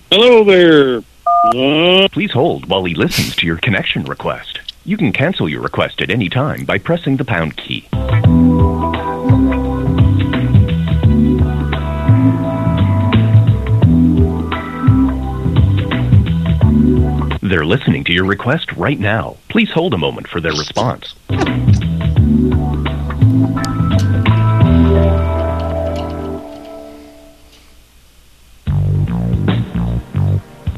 Speaker 24: Hello there. Oh,
Speaker 33: Please hold while he listens to your connection request. You can cancel your request at any time by pressing the pound key. They're listening to your request right now. Please hold a moment for their response.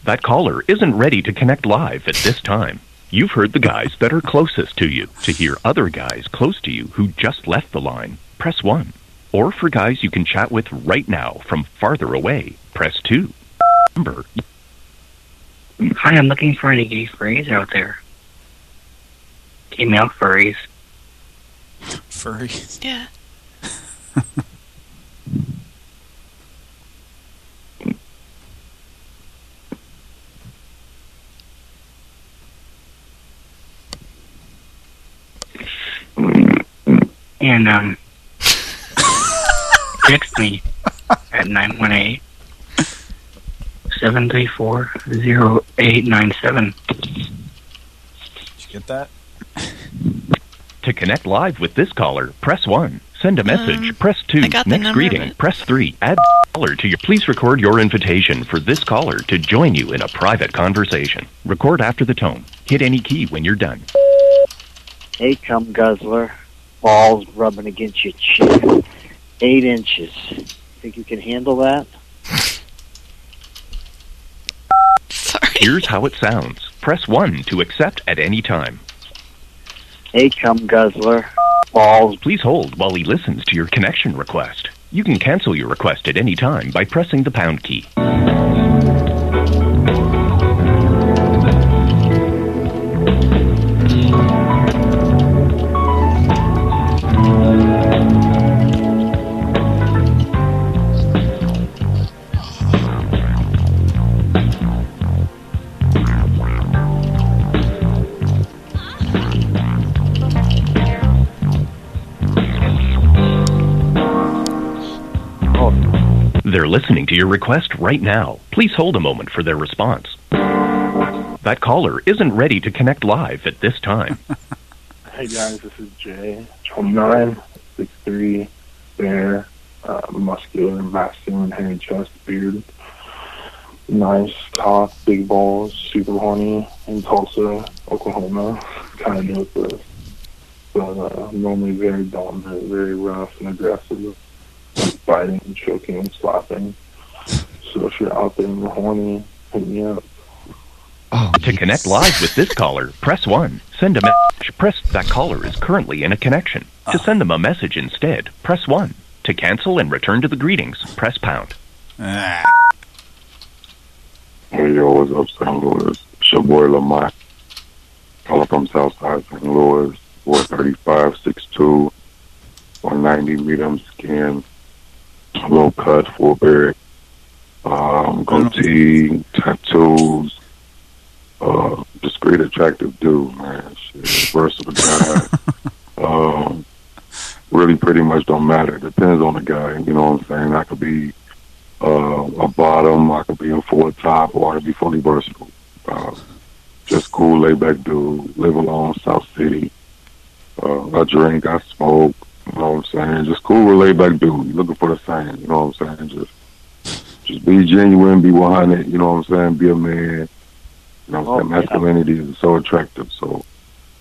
Speaker 33: That caller isn't ready to connect live at this time. You've heard the guys that are closest to you. To hear other guys close to you who just left the line, press 1. Or for guys you can chat with right now from farther away, press 2. Remember,
Speaker 35: Hi, I'm looking for any gay furries out there. Female furries.
Speaker 2: Furries.
Speaker 3: Yeah. [LAUGHS]
Speaker 35: And, um, [LAUGHS] text me at 918 734 0897.
Speaker 2: Did you get that?
Speaker 33: to connect live with this caller, press 1. Send a message,
Speaker 3: Um,
Speaker 33: press 2.
Speaker 3: I got the
Speaker 33: Next greeting, press 3. Add caller to your. Please record your invitation for this caller to join you in a private conversation. Record after the tone. Hit any key when you're done.
Speaker 36: Hey, cum guzzler. Balls rubbing against your chin. Eight inches. Think you can handle that? Sorry.
Speaker 33: Here's how it sounds. Press 1 to accept at any time.
Speaker 36: Hey, cum guzzler. Balls.
Speaker 33: Please hold while he listens to your connection request. You can cancel your request at any time by pressing the pound key. They're listening to your request right now. Please hold a moment for their response. That caller isn't ready to connect live at this time. [LAUGHS]
Speaker 37: Hey guys, this is Jay. 29, 6'3", fair, uh, muscular, masculine, hairy chest, beard. Nice cock, big balls, super horny in Tulsa, Oklahoma. Kind of new at this. But uh, normally very dominant, very rough and aggressive, biting, choking, and slapping. So if you're out there and you're horny, hit me up.
Speaker 33: Oh, to connect live with this caller, press 1. Send a message. Press that caller is currently in a connection. To send them a message instead, press 1. To cancel and return to the greetings, press pound. Ah.
Speaker 37: Hey yo, what's up, St. Louis? It's your boy Lamont. Calling from Southside St. Louis. 435, 6'2", 190 medium skin, low cut, full beard, um, goatee, tattoos, uh, discreet, attractive dude, man. Shit, versatile guy. [LAUGHS] um, really pretty much don't matter. Depends on the guy, you know what I'm saying? I could be uh, a bottom, I could be a full top, or I could be fully versatile. Uh, just cool, laid back dude, live alone, South City. Uh, I drink, I smoke, you know what I'm saying? Just cool, laid back dude. You looking for the same, you know what I'm saying? Just just be genuine, be 100, you know what I'm saying? Be a man. You know what I'm saying?
Speaker 36: Oh, yeah.
Speaker 37: Masculinity is so attractive, so,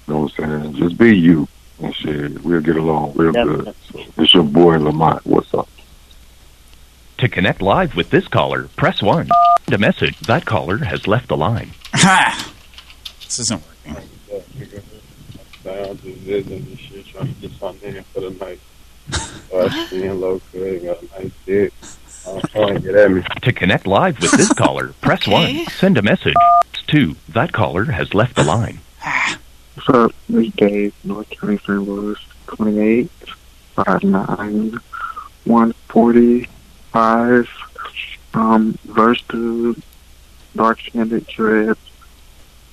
Speaker 37: you know what I'm saying? Just be you and shit. We'll get along real good. So, it's your boy Lamont. What's up?
Speaker 33: To connect live with this caller, press 1. Send a message. That caller has left the line.
Speaker 2: This isn't working.
Speaker 37: Down, just visiting and shit, trying to get something in for the night. Being low cut, got a nice dick. I'm trying to get at me.
Speaker 33: To connect live with this caller, press 1. Send a message. 2. That caller has left the line.
Speaker 37: What's up? This is Dave, North County, St. Louis, 28, 5'9", 145, um, versatile, dark-skinned dreads.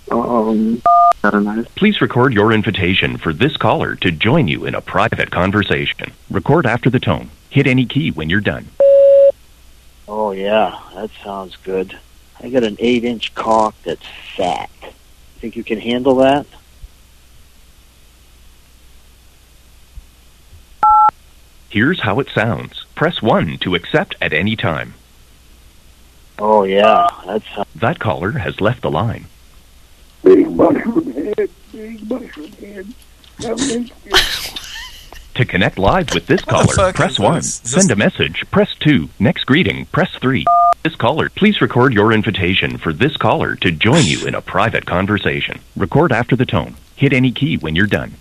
Speaker 37: Um, got a nice
Speaker 33: Please record your invitation for this caller to join you in a private conversation. Record after the tone. Hit any key when you're done.
Speaker 36: Oh, yeah, that sounds good. I got an eight inch cock that's fat. Think you can handle that?
Speaker 33: Here's how it sounds. Press 1 to accept at any time.
Speaker 36: Oh, yeah, that's.
Speaker 33: That caller has left the line.
Speaker 37: Big mushroom head, big mushroom head.
Speaker 33: To connect live with this caller, press 1.
Speaker 2: this?
Speaker 33: Send a message, press 2. Next greeting, press 3. This caller, please record your invitation for this caller to join you in a private conversation. Record after the tone. Hit any key when you're done.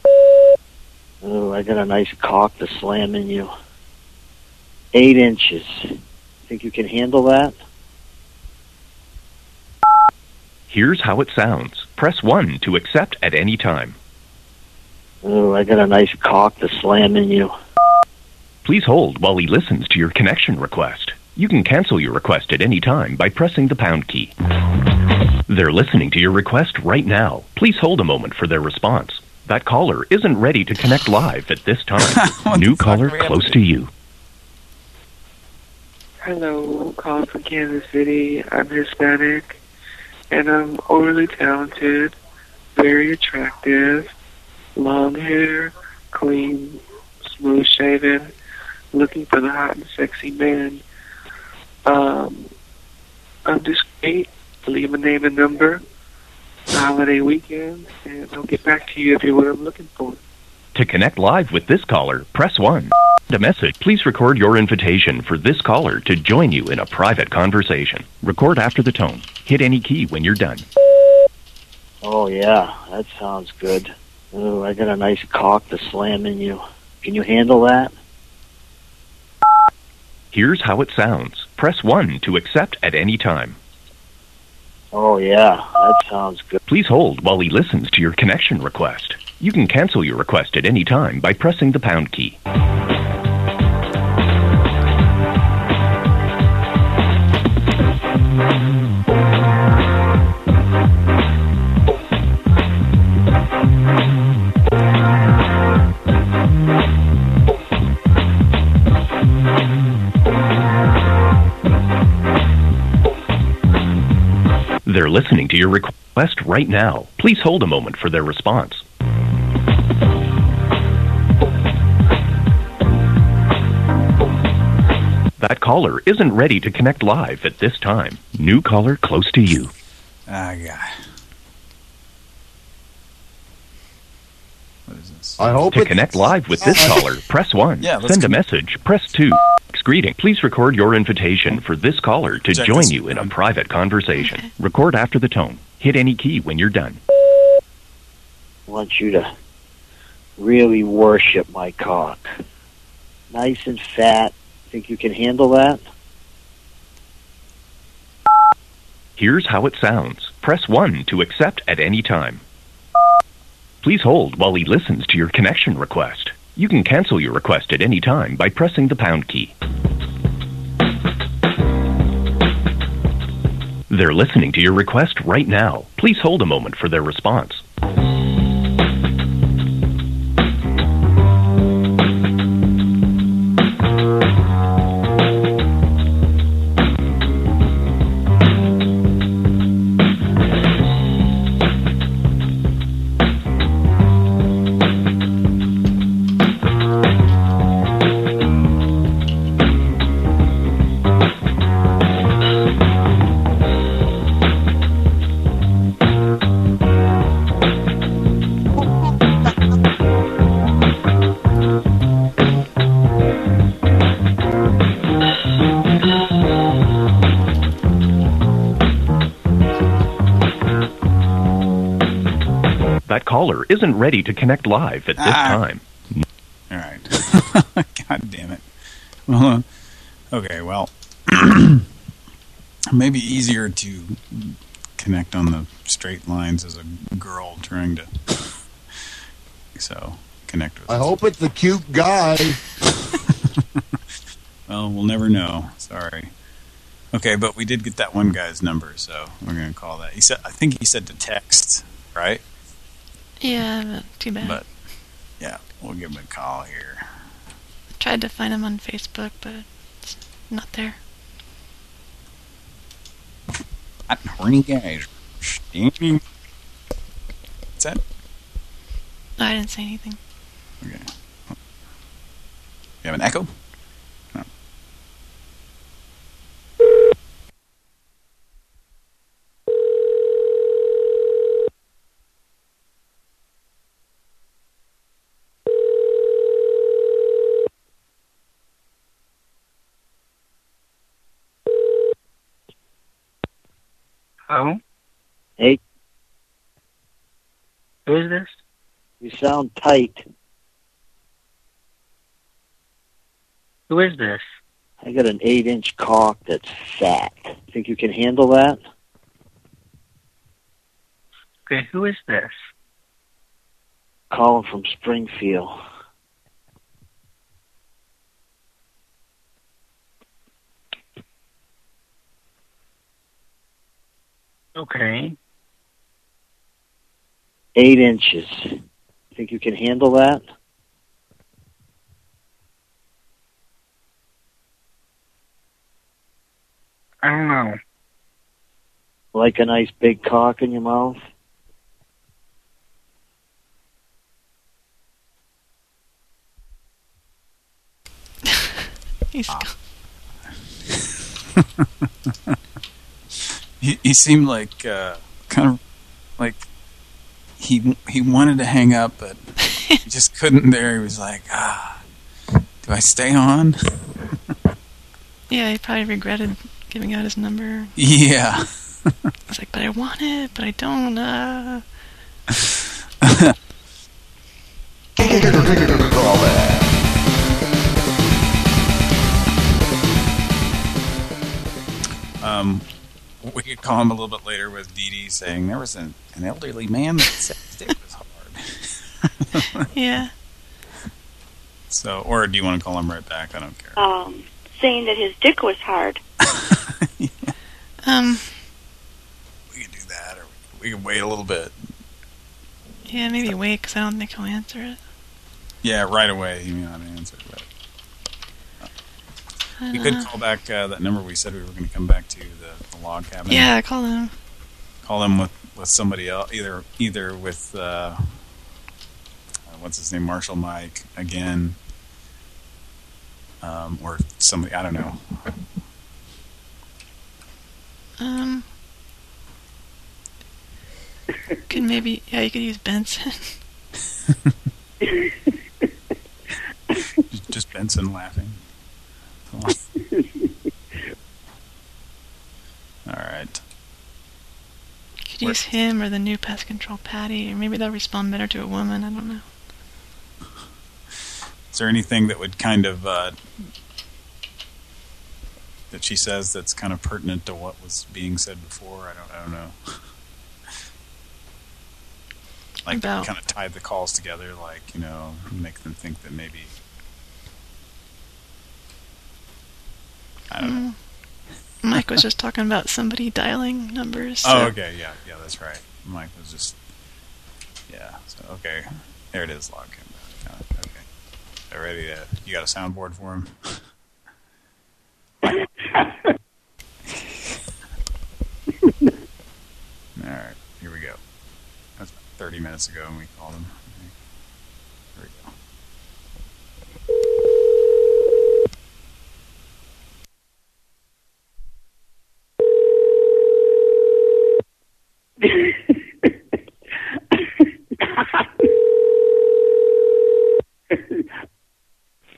Speaker 36: Oh, I got a nice cock to slam in you. Eight inches. Think you can handle that?
Speaker 33: Here's how it sounds. Press 1 to accept at any time.
Speaker 36: Oh, I got a nice cock to slam in you.
Speaker 33: Please hold while he listens to your connection request. You can cancel your request at any time by pressing the pound key. They're listening to your request right now. Please hold a moment for their response. That caller isn't ready to connect live at this time. [LAUGHS] New caller close to you.
Speaker 38: Hello, calling from Kansas City. I'm Hispanic, and I'm overly talented, very attractive, long hair, clean, smooth shaven, looking for the hot and sexy man. Um, I'm discreet. Leave a name and number. Holiday weekend, and I'll get back to you if you're what I'm looking for.
Speaker 33: To connect live with this caller, press 1. A message. Please record your invitation for this caller to join you in a private conversation. Record after the tone. Hit any key when you're done.
Speaker 36: Oh, yeah, that sounds good. Oh, I got a nice cock to slam in you. Can you handle that?
Speaker 33: Here's how it sounds. Press 1 to accept at any time.
Speaker 36: Oh, yeah, that sounds good.
Speaker 33: Please hold while he listens to your connection request. You can cancel your request at any time by pressing the pound key. They're listening to your request right now. Please hold a moment for their response. That caller isn't ready to connect live at this time. New caller close to you.
Speaker 2: Ah, yeah.
Speaker 31: I hope
Speaker 33: To
Speaker 31: it's-
Speaker 33: connect live with this [LAUGHS] caller, press 1.
Speaker 2: Yeah, let's
Speaker 33: Send a message, press 2. Greeting. Please record your invitation for this caller to
Speaker 2: Check
Speaker 33: join
Speaker 2: this.
Speaker 33: you in a private conversation. Record after the tone. Hit any key when you're done.
Speaker 36: I want you to really worship my cock. Nice and fat. Think you can handle that?
Speaker 33: Here's how it sounds. Press 1 to accept at any time. Please hold while he listens to your connection request. You can cancel your request at any time by pressing the pound key. They're listening to your request right now. Please hold a moment for their response. Isn't ready to connect live at this
Speaker 2: Ah.
Speaker 33: time.
Speaker 2: All right. [LAUGHS] God damn it. Well, [LAUGHS] uh, okay, well, [CLEARS THROAT] maybe easier to connect on the straight lines as a girl trying to [LAUGHS] so connect with.
Speaker 31: I hope it's a cute guy.
Speaker 2: Well, we'll never know. Sorry. Okay, but we did get that one guy's number, so we're gonna call that. He said, I think he said to text, right?
Speaker 3: Yeah, but too bad.
Speaker 2: But yeah, we'll give him a call here.
Speaker 3: I Tried to find him on Facebook, but it's not there.
Speaker 2: And horny guys. Standing. What's that?
Speaker 3: I didn't say anything.
Speaker 2: Okay. You have an echo?
Speaker 36: Hey,
Speaker 39: Who is this?
Speaker 36: you sound tight.
Speaker 39: Who is this?
Speaker 36: I got an eight-inch cock that's fat. Think you can handle that?
Speaker 39: Okay, who is this?
Speaker 36: Calling from Springfield.
Speaker 39: Okay.
Speaker 36: Eight inches. Think you can handle that?
Speaker 39: I don't know.
Speaker 36: Like a nice big cock in your mouth? [LAUGHS]
Speaker 3: He's [LAUGHS]
Speaker 2: he he seemed like uh, kind of like he he wanted to hang up, but [LAUGHS] he just couldn't. There, he was like, ah, do I stay on? [LAUGHS]
Speaker 3: Yeah, he probably regretted giving out his number.
Speaker 2: Yeah. [LAUGHS]
Speaker 3: It's like, but I want it, but I don't. Uh.
Speaker 2: Um, [LAUGHS] we could call him a little bit later with Dee Dee saying there was an, an elderly man that said [LAUGHS] his dick was hard. [LAUGHS]
Speaker 3: yeah.
Speaker 2: So, or do you want to call him right back? I don't care.
Speaker 40: Um, saying that his dick was hard.
Speaker 3: Um.
Speaker 2: We could do that or we can wait a little bit.
Speaker 3: Yeah, maybe wait, because I don't think he'll answer it.
Speaker 2: Yeah, right away. He may not answer, but
Speaker 3: I
Speaker 2: we could call back uh, that number we said we were going to come back to the, the log cabin.
Speaker 3: Yeah, call them.
Speaker 2: call them with with somebody else, either either with uh, uh, what's his name, Marshall Mike again, um, or somebody I don't know.
Speaker 3: Um. Could maybe, yeah, you could use Benson.
Speaker 2: Just- [LAUGHS] Just Benson laughing. [LAUGHS] All right.
Speaker 3: could use him or the new pest control Patty, or maybe they'll respond better to a woman. I don't know. [LAUGHS]
Speaker 2: Is there anything that would kind of uh, that she says that's kind of pertinent to what was being said before? I don't. I don't know. [LAUGHS] Like
Speaker 3: About-
Speaker 2: kind of tie the calls together, like you know, make them think that maybe. I don't know.
Speaker 3: Mike was just talking about somebody dialing numbers.
Speaker 2: Oh, okay, yeah, yeah, that's right. Mike was just, yeah. So okay, there it is. Log. Uh, Okay, They're ready to. You got a soundboard for him? [LAUGHS] All right, here we go. That's 30 minutes ago when we called him. Okay. Here we go. [LAUGHS]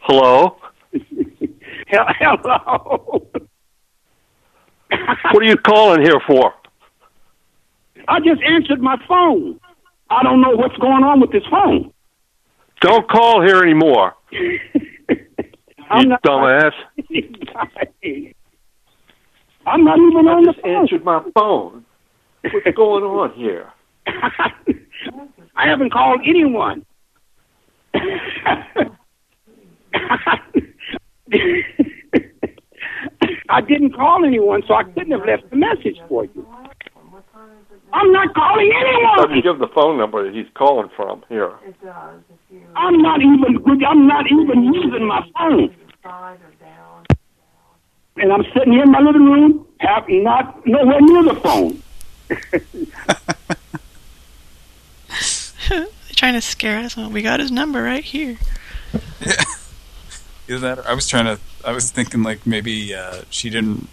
Speaker 41: Hello?
Speaker 16: Hello.
Speaker 41: What are you calling here for?
Speaker 16: I just answered my phone. I don't know what's going on with this phone.
Speaker 41: Don't call here anymore. [LAUGHS]
Speaker 16: I'm
Speaker 41: you
Speaker 16: not-
Speaker 41: dumbass. [LAUGHS]
Speaker 16: I'm not even on the
Speaker 41: just answered my phone. What's going on here? [LAUGHS]
Speaker 16: I haven't called anyone. [LAUGHS] I didn't call anyone, so I couldn't have left a message for you. I'm not calling
Speaker 41: Doesn't
Speaker 16: anyone.
Speaker 41: give the phone number that he's calling from here.
Speaker 16: I'm not even. I'm not even using my phone. And I'm sitting here in my living room, have not nowhere near the phone.
Speaker 3: They're trying to scare us. Oh, we got his number right here. [LAUGHS]
Speaker 2: Either that, or I was trying to. I was thinking like maybe uh, she didn't.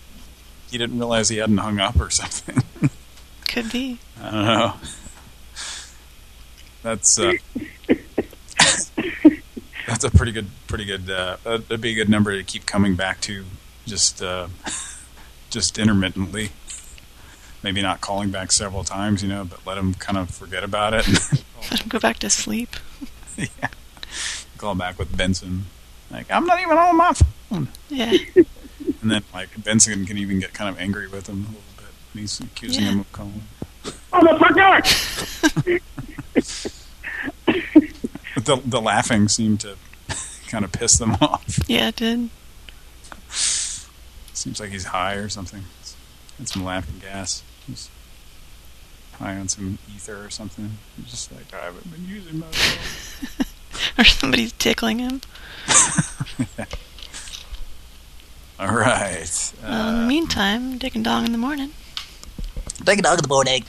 Speaker 2: He didn't realize he hadn't hung up or something. [LAUGHS]
Speaker 3: Could be.
Speaker 2: I don't know. That's uh, [LAUGHS] that's a pretty good, pretty good. Uh, that'd be a good number to keep coming back to, just uh, just intermittently.
Speaker 42: Maybe not calling back several times, you know, but let him kind of forget about it. [LAUGHS]
Speaker 3: Let him go back to sleep.
Speaker 42: yeah. Call back with Benson. Like, I'm not even on my phone.
Speaker 3: Yeah. [LAUGHS]
Speaker 42: And then, like, Benson can even get kind of angry with him a little bit. when He's accusing
Speaker 3: Yeah.
Speaker 42: him of calling.
Speaker 16: Oh, Motherfucker! [LAUGHS]
Speaker 42: The, the laughing seemed to kind of piss them off.
Speaker 3: Yeah, it did.
Speaker 42: Seems like he's high or something. Had some laughing gas. He's high on some ether or something. He's just like, I haven't been using my phone. [LAUGHS]
Speaker 3: Or somebody's tickling him. [LAUGHS]
Speaker 42: All right.
Speaker 3: well, in the meantime, Dick and Dong in the morning.
Speaker 2: Dick and dog in the morning.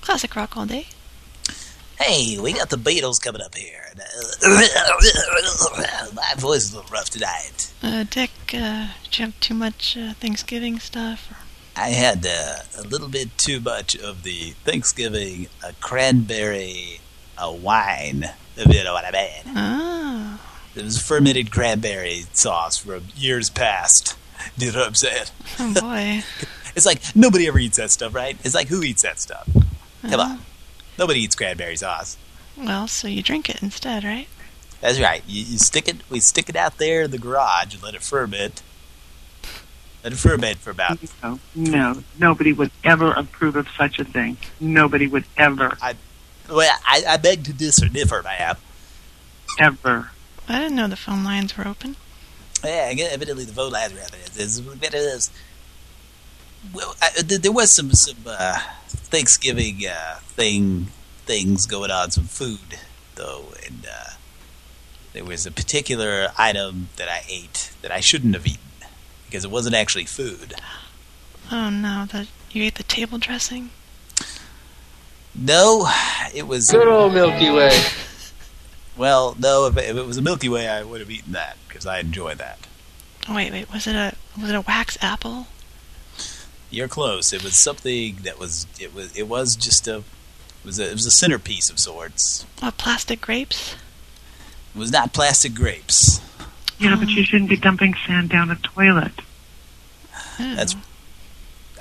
Speaker 3: Classic rock all day.
Speaker 2: Hey, we got the Beatles coming up here. Uh, [COUGHS] my voice is a little rough tonight.
Speaker 3: Uh, Dick, uh, did you have too much uh, Thanksgiving stuff? Or...
Speaker 2: I had uh, a little bit too much of the Thanksgiving uh, cranberry uh, wine, if you know what I mean.
Speaker 3: Oh.
Speaker 2: It was fermented cranberry sauce from years past. Do you know what I'm saying?
Speaker 3: Oh, boy. [LAUGHS]
Speaker 2: It's like, nobody ever eats that stuff, right? It's like, who eats that stuff? Come on. Nobody eats cranberry sauce.
Speaker 3: Well, so you drink it instead, right?
Speaker 2: That's right. You, you stick it. We stick it out there in the garage and let it ferment. Let it ferment for about.
Speaker 43: No, no, nobody would ever approve of such a thing. Nobody would ever,
Speaker 2: I, well, I, I beg to dis or differ, ma'am.
Speaker 43: ever.
Speaker 3: I didn't know the phone lines were open.
Speaker 2: Yeah, evidently the vote lines were out there. It's- It is. Well, I, th- there was some some uh, Thanksgiving uh, thing things going on, some food though, and uh, there was a particular item that I ate that I shouldn't have eaten because it wasn't actually food.
Speaker 3: Oh no, that you ate the table dressing?
Speaker 2: No, it was
Speaker 43: Good old Milky Way. [LAUGHS]
Speaker 2: Well, no, if, if it was a Milky Way, I would have eaten that because I enjoy that.
Speaker 3: Oh, wait, wait, was it a was it a wax apple?
Speaker 2: You're close. It was something that was it was it was just a it was a, it was a centerpiece of sorts.
Speaker 3: What, plastic grapes?
Speaker 2: It was not plastic grapes.
Speaker 43: Yeah, but you shouldn't be dumping sand down a toilet.
Speaker 2: That's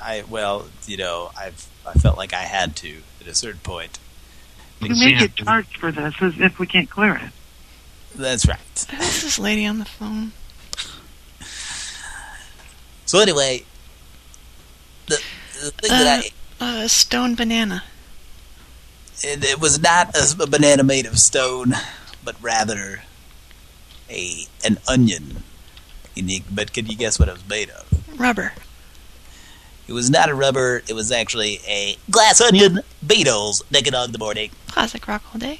Speaker 2: I well, you know, I've I felt like I had to at a certain point.
Speaker 43: You may get charged for this as if we can't clear it.
Speaker 2: That's right.
Speaker 3: Who's this lady on the phone?
Speaker 2: So anyway, the, the thing that I
Speaker 3: Uh, stone banana.
Speaker 2: it, it was not a, a banana made of stone, but rather a an onion. Unique, but can you guess what it was made of?
Speaker 3: Rubber.
Speaker 2: It was not a rubber. It was actually a glass onion. Beatles, naked on the morning.
Speaker 3: Classic rock all day.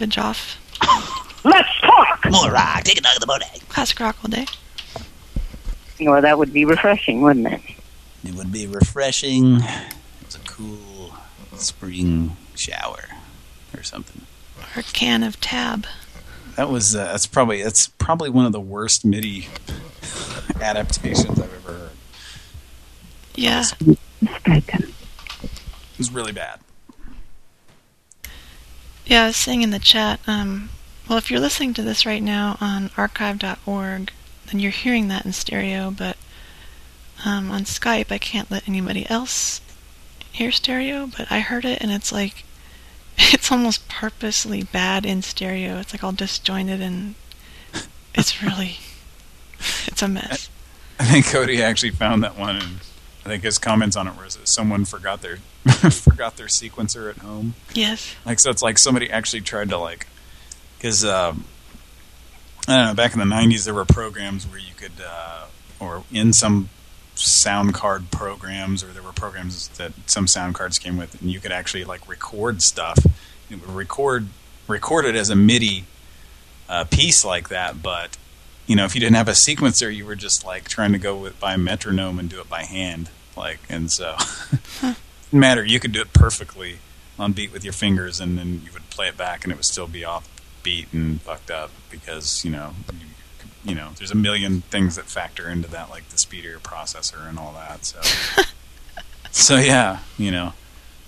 Speaker 3: Garbage off.
Speaker 43: Let's talk!
Speaker 2: More rock. Take a dog in the morning.
Speaker 3: Classic rock all day.
Speaker 44: Well, that would be refreshing, wouldn't it?
Speaker 2: It would be refreshing. It was a cool spring shower or something.
Speaker 3: Or a can of tab.
Speaker 42: That was uh, that's probably that's probably one of the worst MIDI adaptations I've ever heard.
Speaker 3: Yeah.
Speaker 25: Mistaken.
Speaker 2: It was really bad.
Speaker 3: Yeah, I was saying in the chat, um, well, if you're listening to this right now on archive.org, then you're hearing that in stereo, but um, on Skype, I can't let anybody else hear stereo, but I heard it and it's like, [LAUGHS] it's almost purposely bad in stereo. It's like all disjointed and it's really, it's a mess. [LAUGHS]
Speaker 2: I think Cody actually found that one, and I think his comments on it was that someone forgot their [LAUGHS] forgot their sequencer at home.
Speaker 3: Yes.
Speaker 2: Like so, it's like somebody actually tried to like, because um, I don't know. Back in the '90s, there were programs where you could, uh, or in some sound card programs, or there were programs that some sound cards came with, and you could actually like record stuff. It would record record it as a MIDI uh, piece like that, but you know, if you didn't have a sequencer, you were just like trying to go with by metronome and do it by hand, like, and so [LAUGHS] didn't matter. You could do it perfectly on beat with your fingers, and then you would play it back, and it would still be off beat and fucked up because you know, you, you know, there's a million things that factor into that, like the speed of your processor and all that. So, [LAUGHS] so yeah, you know.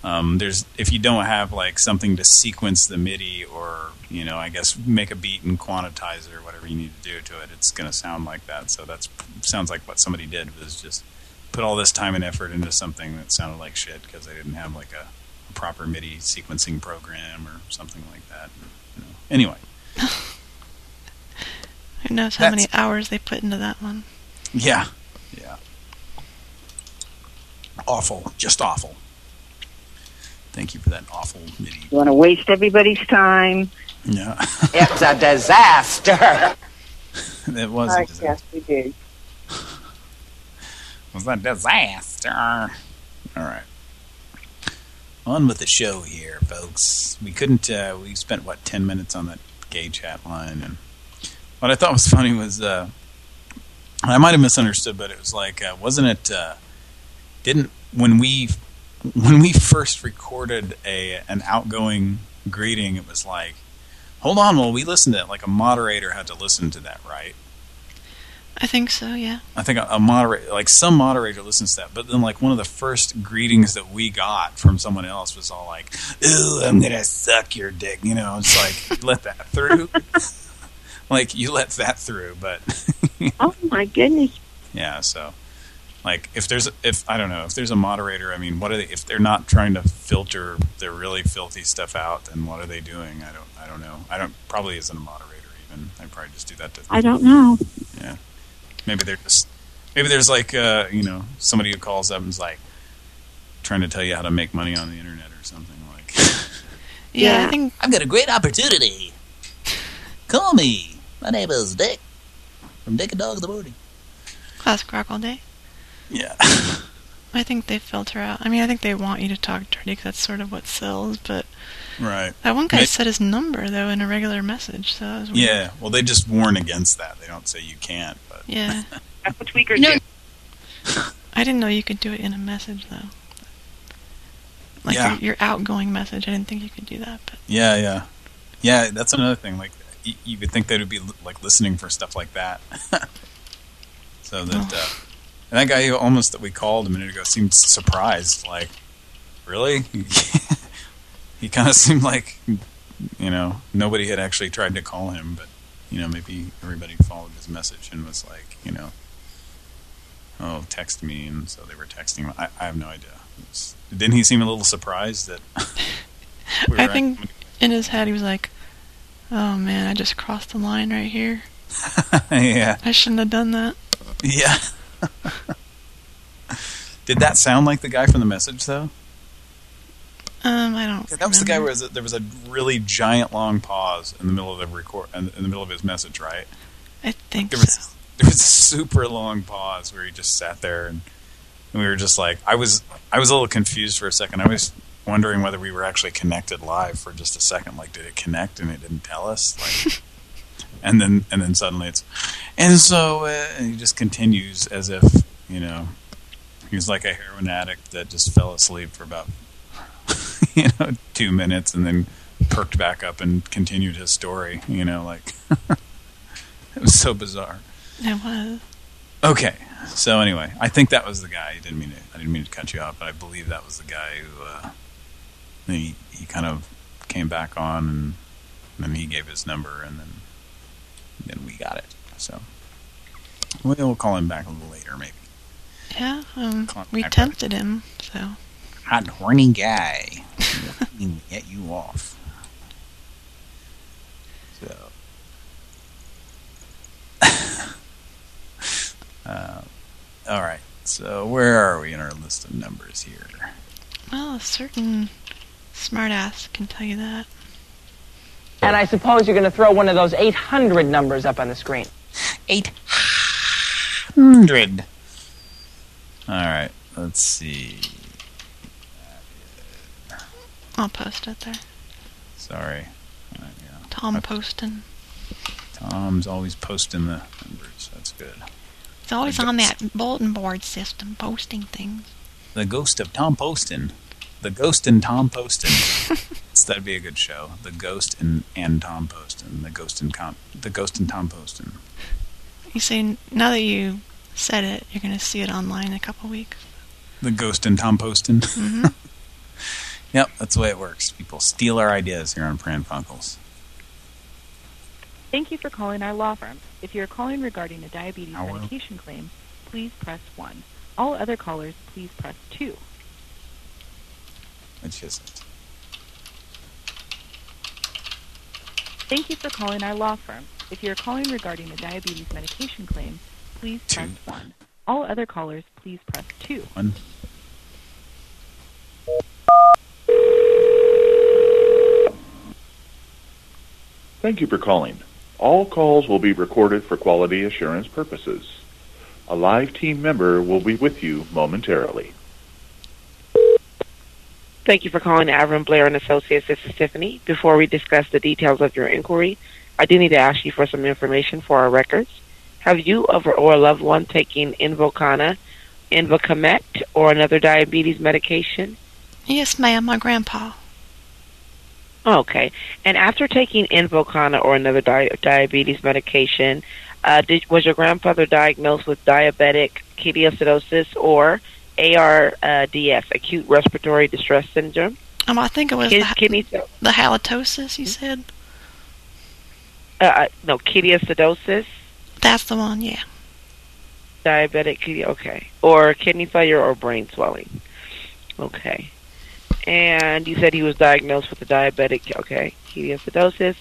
Speaker 2: Um, there's if you don't have like something to sequence the MIDI or you know I guess make a beat and quantize it or whatever you need to do to it, it's going to sound like that. So that's sounds like what somebody did was just put all this time and effort into something that sounded like shit because they didn't have like a, a, proper MIDI sequencing program or something like that. You know. Anyway, [LAUGHS]
Speaker 3: who knows how many hours they put into that one?
Speaker 2: Yeah, yeah, awful, just awful. Thank you for that awful MIDI.
Speaker 12: You want to waste everybody's time?
Speaker 2: Yeah. [LAUGHS]
Speaker 45: it's a disaster.
Speaker 2: it was
Speaker 12: I
Speaker 2: a disaster.
Speaker 12: guess we did.
Speaker 2: It was a disaster. [LAUGHS] All right. On with the show here, folks. We couldn't, uh, we spent, what, 10 minutes on that gay chat line. And what I thought was [LAUGHS] funny was, uh, I might have misunderstood, but it was like, uh, wasn't it, uh, didn't, when we when we first recorded a an outgoing greeting, it was like, hold on, well, we listened to it. Like a moderator had to listen to that, right?
Speaker 3: I think so, yeah.
Speaker 2: I think a, a moderator, like some moderator listens to that. But then like one of the first greetings that we got from someone else was all like, ooh, I'm going to suck your dick. You know, it's like, let that through. [LAUGHS] like you let that through, but. [LAUGHS]
Speaker 12: oh my goodness.
Speaker 2: Yeah, so. Like if there's if I don't know if there's a moderator, I mean, what are they? If they're not trying to filter their really filthy stuff out, then what are they doing? I don't I don't know. I don't probably isn't a moderator even. I probably just do that to.
Speaker 12: I don't know.
Speaker 2: Yeah, maybe they're just maybe there's like uh, you know somebody who calls up and is like trying to tell you how to make money on the internet or something like.
Speaker 3: yeah, [LAUGHS] yeah, I think
Speaker 18: I've got a great opportunity. Call me. My name is Dick from Dick and Dog in the Morning.
Speaker 3: Classic rock all day.
Speaker 2: Yeah.
Speaker 3: I think they filter out. I mean, I think they want you to talk dirty because that's sort of what sells, but...
Speaker 2: Right.
Speaker 3: That one guy they, said his number, though, in a regular message, so that was weird.
Speaker 2: Yeah, well, they just warn against that. They don't say you can't, but...
Speaker 3: Yeah. [LAUGHS]
Speaker 12: that's what tweakers
Speaker 3: no.
Speaker 12: do.
Speaker 3: I didn't know you could do it in a message, though. Like
Speaker 2: yeah.
Speaker 3: your, your outgoing message. I didn't think you could do that, but...
Speaker 2: Yeah, yeah. Yeah, that's another thing. Like, you, you would think they would be, like, listening for stuff like that. [LAUGHS] so that... Oh. Uh, and that guy almost that we called a minute ago seemed surprised. Like, really? [LAUGHS] he kind of seemed like, you know, nobody had actually tried to call him, but, you know, maybe everybody followed his message and was like, you know, oh, text me, and so they were texting him. I, I have no idea. Was, didn't he seem a little surprised that [LAUGHS]
Speaker 3: we I think in his head he was like, oh, man, I just crossed the line right here. [LAUGHS]
Speaker 2: yeah.
Speaker 3: I shouldn't have done that.
Speaker 2: Yeah. [LAUGHS] Did that sound like the guy from the message, though?
Speaker 3: Um, I don't.
Speaker 2: That was the guy where there was a really giant long pause in the middle of the record, in the middle of his message, right?
Speaker 3: I think
Speaker 2: there was,
Speaker 3: so.
Speaker 2: There was a super long pause where he just sat there, and, and we were just like, I was, I was a little confused for a second. I was wondering whether we were actually connected live for just a second. Like, did it connect and it didn't tell us? Like. [LAUGHS] and then and then suddenly it's and so uh, and he just continues as if you know he's like a heroin addict that just fell asleep for about [LAUGHS] you know two minutes and then perked back up and continued his story you know like [LAUGHS] it was so bizarre
Speaker 3: it was
Speaker 2: Okay. So anyway, I think that was the guy. I didn't mean to. I didn't mean to cut you off, but I believe that was the guy who uh, he he kind of came back on, and then he gave his number, and then then we got it. So we'll, call him back a little later, maybe.
Speaker 3: Yeah, um, we tempted him, so.
Speaker 2: Hot horny guy. Get you off. So. [LAUGHS] uh, all right. So where are we in our list of numbers here?
Speaker 3: Well, a certain smartass can tell you that.
Speaker 46: And I suppose you're going to throw one of those 800 numbers up on the screen.
Speaker 2: Eight hundred. All right. Let's see.
Speaker 3: I'll post it there.
Speaker 2: Sorry. Uh, yeah.
Speaker 3: Tom Poston.
Speaker 2: Tom's always posting the numbers. That's good.
Speaker 3: He's always on that bulletin board system, posting things.
Speaker 2: The Ghost of Tom Poston. The Ghost and Tom Poston. So [LAUGHS] That'd be a good show. The Ghost and and Tom Poston. The Ghost and Com the Ghost and Tom Poston.
Speaker 3: You see, now that you said it, you're going to see it online in a couple weeks.
Speaker 2: The Ghost and Tom Poston.
Speaker 3: Mhm. [LAUGHS]
Speaker 2: yep, that's the way it works. People steal our ideas here on Pran Funkels.
Speaker 47: Thank you for calling our law firm. If you're calling regarding a diabetes medication claim, please press 1. All other callers, please press 2.
Speaker 2: It?
Speaker 47: Thank you for calling our law firm. If you're calling regarding a diabetes medication claim, please press 1. All other callers, please press 2.
Speaker 2: One.
Speaker 48: Thank you for calling. All calls will be recorded for quality assurance purposes. A live team member will be with you momentarily.
Speaker 38: Thank you for calling Avron Blair and Associates. This is Tiffany. Before we discuss the details of your inquiry, I do need to ask you for some information for our records. Have you or or a loved one taking Invokana, Invokamet, or another diabetes medication?
Speaker 3: Yes, ma'am, my grandpa.
Speaker 38: Okay. And after taking Invokana or another di- diabetes medication, uh, did, was your grandfather diagnosed with diabetic ketoacidosis or ARDS, acute respiratory distress syndrome?
Speaker 3: Um, I think it was
Speaker 38: Kid-
Speaker 3: the,
Speaker 38: kidney,
Speaker 3: the halitosis, you said?
Speaker 38: uh, uh, no, ketoacidosis,
Speaker 3: That's the one, yeah.
Speaker 38: diabetic kidney, okay, or kidney failure or brain swelling. Okay. And you said he was diagnosed with a diabetic, okay, ketoacidosis,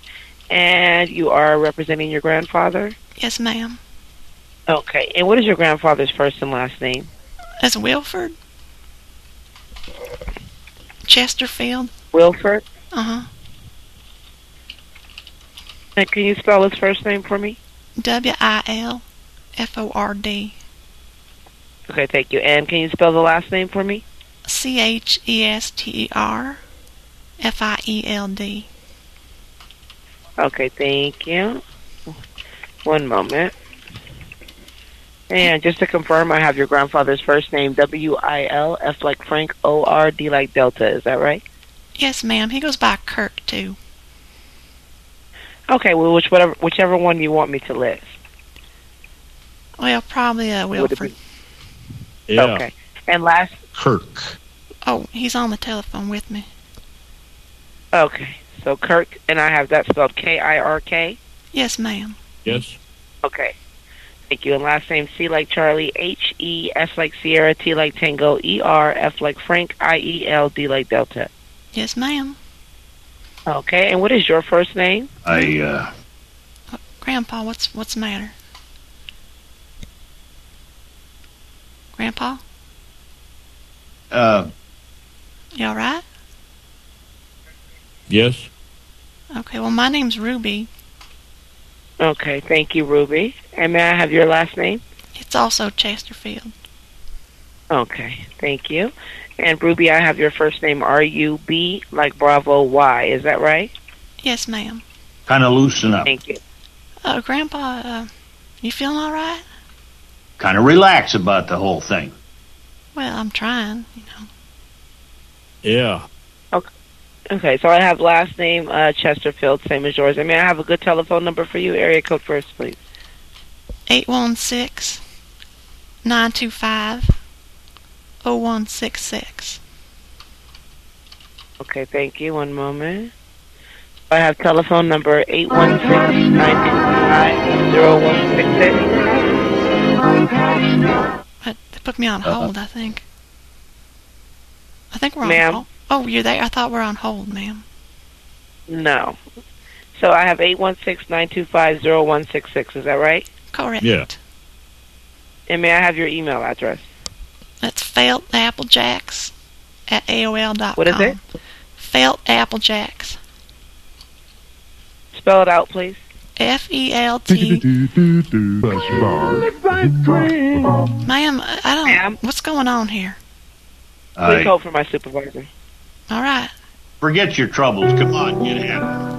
Speaker 38: and you are representing your grandfather?
Speaker 3: Yes, ma'am.
Speaker 38: Okay. And what is your grandfather's first and last name?
Speaker 3: That's Wilford. Chesterfield.
Speaker 38: Wilford.
Speaker 3: Uh huh.
Speaker 38: And can you spell his first name for me?
Speaker 3: W I L F O R D.
Speaker 38: Okay, thank you. And can you spell the last name for me?
Speaker 3: C H E S T E R F I E L D.
Speaker 38: Okay, thank you. One moment. And just to confirm, I have your grandfather's first name W I L F like Frank O R D like Delta. Is that right?
Speaker 3: Yes, ma'am. He goes by Kirk too.
Speaker 38: Okay, well, which whatever whichever one you want me to list.
Speaker 3: Well, probably uh,
Speaker 38: Would it
Speaker 3: Wilford.
Speaker 38: be- Okay. And last.
Speaker 31: Kirk.
Speaker 3: Oh, he's on the telephone with me.
Speaker 38: Okay. So Kirk, and I have that spelled K I R K.
Speaker 3: Yes, ma'am.
Speaker 31: Yes.
Speaker 38: Okay. Thank you. And last name C like Charlie, H E S like Sierra, T like Tango, E R F like Frank, I E L D like Delta.
Speaker 3: Yes, ma'am.
Speaker 38: Okay. And what is your first name?
Speaker 31: I, uh,
Speaker 3: Grandpa, what's what's the matter? Grandpa,
Speaker 31: uh,
Speaker 3: you all right?
Speaker 31: yes.
Speaker 3: Okay. Well, my name's Ruby.
Speaker 38: Okay. Thank you, Ruby. And may I have your last name?
Speaker 3: It's also Chesterfield.
Speaker 38: Okay. Thank you. And Ruby, I have your first name R U B like Bravo Y. Is that right?
Speaker 3: Yes, ma'am.
Speaker 31: Kind of loosen up.
Speaker 38: Thank you.
Speaker 3: Uh, Grandpa, uh, you feeling all right?
Speaker 31: Kind of relax about the whole thing.
Speaker 3: Well, I'm trying. You know.
Speaker 31: Yeah.
Speaker 38: Okay. So I have last name uh, Chesterfield, same as yours. I may I have a good telephone number for you? Area code first, please.
Speaker 3: Eight one six 925 0166.
Speaker 38: Okay, thank you. One moment. I have telephone number eight one six nine two five zero one six six.
Speaker 3: But they put me on hold, I think. I think we're on
Speaker 38: Ma'am?
Speaker 3: Hold. Oh, you're there? I thought we're on hold, ma'am.
Speaker 38: No. So I have eight one six nine two five zero one six six. Is that right?
Speaker 3: Correct.
Speaker 2: Yeah.
Speaker 38: And may I have your email address?
Speaker 3: That's felt applejacks at AOL.com.
Speaker 38: What is it?
Speaker 3: Felt applejacks.
Speaker 38: Spell it out, please.
Speaker 3: F E L T. Ma'am, I don't. What's going on here?
Speaker 38: Please
Speaker 19: Aye.
Speaker 38: hold for my supervisor.
Speaker 3: All right.
Speaker 19: Forget your troubles. Come on, get in.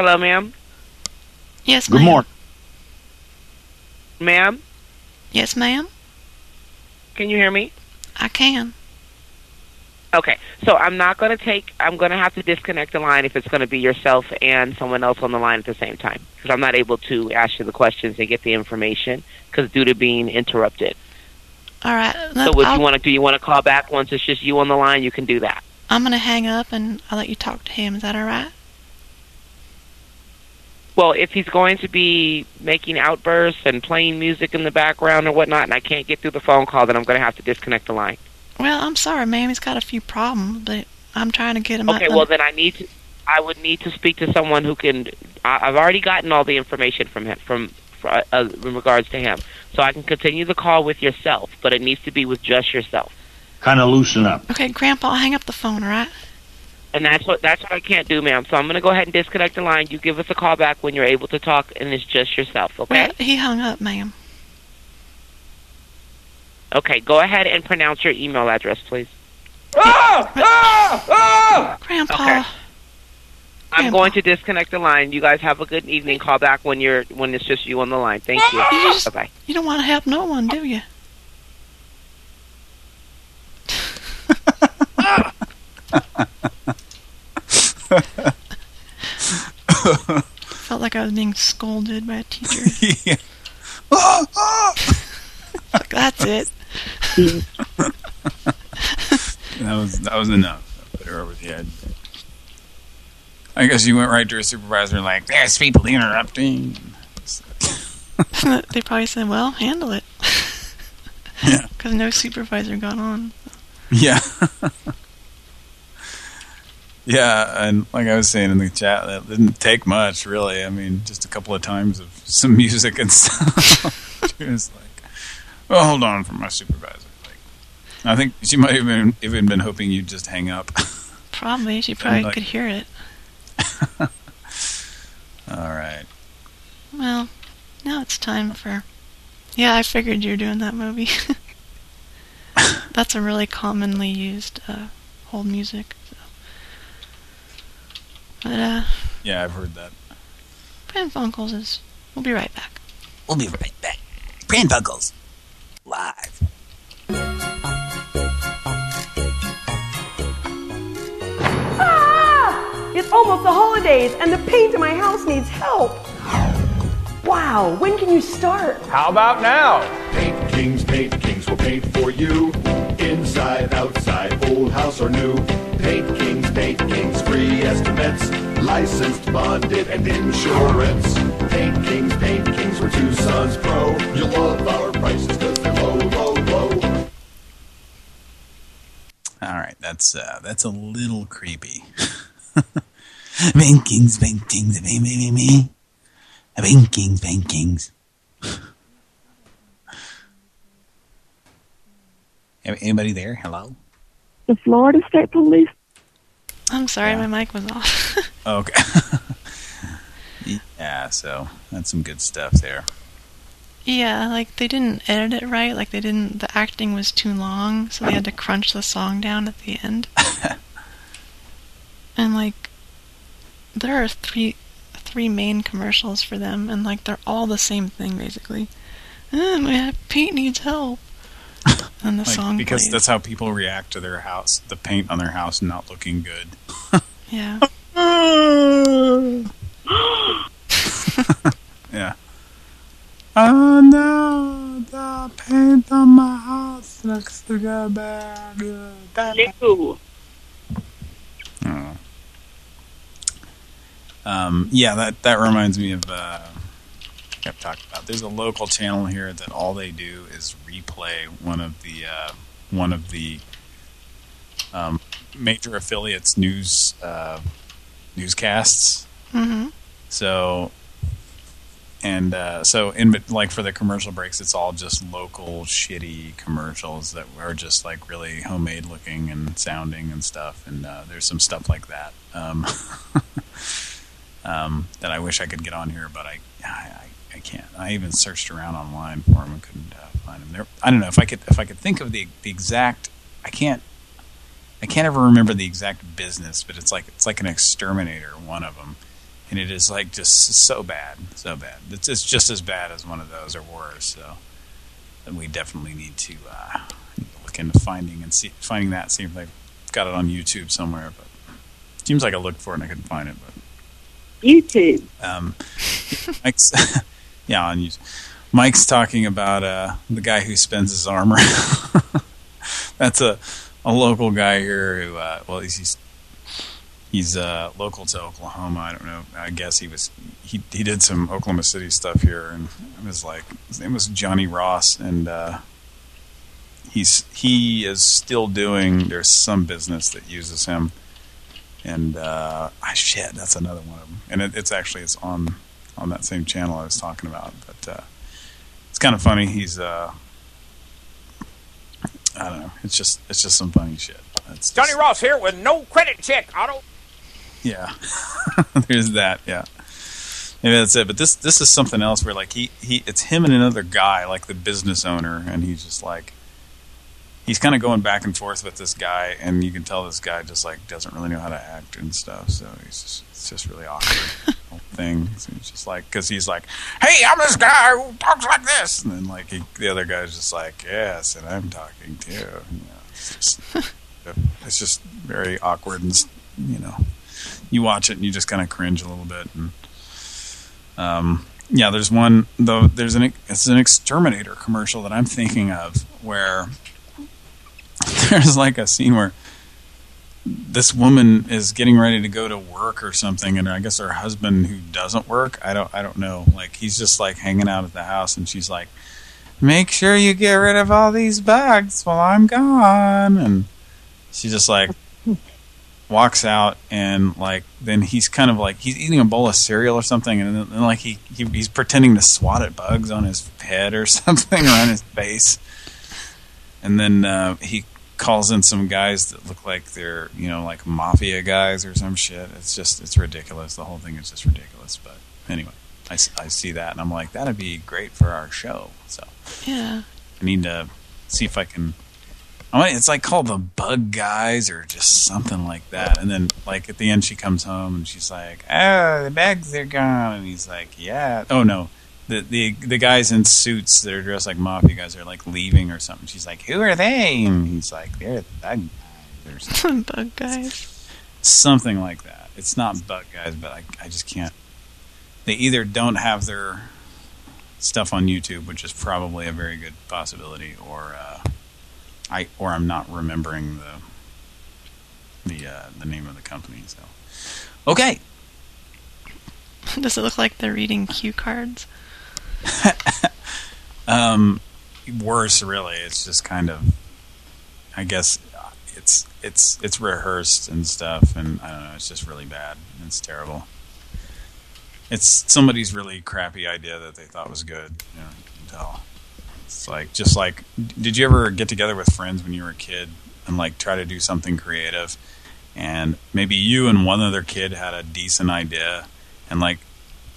Speaker 38: Hello, ma'am.
Speaker 3: Yes,
Speaker 19: Good
Speaker 3: ma'am.
Speaker 19: morning.
Speaker 38: Ma'am,
Speaker 3: Yes, ma'am.
Speaker 38: can you hear me?
Speaker 3: I can.
Speaker 38: Okay, so I'm not going to take. I'm going to have to disconnect the line if it's going to be yourself and someone else on the line at the same time because I'm not able to ask you the questions and get the information because due to being interrupted.
Speaker 3: All right.
Speaker 38: So
Speaker 3: look,
Speaker 38: what
Speaker 3: I'll-
Speaker 38: you want to do? You want to call back once it's just you on the line? You can do that.
Speaker 3: I'm going to hang up and I'll let you talk to him. Is that all right?
Speaker 38: Well, if he's going to be making outbursts and playing music in the background or whatnot, and I can't get through the phone call, then I'm going to have to disconnect the line.
Speaker 3: Well, I'm sorry, ma'am. He's got a few problems, but I'm trying to get him
Speaker 38: Okay,
Speaker 3: up.
Speaker 38: well then I need to. I would need to speak to someone who can. I, I've already gotten all the information from him from for, uh, in regards to him, so I can continue the call with yourself, but it needs to be with just yourself.
Speaker 19: Kind of loosen up.
Speaker 3: Okay, Grandpa, hang up the phone, all right?
Speaker 38: And that's what that's what I can't do, ma'am. So I'm going to go ahead and disconnect the line. You give us a call back when you're able to talk, and it's just yourself. Okay?
Speaker 3: Well, he hung up, ma'am.
Speaker 38: Okay. Go ahead and pronounce your email address, please. Ah! Ah! Ah!
Speaker 3: Grandpa.
Speaker 38: Okay. I'm going to disconnect the line. You guys have a good evening. Call back when you're when it's just you on the line. Thank you.
Speaker 3: You just-
Speaker 38: Bye bye.
Speaker 3: You don't want to help no one, do you? Felt like I was being scolded by a teacher. [LAUGHS]
Speaker 2: yeah. [LAUGHS]
Speaker 3: Like, That's it. [LAUGHS]
Speaker 2: That was that was enough. Put her over the edge. I guess you went right to her supervisor and like, there's people interrupting.
Speaker 3: they probably said, "Well, handle it,"
Speaker 2: Yeah.
Speaker 3: because no supervisor got on.
Speaker 2: Yeah. Yeah, and like I was saying in the chat, that didn't take much, really. I mean, just a couple of times of some [LAUGHS] music and stuff. [LAUGHS] she was like, "Well, hold on for my supervisor." Like, I think she might have been, even been hoping you'd just hang up. [LAUGHS]
Speaker 3: Probably. She probably
Speaker 2: like-
Speaker 3: could hear it.
Speaker 2: All right.
Speaker 3: Well, now it's time for. Yeah, I figured you're doing that movie. That's a really commonly used uh, hold music. So. But uh,
Speaker 2: Yeah, I've heard that.
Speaker 3: Pran Funkels is. We'll be right back.
Speaker 18: We'll be right back. Pran Funkels. Live.
Speaker 49: Ah! It's almost the holidays, and the paint in my house needs help. Wow, when can you start?
Speaker 19: How about now? Paint Kings, Paint Kings will paint for you. Inside, outside, old house or new. Paint Kings, Paint Kings, free estimates. Licensed, bonded, and insurance. Paint Kings, Paint Kings, we're Tucson's pro. You'll love our prices because they're low, low, low.
Speaker 2: All right, that's uh, that's a little creepy. [LAUGHS]
Speaker 18: Bankings, Kings, me, me, me, me. Bankings, bankings. Anybody there? Hello?
Speaker 50: The Florida State Police.
Speaker 3: I'm sorry, my mic was off. [LAUGHS]
Speaker 2: Okay. [LAUGHS] yeah, so that's some good stuff there.
Speaker 3: yeah, like they didn't edit it right. Like they didn't. The acting was too long, so they had to crunch the song down at the end. [LAUGHS] and like, there are three three main commercials for them, and like they're all the same thing basically. Uh, my paint needs help. [LAUGHS] And the
Speaker 2: Like,
Speaker 3: song
Speaker 2: because
Speaker 3: plays.
Speaker 2: that's how people react to their house, the paint on their house not looking good.
Speaker 3: Yeah. [LAUGHS]
Speaker 2: yeah. Oh no, the paint on my house looks to go bad.
Speaker 49: No.
Speaker 2: Oh. Um, yeah, that that reminds me of uh, I've talked about. There's a local channel here that all they do is replay one of the uh, one of the um, major affiliates news uh, newscasts.
Speaker 3: Mm-hmm.
Speaker 2: So, and uh, so in like for the commercial breaks, it's all just local shitty commercials that are just like really homemade looking and sounding and stuff. And uh, there's some stuff like that um, [LAUGHS] um, that I wish I could get on here, but I I, I I can't. I even searched around online for them and couldn't uh, find them. There, I don't know if I could if I could think of the the exact. I can't. I can't ever remember the exact business, but it's like it's like an exterminator, one of them, and it is like just so bad, so bad. It's, it's just as bad as one of those or worse. So, then we definitely need to uh, look into finding and see finding that, see if they've got it on YouTube somewhere. But it seems like I looked for it and I couldn't find it. But
Speaker 49: YouTube.
Speaker 2: um, [LAUGHS] Mike's, [LAUGHS] yeah, on YouTube. Mike's talking about uh, the guy who spends his armor. [LAUGHS] That's a a local guy here who, uh, well, he's he's, he's uh, local to Oklahoma. I don't know. I guess he was he he did some Oklahoma City stuff here, and it was like his name was Johnny Ross, and uh, he's he is still doing. There's some business that uses him, and uh, ah, shit, that's another one of them. And it, it's actually it's on on that same channel I was talking about, but uh, it's kind of funny. He's uh, I don't know. It's just it's just some funny shit. It's
Speaker 19: Johnny Ross here with no credit check. Auto.
Speaker 2: yeah. [LAUGHS] There's that. Yeah. Maybe that's it. But this this is something else where like he he it's him and another guy like the business owner, and he's just like he's kind of going back and forth with this guy, and you can tell this guy just like doesn't really know how to act and stuff. So he's just it's just really awkward whole [LAUGHS] thing. So he's just like because he's like, hey, I'm this guy who talks like this, and then like he, the other guy's just like, yes, and I'm talking too. You know, it's just [LAUGHS] it's just very awkward and you know you watch it and you just kind of cringe a little bit and um yeah there's one though there's an it's an exterminator commercial that I'm thinking of where [LAUGHS] there's like a scene where this woman is getting ready to go to work or something and I guess her husband who doesn't work I don't I don't know. Like he's just like hanging out at the house and she's like make sure you get rid of all these bugs while I'm gone. And she's just like [LAUGHS] walks out and like then he's kind of like he's eating a bowl of cereal or something and then, then like he, he he's pretending to swat at bugs on his head or [LAUGHS] something or on his face. And then uh, he calls in some guys that look like they're you know like mafia guys or some shit it's just it's ridiculous the whole thing is just ridiculous but anyway I, I see that and I'm like that'd be great for our show so
Speaker 3: Yeah.
Speaker 2: I need to see if I can. I mean, it's like called the Bug Guys or just something like that. And then, like at the end, she comes home and she's like, "Oh, the bags are gone." And he's like, "Yeah." Oh no, the the the guys in suits that are dressed like mafia guys are like leaving or something. She's like, "Who are they?" And he's like, "They're the Bug Guys." Or [LAUGHS] something.
Speaker 3: Bug guys.
Speaker 2: something like that. It's not Bug Guys, but I I just can't. They either don't have their stuff on YouTube, which is probably a very good possibility, or uh, I or I'm not remembering the the uh, the name of the company. So, okay, [LAUGHS]
Speaker 3: Does it look like they're reading cue cards? [LAUGHS]
Speaker 2: um, worse really. It's just kind of, I guess, it's it's it's rehearsed and stuff, and I don't know. It's just really bad. It's terrible. It's somebody's really crappy idea that they thought was good. You know, you can tell. It's like just like, did you ever get together with friends when you were a kid and like try to do something creative, and maybe you and one other kid had a decent idea, and like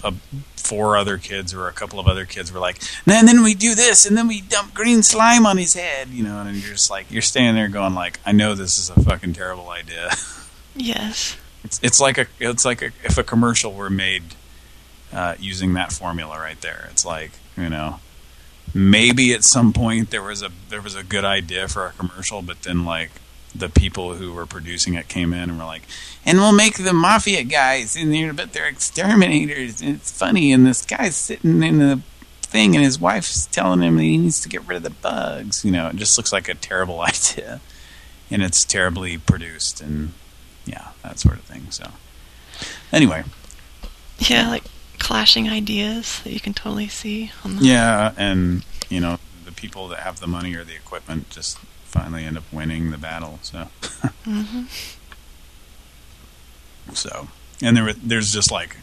Speaker 2: a, four other kids or a couple of other kids were like, and then we do this, and then we dump green slime on his head, you know, and you're just like, you're standing there going like, I know this is a fucking terrible idea. [LAUGHS]
Speaker 3: Yes.
Speaker 2: It's it's like a it's like a, if a commercial were made uh, using that formula right there. It's like you know maybe at some point there was a there was a good idea for a commercial, but then like the people who were producing it came in and were like, and we'll make the mafia guys in there, but they're exterminators. And it's funny, and this guy's sitting in the thing, and his wife's telling him that he needs to get rid of the bugs. You know, it just looks like a terrible [LAUGHS] idea, and it's terribly produced and yeah, that sort of thing. So anyway,
Speaker 3: Yeah, like clashing ideas that you can totally see on the
Speaker 2: yeah, and you know the people that have the money or the equipment just finally end up winning the battle. So
Speaker 3: hmm
Speaker 2: so and there were- there's just like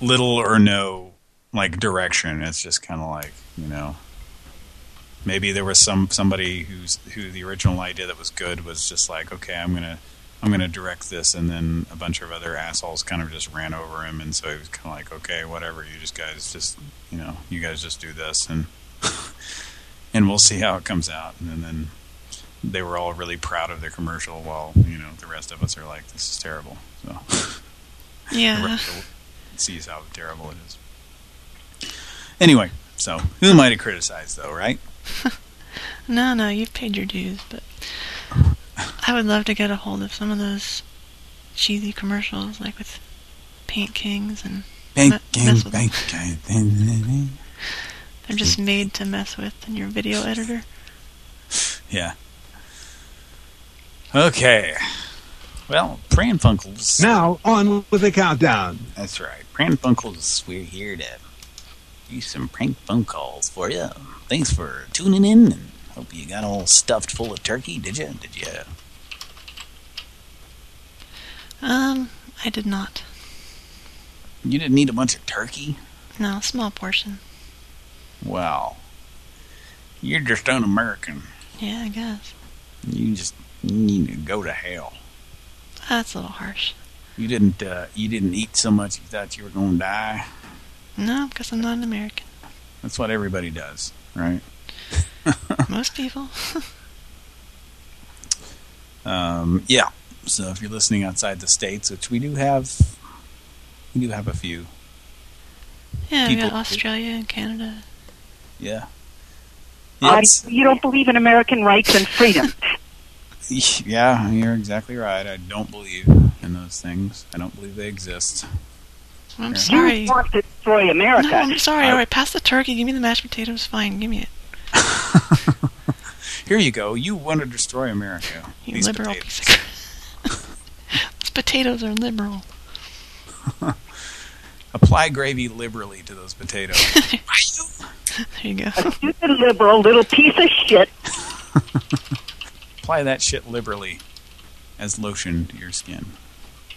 Speaker 2: little or no like direction. It's just kind of like you know maybe there was some somebody who's who the original idea that was good was just like okay I'm gonna I'm gonna direct this and then a bunch of other assholes kind of just ran over him and so he was kind of like okay whatever you just guys just you know you guys just do this and [LAUGHS] and we'll see how it comes out and then, they were all really proud of their commercial while you know the rest of us are like this is terrible so
Speaker 3: Yeah.
Speaker 2: the rest of the- sees how terrible it is anyway so who am I to criticize though right [LAUGHS]
Speaker 3: No, no, you've paid your dues, but I would love to get a hold of some of those cheesy commercials, like with Paint Kings and
Speaker 2: Paint Kings,
Speaker 3: mess with them.
Speaker 2: Paint Kings. [LAUGHS]
Speaker 3: They're just made to mess with in your video editor.
Speaker 2: Yeah. Okay. Well, Pran Funkels.
Speaker 31: Now, on with the countdown.
Speaker 2: That's right. Pran Funkels, we're here to do some prank phone calls for you. Thanks for tuning in, and hope you got all stuffed full of turkey, did you? Did you?
Speaker 3: Um, I did not.
Speaker 2: You didn't eat a bunch of turkey?
Speaker 3: No, small portion.
Speaker 2: Wow. You're just un-American.
Speaker 3: Yeah, I guess.
Speaker 2: You just you need to go to hell.
Speaker 3: That's a little harsh.
Speaker 2: You didn't uh, you didn't eat so much you thought you were going to die.
Speaker 3: No, because I'm not an American.
Speaker 2: That's what everybody does, right? [LAUGHS]
Speaker 3: Most people. [LAUGHS]
Speaker 2: Um, yeah. So if you're listening outside the states, which we do have, we do have a few.
Speaker 3: yeah, we got Australia and Canada.
Speaker 2: Yeah.
Speaker 12: I, you don't believe in American rights and freedom. [LAUGHS]
Speaker 2: Yeah, you're exactly right. I don't believe in those things. I don't believe they exist.
Speaker 3: I'm
Speaker 2: Yeah.
Speaker 3: sorry.
Speaker 12: You want to destroy America.
Speaker 3: No, I'm sorry.
Speaker 2: I-
Speaker 3: All right, pass the turkey. Give me the mashed potatoes. Fine, give me it. [LAUGHS]
Speaker 2: Here you go. You want to destroy America.
Speaker 3: You
Speaker 2: These
Speaker 3: liberal
Speaker 2: potatoes.
Speaker 3: piece of [LAUGHS] Those potatoes are liberal.
Speaker 2: Apply gravy liberally to those potatoes. [LAUGHS]
Speaker 3: There you go.
Speaker 12: A stupid liberal little piece of shit. [LAUGHS]
Speaker 2: Apply that shit liberally.
Speaker 51: as lotion to your skin. [LAUGHS]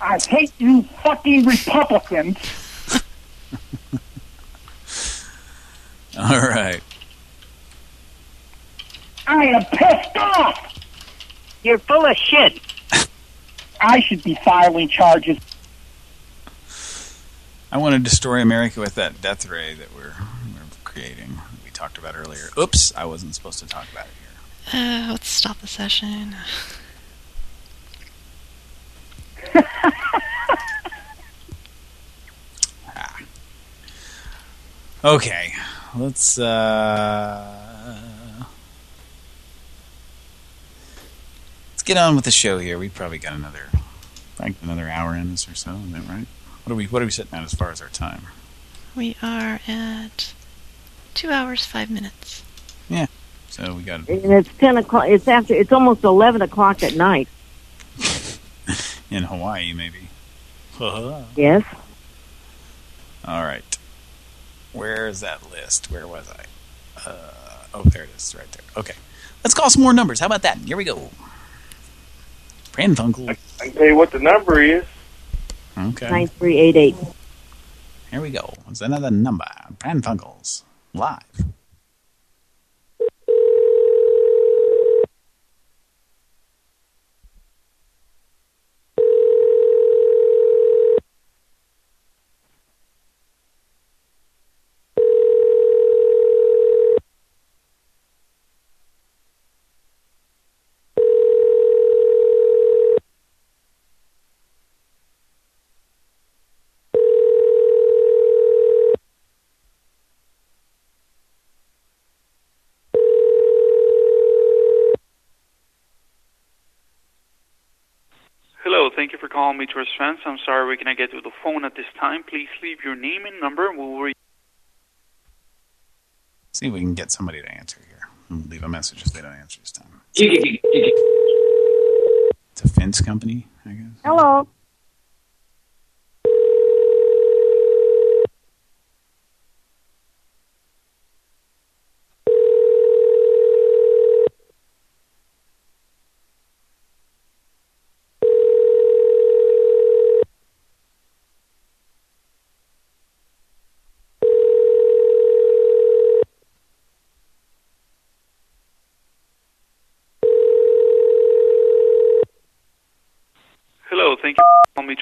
Speaker 16: I hate you fucking Republicans.
Speaker 51: All right.
Speaker 16: I am pissed off. You're full of shit. I should be filing charges.
Speaker 51: I want to destroy America with that death ray that we're, we're creating. We talked about earlier. Oops, I wasn't supposed to talk about it here.
Speaker 3: Uh, let's stop the session. [LAUGHS]
Speaker 51: Okay, let's. uh Let's get on with the show here. We probably got another, like another hour in us or so. Is that right? What are we? What are we sitting at as far as our time?
Speaker 3: We are at two hours, five minutes.
Speaker 51: Yeah. So we got
Speaker 12: And it's ten o'clock. It's after. It's almost eleven o'clock at night. [LAUGHS]
Speaker 51: in Hawaii, maybe. [LAUGHS]
Speaker 12: Yes.
Speaker 51: All right. Where is that list? Where was I? Uh, oh, there it is, right there. Okay. Let's call some more numbers. How about that? Here we go. Pran Funkel.
Speaker 41: I can tell you what the number is.
Speaker 51: Okay.
Speaker 12: Nine three eight eight.
Speaker 51: Here we go. It's another number. Pran. Live.
Speaker 52: Thank you for calling me Tourist Friends. I'm sorry we cannot get to the phone at this time. Please leave your name and number and we'll re-
Speaker 51: See if we can get somebody to answer here. We'll leave a message if they don't answer this time. It's a fence company, I guess.
Speaker 12: Hello.
Speaker 52: Hello,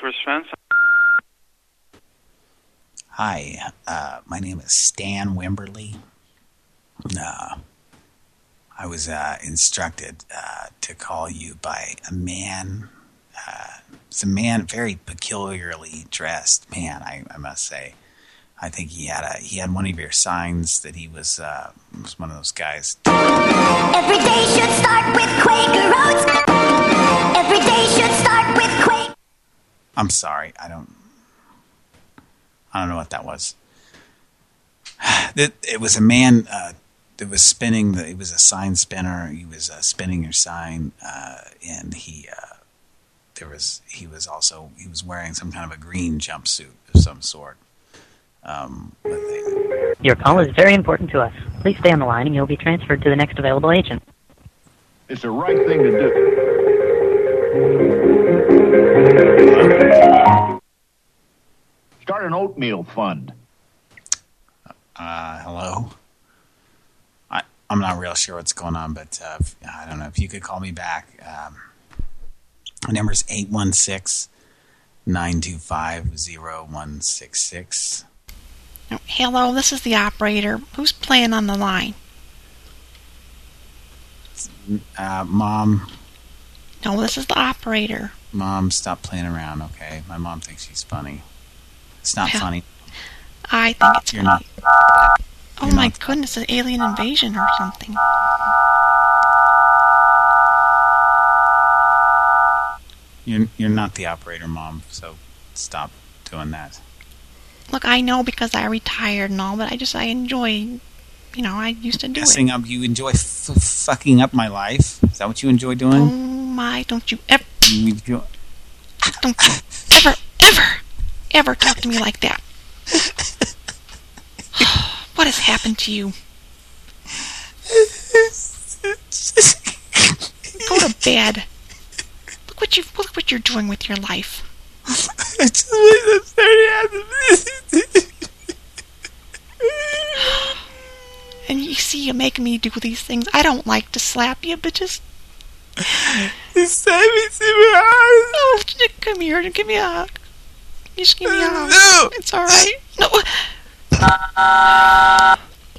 Speaker 52: for calling me Tourist Friends.
Speaker 2: Hi, uh, my name is Stan Wimberly. Uh, I was uh, instructed uh, to call you by a man. Uh, it's a man, very peculiarly dressed man. I, I must say. I think he had a he had one of your signs that he was uh, was one of those guys.
Speaker 53: Every day should start with Quaker Oats. Every day should start with Quaker.
Speaker 2: I'm sorry, I don't. I don't know what that was. [SIGHS] It, it was a man uh, that was spinning. The, it was a sign spinner. He was uh, spinning your sign, uh, and he uh, there was he was also he was wearing some kind of a green jumpsuit of some sort. Um,
Speaker 35: Your call is very important to us. Please stay on the line and you'll be transferred to the next available agent.
Speaker 54: It's the right thing to do. Start an oatmeal fund.
Speaker 2: Uh, hello. I I'm not real sure what's going on, but uh, I don't know if you could call me back. Um, my number is eight one six nine two five zero one six six.
Speaker 3: Oh, Hello, this is the operator. Who's playing on the line?
Speaker 2: Uh, mom,
Speaker 3: No, this is the operator.
Speaker 2: Mom, stop playing around, okay? My mom thinks she's funny. It's not
Speaker 3: Yeah.
Speaker 2: funny.
Speaker 3: I think it's
Speaker 2: You're not.
Speaker 3: Oh my goodness, an alien invasion or something.
Speaker 2: You're you're not the operator, mom. So stop doing that.
Speaker 3: Look, I know because I retired and all, but I just I enjoy, you know, I used to do
Speaker 2: Messing
Speaker 3: it.
Speaker 2: up. You enjoy fucking up my life. Is that what you enjoy doing?
Speaker 3: Oh my, don't you ever, mm,
Speaker 2: You enjoy-
Speaker 3: don't you ever, ever, ever talk to me like that. [SIGHS] what has happened to you?
Speaker 25: bad. Look what you look what you're doing with your life. [LAUGHS] [GASPS] [LAUGHS] and you see, you make me do these things. I don't like to slap you, but just. Just Oh, come here and give me a hug. Just give me a hug. No. It's all right. No. [LAUGHS]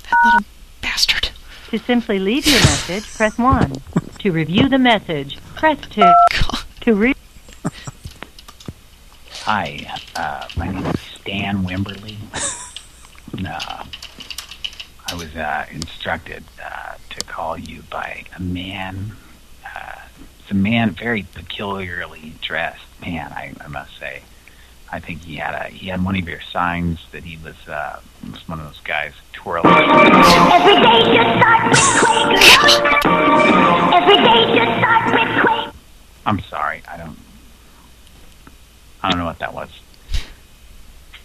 Speaker 25: That little bastard.
Speaker 17: To simply leave your message, press 1. To review the message, press 2. To re-
Speaker 18: Hi, uh, my name is Stan Wimberly. [LAUGHS] no, I was uh, instructed uh, to call you by a man. Uh, it's a man, very peculiarly dressed man. I, I must say. I think he had a he had one of your signs that he was uh, was one of those guys twirling.
Speaker 53: Every day should start with Quaker Oats. Every day should start with Quaker.
Speaker 18: I'm sorry, I don't. I don't know what that was.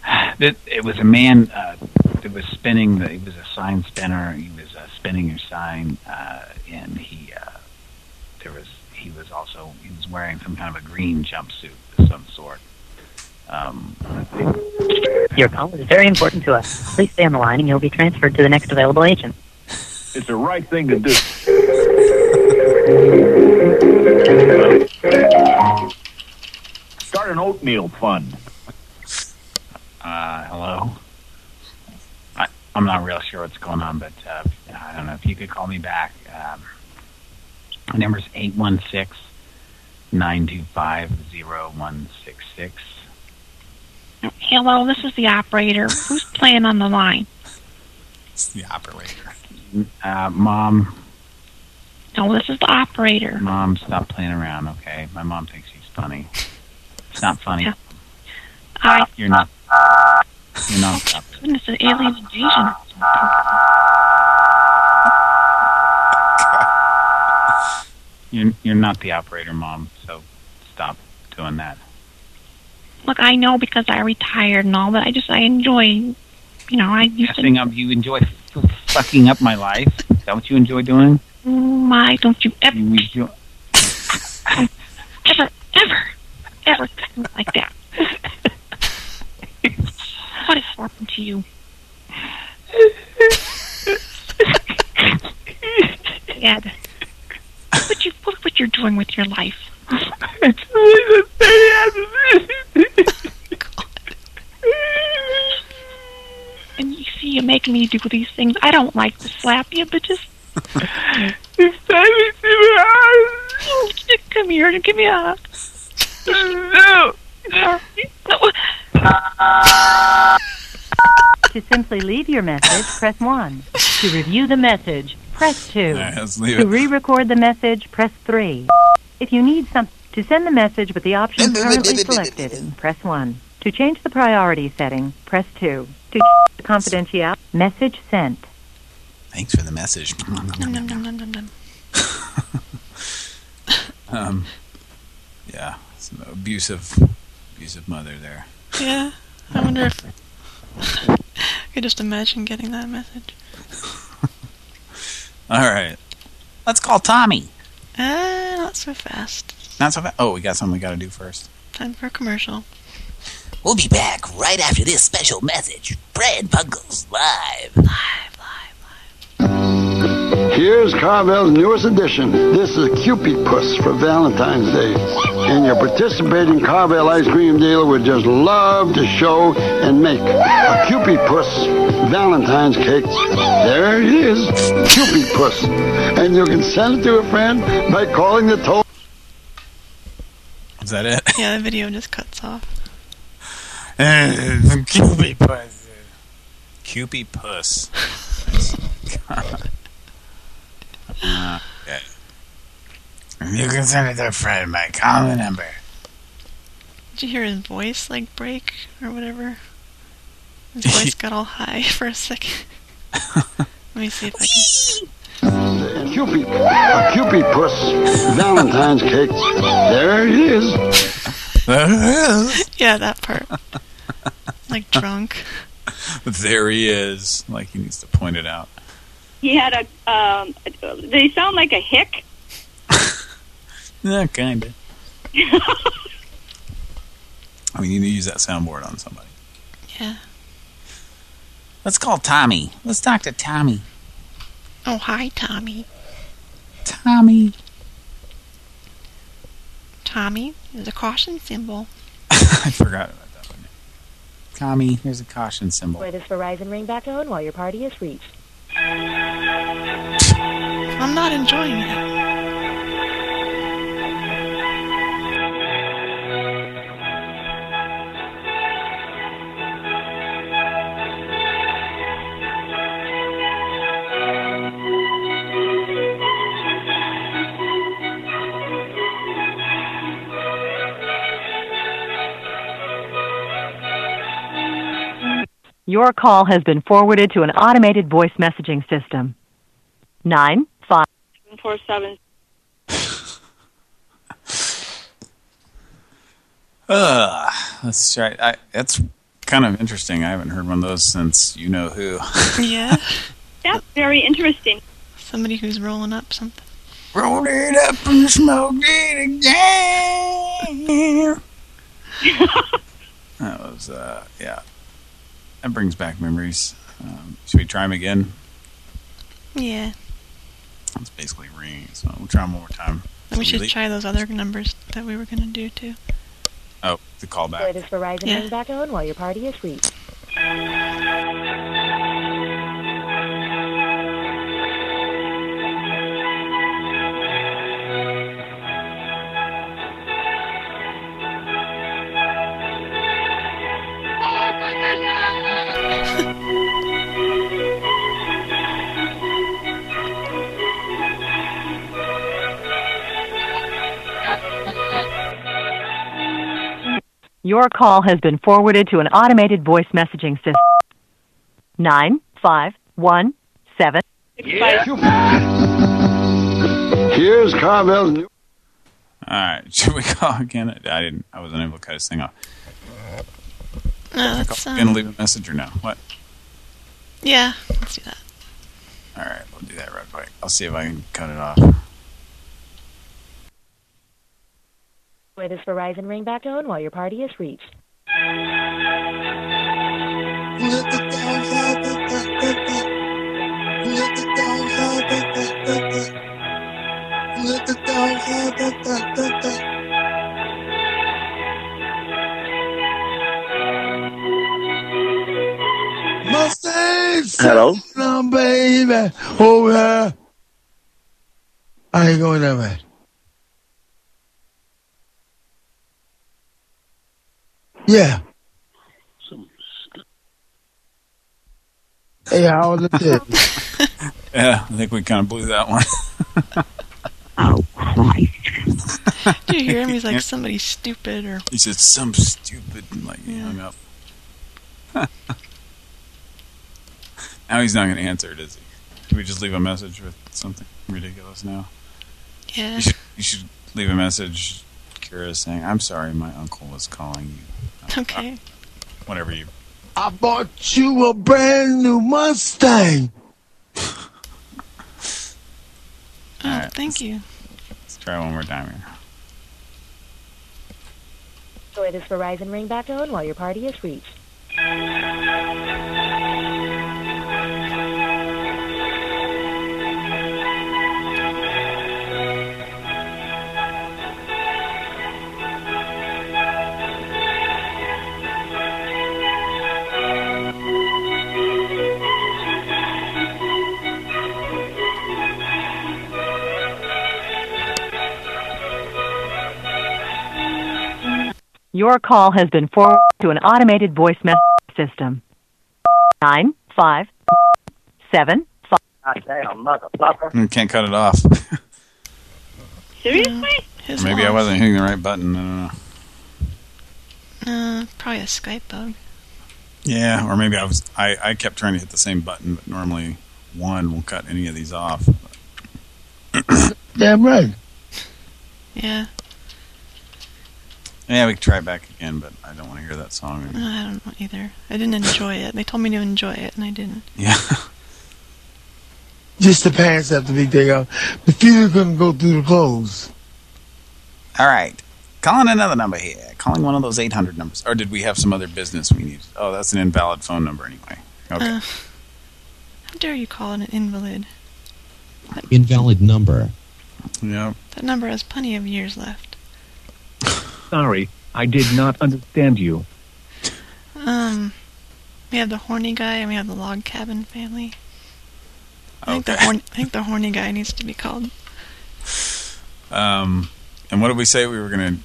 Speaker 18: [SIGHS] It, it was a man uh, that was spinning. The, he was a sign spinner. He was uh, spinning your sign, uh, and he uh, there was he was also he was wearing some kind of a green jumpsuit of some sort. Um,
Speaker 35: Your call is very important to us. Please stay on the line and you'll be transferred to the next available agent.
Speaker 54: It's the right thing to do. Start an oatmeal fund.
Speaker 18: Uh, hello. I, I'm not real sure what's going on, but uh, I don't know if you could call me back. Um, my number's eight one six nine two five zero one six six.
Speaker 25: Hello, this is the operator. Who's playing on the line?
Speaker 2: It's the operator.
Speaker 18: Uh, Mom,
Speaker 25: No, this is the operator.
Speaker 18: Mom, stop playing around, okay? My mom thinks she's funny. It's not funny.
Speaker 25: I
Speaker 18: You're not. You're not. Stop.
Speaker 25: goodness, an alien invasion.
Speaker 18: You're you're not the operator, Mom. So stop doing that.
Speaker 25: Look, I know because I retired and all, but I just I enjoy. You know, I used to.
Speaker 18: Messing up. You enjoy fucking up my life. Is that what you enjoy doing?
Speaker 25: Oh my, don't you ever,
Speaker 18: You enjoy.
Speaker 25: ever, ever, ever like that. What has happened to you? Dad, what you look what you're doing with your life. It's And you see, you make me do these things. I don't like to slap you, but just come here and give me a hug. No. No.
Speaker 17: To simply leave your message, press 1. To review the message, press 2.
Speaker 2: right,
Speaker 17: to re-record the message, press 3. If you need some to send the message with the option currently selected, press 1. To change the priority setting, press 2. To change the confidentiality, message sent.
Speaker 2: Thanks for the message. [LAUGHS] [LAUGHS] Um, yeah, some abusive, abusive mother there.
Speaker 25: Yeah, I wonder if [LAUGHS] I could just imagine getting that message. [LAUGHS]
Speaker 2: All right, let's call Tommy.
Speaker 25: Ah, not so fast.
Speaker 2: Not so fast. Oh, we got something we got to do first.
Speaker 25: Time for a commercial.
Speaker 3: We'll be back right after this special message. Pran Funkels live.
Speaker 55: Here's Carvel's newest edition. This is Cupid Puss for Valentine's Day. And your participating Carvel ice cream dealer would just love to show and make a Cupid Puss Valentine's cake. There it is, Cupid Puss. And you can send it to a friend by calling the toll.
Speaker 2: Is that it?
Speaker 25: Yeah, the video just cuts off.
Speaker 2: Cupid puss. Cupid puss. God. Uh, okay. You can send it to a friend by calling the number.
Speaker 25: Did you hear his voice like break or whatever? His [LAUGHS] voice got all high [LAUGHS] for a second. Let me see if I can.
Speaker 55: Cupid, a Cupid Puss Valentine's cake. There it is. [LAUGHS]
Speaker 25: Yeah, that part. Like drunk.
Speaker 2: There he is. Like he needs to point it out.
Speaker 40: He had a. Um, they sound like a hick.
Speaker 2: Yeah, kinda. [LAUGHS] I mean, you need to use that soundboard on somebody.
Speaker 3: Yeah.
Speaker 56: Let's call Tommy. Let's talk to Tommy.
Speaker 3: Oh, hi, Tommy.
Speaker 56: Tommy.
Speaker 3: Tommy is a caution symbol. [LAUGHS]
Speaker 2: I forgot about that one.
Speaker 56: Tommy, here's a caution symbol.
Speaker 17: Play this Verizon ringback tone while your party is reached.
Speaker 3: I'm not enjoying it.
Speaker 13: Your call has been forwarded to an automated voice messaging system. Nine five.
Speaker 40: four seven.
Speaker 2: Uh, let's try. I, that's kind of interesting. I haven't heard one of those since you know who. [LAUGHS]
Speaker 3: Yeah.
Speaker 40: That's very interesting.
Speaker 3: Somebody who's rolling up something.
Speaker 56: Rolled it up and smoked it again. [LAUGHS]
Speaker 2: That was, uh, yeah. That brings back memories. Um, should we try them again?
Speaker 3: Yeah.
Speaker 2: It's basically ringing, so we'll try them one more time.
Speaker 3: And we should
Speaker 2: le-
Speaker 3: try those other numbers that we were going to do, too.
Speaker 2: Oh, the callback.
Speaker 17: Play this Verizon
Speaker 3: Yeah.
Speaker 17: ringback tone while your party is reached.
Speaker 13: Your call has been forwarded to an automated voice messaging system. Nine five one seven. Yeah.
Speaker 57: Here's Carvel's new.
Speaker 2: All right, [LAUGHS] should we call again? I didn't. I wasn't able to cut his thing off.
Speaker 3: No, that's,
Speaker 2: Gonna
Speaker 3: um,
Speaker 2: leave a message or no? What?
Speaker 3: yeah, let's do that.
Speaker 2: All right, we'll do that real quick. I'll see if I can cut it off.
Speaker 17: Play this Verizon ringback tone while your party is reached.
Speaker 55: Mustangs!
Speaker 58: Hello?
Speaker 55: Baby. Over here. I ain't going that way. Yeah. Hey, how was it? [LAUGHS]
Speaker 2: Yeah, I think we kind of blew that one. [LAUGHS] Oh, why?
Speaker 3: Do you hear him? He's like, somebody stupid or...
Speaker 2: He said some stupid, and like he hung up. [LAUGHS] now he's not going to answer it, is he? Can we just leave a message with something ridiculous now?
Speaker 3: Yeah.
Speaker 2: You should, you should leave a message, Kira, saying, "I'm sorry, my uncle was calling you." [LAUGHS]
Speaker 3: Okay.
Speaker 2: Whatever you.
Speaker 55: I bought you a brand new Mustang.
Speaker 3: Oh, thank you.
Speaker 2: Let's try one more time here.
Speaker 17: Play this Verizon ring ringback tone while your party is reached.
Speaker 13: Your call has been forwarded to an automated voice message system. Nine five seven five.
Speaker 59: Goddamn motherfucker.
Speaker 2: You can't cut it off. [LAUGHS]
Speaker 40: Seriously?
Speaker 3: His
Speaker 2: Maybe I wasn't hitting the right button. I don't know.
Speaker 3: Uh, probably a Skype bug.
Speaker 2: Yeah, or maybe I was. I I kept trying to hit the same button, but normally one will cut any of these off. [COUGHS]
Speaker 55: Damn right.
Speaker 3: Yeah.
Speaker 2: Yeah, we can try it back again, but I don't want to hear that song.
Speaker 3: No,
Speaker 2: Anymore.
Speaker 3: I don't know either. I didn't enjoy it. They told me to enjoy it, and I didn't.
Speaker 2: Yeah. [LAUGHS]
Speaker 55: Just the pants have to be taken off. The feet couldn't go through the clothes.
Speaker 2: All right. Calling another number here. Calling one of those 800 numbers. Or did we have some other business we need? Oh, that's an invalid phone number anyway. Okay.
Speaker 3: Uh, how dare you call it an invalid?
Speaker 60: Invalid number.
Speaker 2: Yep.
Speaker 3: That number has plenty of years left.
Speaker 61: Sorry, I did not understand you.
Speaker 3: Um, we have the horny guy and we have the log cabin family. I think the horny, I think the horny guy needs to be called.
Speaker 2: Um, and what did we say we were going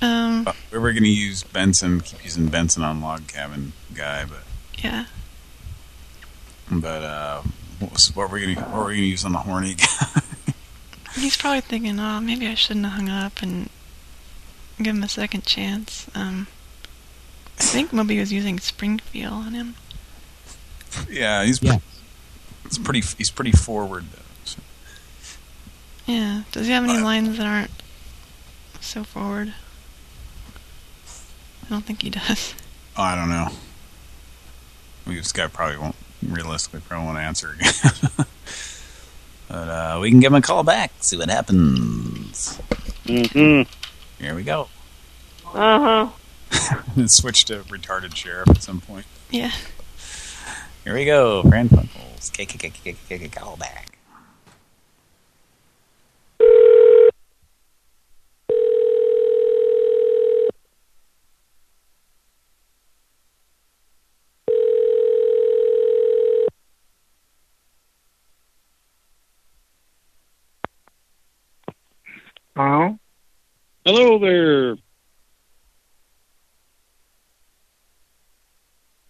Speaker 2: to...
Speaker 3: Um,
Speaker 2: we were going to use Benson, keep using Benson on Log Cabin Guy, but...
Speaker 3: yeah.
Speaker 2: But, uh, what, was, what were we going to what were we gonna use on the horny [LAUGHS] guy?
Speaker 3: He's probably thinking, oh, maybe I shouldn't have hung up and give him a second chance. Um, I think Moby was using Springfield on him.
Speaker 2: yeah, he's...
Speaker 60: Yeah.
Speaker 2: It's pretty, he's pretty forward, though. so.
Speaker 3: Yeah. Does he have any lines that aren't so forward? I don't think he does.
Speaker 2: I don't know. We this guy probably won't realistically probably won't answer again. [LAUGHS] but uh, we can give him a call back, see what happens.
Speaker 41: Mm-hmm.
Speaker 2: Here we go.
Speaker 41: Uh-huh. [LAUGHS]
Speaker 2: Switch to retarded sheriff at some point.
Speaker 3: Yeah.
Speaker 2: Here we go, Pran call back.
Speaker 62: Hello?
Speaker 41: Hello there.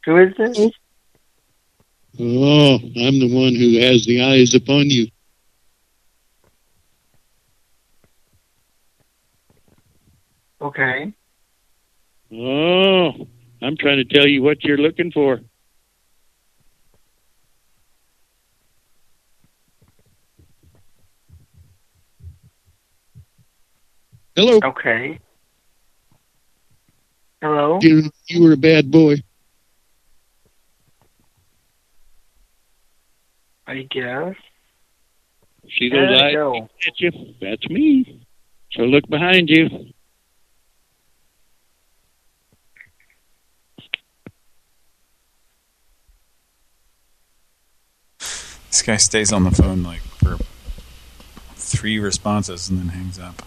Speaker 62: Who is this?
Speaker 22: Oh, I'm the one who has the eyes upon you.
Speaker 62: Okay.
Speaker 22: Oh, I'm trying to tell you what you're looking for. Hello.
Speaker 62: Okay. Hello?
Speaker 22: You, you were a bad boy.
Speaker 62: I guess.
Speaker 22: See
Speaker 62: There
Speaker 22: those eyes
Speaker 62: go.
Speaker 22: at you? That's me. So look behind you.
Speaker 2: This guy stays on the phone like for three responses and then hangs up.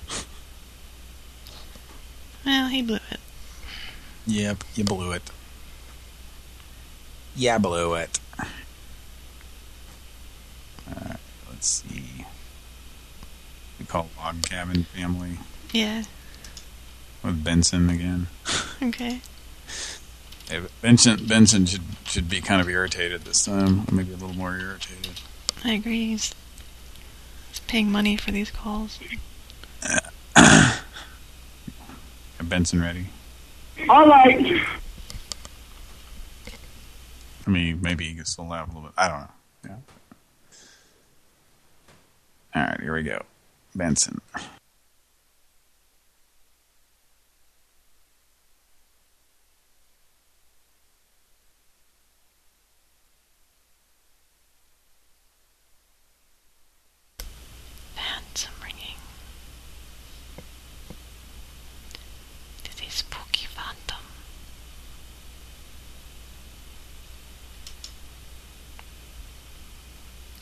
Speaker 3: Well, he blew it.
Speaker 2: Yep, you blew it. Yeah, blew it. Alright, let's see. We call Log Cabin Family
Speaker 3: Yeah.
Speaker 2: with Benson again. [LAUGHS]
Speaker 3: Okay.
Speaker 2: Hey, but Benson Benson should should be kind of irritated this time, maybe a little more irritated.
Speaker 3: I agree. He's, he's paying money for these calls.
Speaker 2: Got Benson ready?
Speaker 62: All right.
Speaker 2: I mean, maybe he can still laugh a little bit. I don't know. Yeah. All right, here we go. Benson.
Speaker 3: Phantom ringing. It is spooky phantom.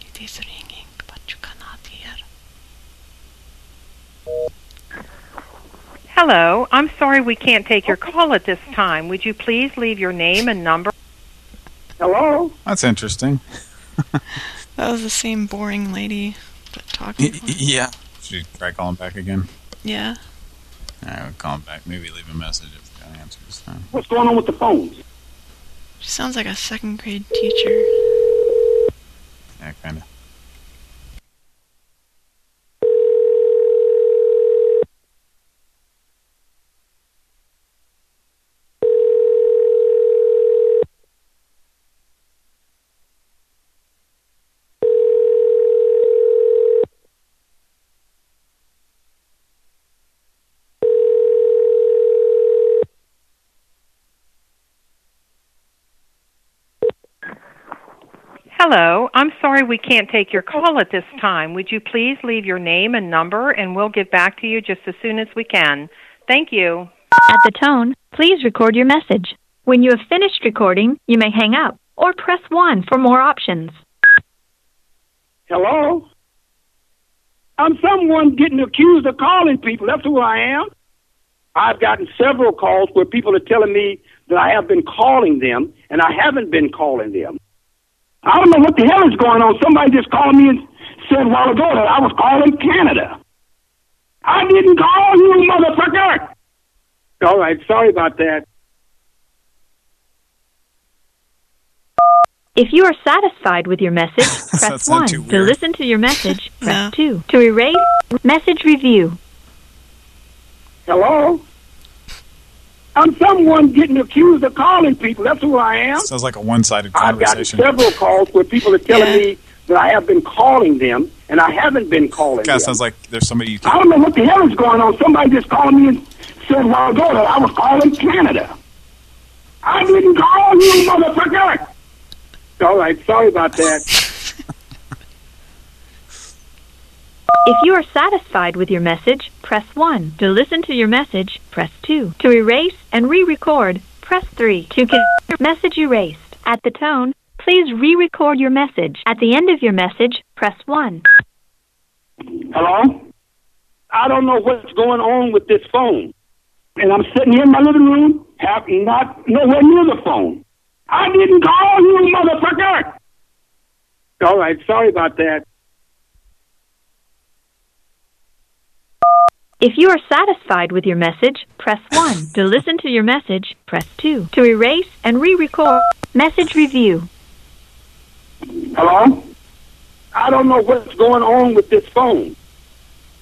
Speaker 3: It is ringing, but you cannot hear.
Speaker 63: Hello. I'm sorry we can't take your call at this time. Would you please leave your name and number?
Speaker 62: Hello?
Speaker 2: That's interesting. [LAUGHS]
Speaker 3: That was the same boring lady that talking.
Speaker 2: yeah. Should we try calling back again?
Speaker 3: Yeah.
Speaker 2: All right, we'll call him back. Maybe leave a message if the guy answers. Huh?
Speaker 62: What's going on with the phones?
Speaker 3: She sounds like a second grade teacher.
Speaker 2: Yeah, kind of.
Speaker 63: Hello. I'm sorry
Speaker 64: sorry we can't take your call at this time. Would you please leave your name and number, and we'll get back to you just as soon as we can. Thank you.
Speaker 65: At the tone, please record your message. When you have finished recording, you may hang up or press 1 for more options.
Speaker 16: Hello? I'm someone getting accused of calling people. That's who I am. I've gotten several calls where people are telling me that I have been calling them, and I haven't been calling them. I don't know what the hell is going on. Somebody just called me and said a while ago that I was calling Canada. I didn't call you, motherfucker. All right, sorry about that.
Speaker 65: If you are satisfied with your message, [LAUGHS] press 1. To listen to your message, [LAUGHS] press 2. To erase, message review.
Speaker 16: Hello? I'm someone getting accused of calling people. That's who I am.
Speaker 2: Sounds like a one-sided
Speaker 16: conversation. I've
Speaker 2: got
Speaker 16: several calls where people are telling me that I have been calling them, and I haven't been calling
Speaker 2: Kind
Speaker 16: them.
Speaker 2: of sounds like there's somebody you
Speaker 16: I don't know what the hell is going on. Somebody just called me and said a while ago that I was calling Canada. I didn't call you, motherfucker. All right, sorry about that.
Speaker 65: If you are satisfied with your message, press 1. To listen to your message, press 2. To erase and re-record, press 3. To your message erased. At the tone, please re-record your message. At the end of your message, press 1.
Speaker 16: Hello? I don't know what's going on with this phone. And I'm sitting here in my living room, have not nowhere near the phone. I didn't call you, motherfucker. All right, sorry about that.
Speaker 65: If you are satisfied with your message, press 1. To listen to your message, press 2. To erase and re-record, message review.
Speaker 16: Hello? I don't know what's going on with this phone.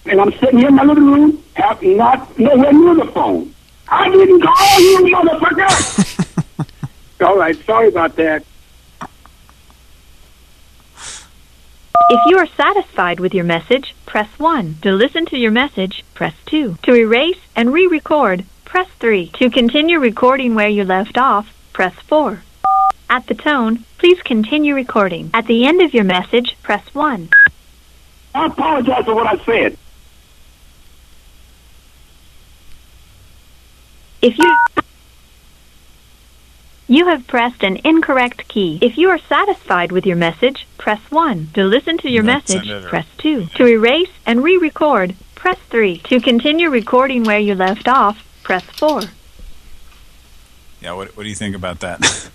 Speaker 16: And I'm sitting here in my living room, have not nowhere near the phone. I didn't call you, motherfucker. [LAUGHS] All right, sorry about that.
Speaker 65: If you are satisfied with your message, press 1. To listen to your message, press 2. To erase and re-record, press 3. To continue recording where you left off, press 4. At the tone, please continue recording. At the end of your message, press 1.
Speaker 16: I apologize for what I said.
Speaker 65: If you you have pressed an incorrect key. If you are satisfied with your message, press 1. To listen to your
Speaker 2: That's
Speaker 65: message, press 2. To erase and re-record, press 3. To continue recording where you left off, press 4.
Speaker 2: Yeah, what, what do you think about that? [LAUGHS]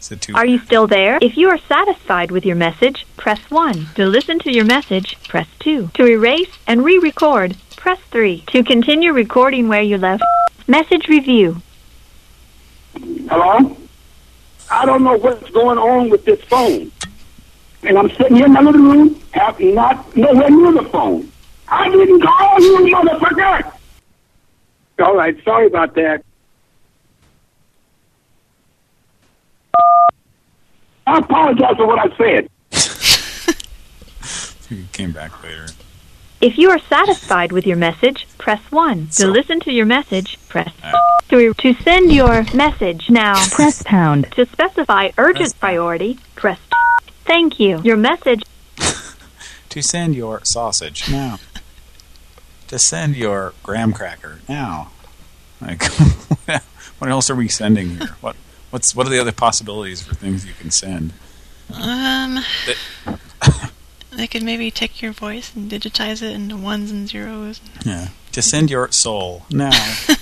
Speaker 2: Is it too...
Speaker 65: Are you still there? If you are satisfied with your message, press 1. To listen to your message, press 2. To erase and re-record, press 3. To continue recording where you left, message review.
Speaker 16: Hello? I don't know what's going on with this phone. And I'm sitting here in my living room, have not nowhere near the phone. I didn't call you, motherfucker. All right, sorry about that. I apologize for what I said. [LAUGHS]
Speaker 2: You came back later.
Speaker 65: If you are satisfied with your message, press 1. To listen to your message, press 2. To send your message now, press pound. To specify urgent priority, press 2. Thank you. Your message [LAUGHS]
Speaker 2: To send your sausage now. to send your graham cracker now. Like, [LAUGHS] what else are we sending here? What what's what are the other possibilities for things you can send?
Speaker 3: Um,
Speaker 2: That- [LAUGHS]
Speaker 3: they could maybe take your voice and digitize it into ones and zeros.
Speaker 2: Yeah. To send your soul now. [LAUGHS]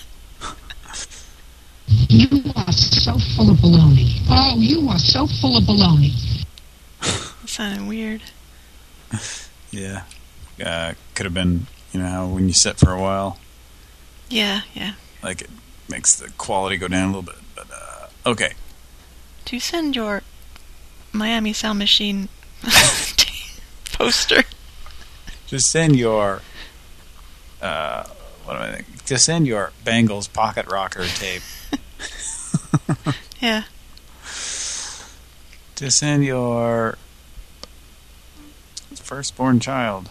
Speaker 66: You are so full of baloney. Oh, you are so full of baloney.
Speaker 3: That sounded weird. [LAUGHS]
Speaker 2: yeah. Uh, could have been, you know, when you sit for a while,
Speaker 3: Yeah, yeah.
Speaker 2: like it makes the quality go down a little bit. But uh, okay.
Speaker 3: To send your Miami Sound Machine [LAUGHS] poster.
Speaker 2: To send your uh, what do I think? To send your Bengals pocket rocker tape. [LAUGHS]
Speaker 3: Yeah.
Speaker 2: To send your firstborn child.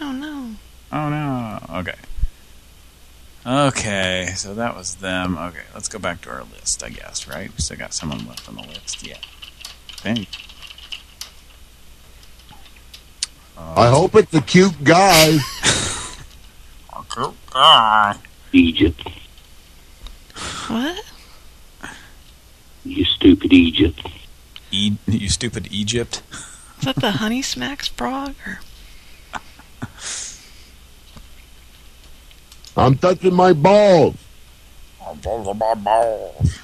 Speaker 3: Oh no.
Speaker 2: Oh no. Okay. Okay, so that was them. Okay, let's go back to our list, I guess, right? We still got someone left on the list. Yeah. Thank
Speaker 31: I hope it's a cute guy. [LAUGHS]
Speaker 18: a Cute guy.
Speaker 67: Egypt.
Speaker 3: What?
Speaker 67: You stupid Egypt.
Speaker 2: E you stupid Egypt.
Speaker 3: Is that the Honey Smacks frog? Or
Speaker 31: I'm touching my balls. I'm touching my balls.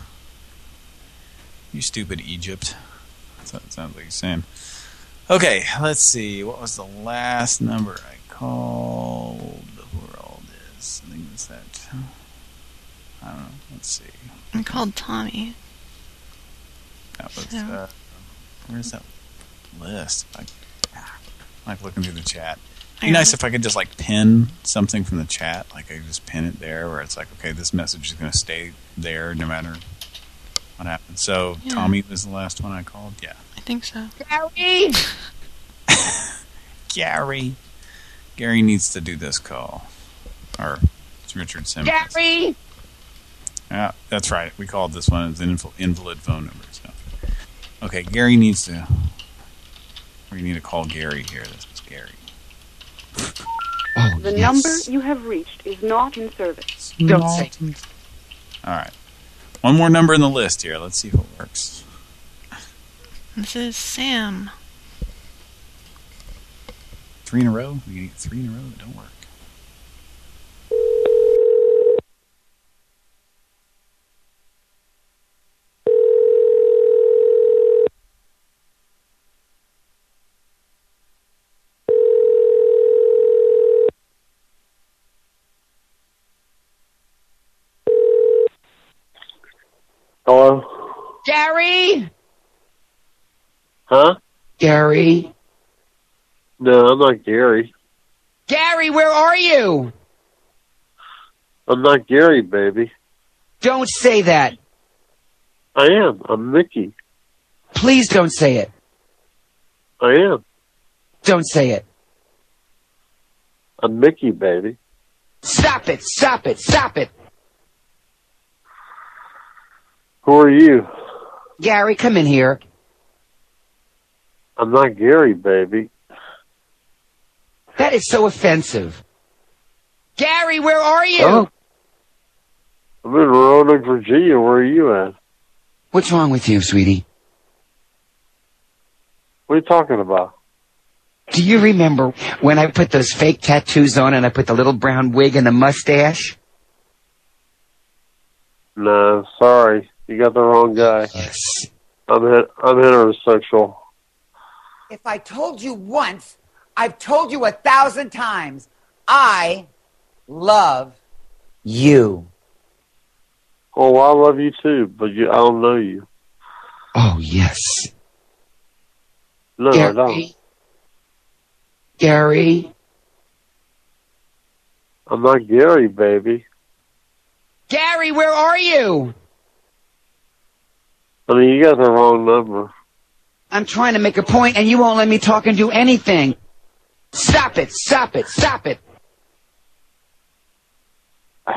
Speaker 2: You stupid Egypt. That's what it sounds like he's saying. Okay, let's see. What was the last number I called? The world is. I think it's that. I don't know. Let's see.
Speaker 3: I called Tommy.
Speaker 2: That was.
Speaker 3: So-
Speaker 2: Uh, where's that list? I, I like looking through the chat. It'd be nice if I could just like pin something from the chat. Like I could just pin it there where it's like, okay, this message is going to stay there no matter what happens. So
Speaker 3: Yeah.
Speaker 2: Tommy was the last one I called. Yeah.
Speaker 3: I think so.
Speaker 68: Gary! [LAUGHS]
Speaker 2: Gary. Gary needs to do this call. Or it's Richard Simmons.
Speaker 68: Gary!
Speaker 2: Yeah, that's right. We called this one as an inval- invalid phone number. So. Okay, Gary needs to... We need to call Gary here. This is Gary.
Speaker 69: the number you have reached is not in service.
Speaker 68: Don't say.
Speaker 2: All right. One more number in the list here. Let's see if it works.
Speaker 3: This is Sam.
Speaker 2: Three in a row? We get three in a row that don't work.
Speaker 67: Huh?
Speaker 68: Gary?
Speaker 67: No, I'm not Gary.
Speaker 68: Gary, where are you?
Speaker 67: I'm not Gary, baby.
Speaker 68: Don't say that.
Speaker 67: I am. I'm Mickey.
Speaker 68: Please don't say it.
Speaker 67: I am.
Speaker 68: Don't say it.
Speaker 67: I'm Mickey, baby.
Speaker 68: Stop it! Stop it! Stop it!
Speaker 67: Who are you?
Speaker 68: Gary, come in here.
Speaker 67: I'm not Gary, baby.
Speaker 68: That is so offensive. Gary, where are you?
Speaker 67: Oh. I'm in Roanoke, Virginia. Where are you at?
Speaker 68: What's wrong with you, sweetie?
Speaker 67: What are you talking about?
Speaker 68: Do you remember when I put those fake tattoos on and I put the little brown wig and the mustache?
Speaker 67: No, sorry. You got the wrong guy.
Speaker 68: Yes.
Speaker 67: I'm het- I'm heterosexual.
Speaker 68: If I told you once, I've told you a thousand times. I love you.
Speaker 67: Oh, I love you too, but you, I don't know you.
Speaker 68: Oh, yes.
Speaker 67: No, I don't.
Speaker 68: Gary. Gary.
Speaker 67: I'm not Gary, baby.
Speaker 68: Gary, where are you?
Speaker 67: I mean, you got the wrong number.
Speaker 68: I'm trying to make a point and you won't let me talk and do anything. Stop it! Stop it! Stop it! [SIGHS]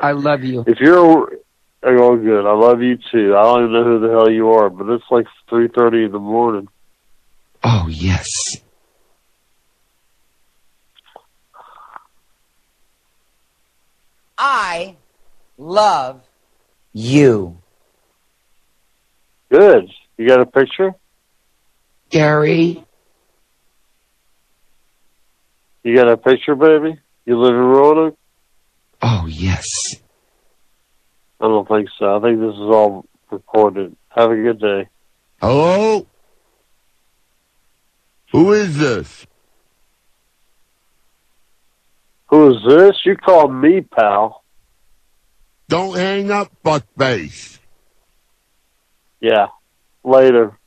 Speaker 68: I love you.
Speaker 67: If you're, all good. I love you too. I don't even know who the hell you are, but it's like three thirty in the morning.
Speaker 68: Oh, yes. I love you.
Speaker 67: Good. You got a picture?
Speaker 68: Gary.
Speaker 67: You got a picture, baby? You live in Roanoke?
Speaker 68: Oh, yes.
Speaker 67: I don't think so. I think this is all recorded. Have a good day.
Speaker 31: Hello? Who is this?
Speaker 67: Who is this? You called me, pal.
Speaker 31: Don't hang up, fuckface.
Speaker 67: Yeah. Later.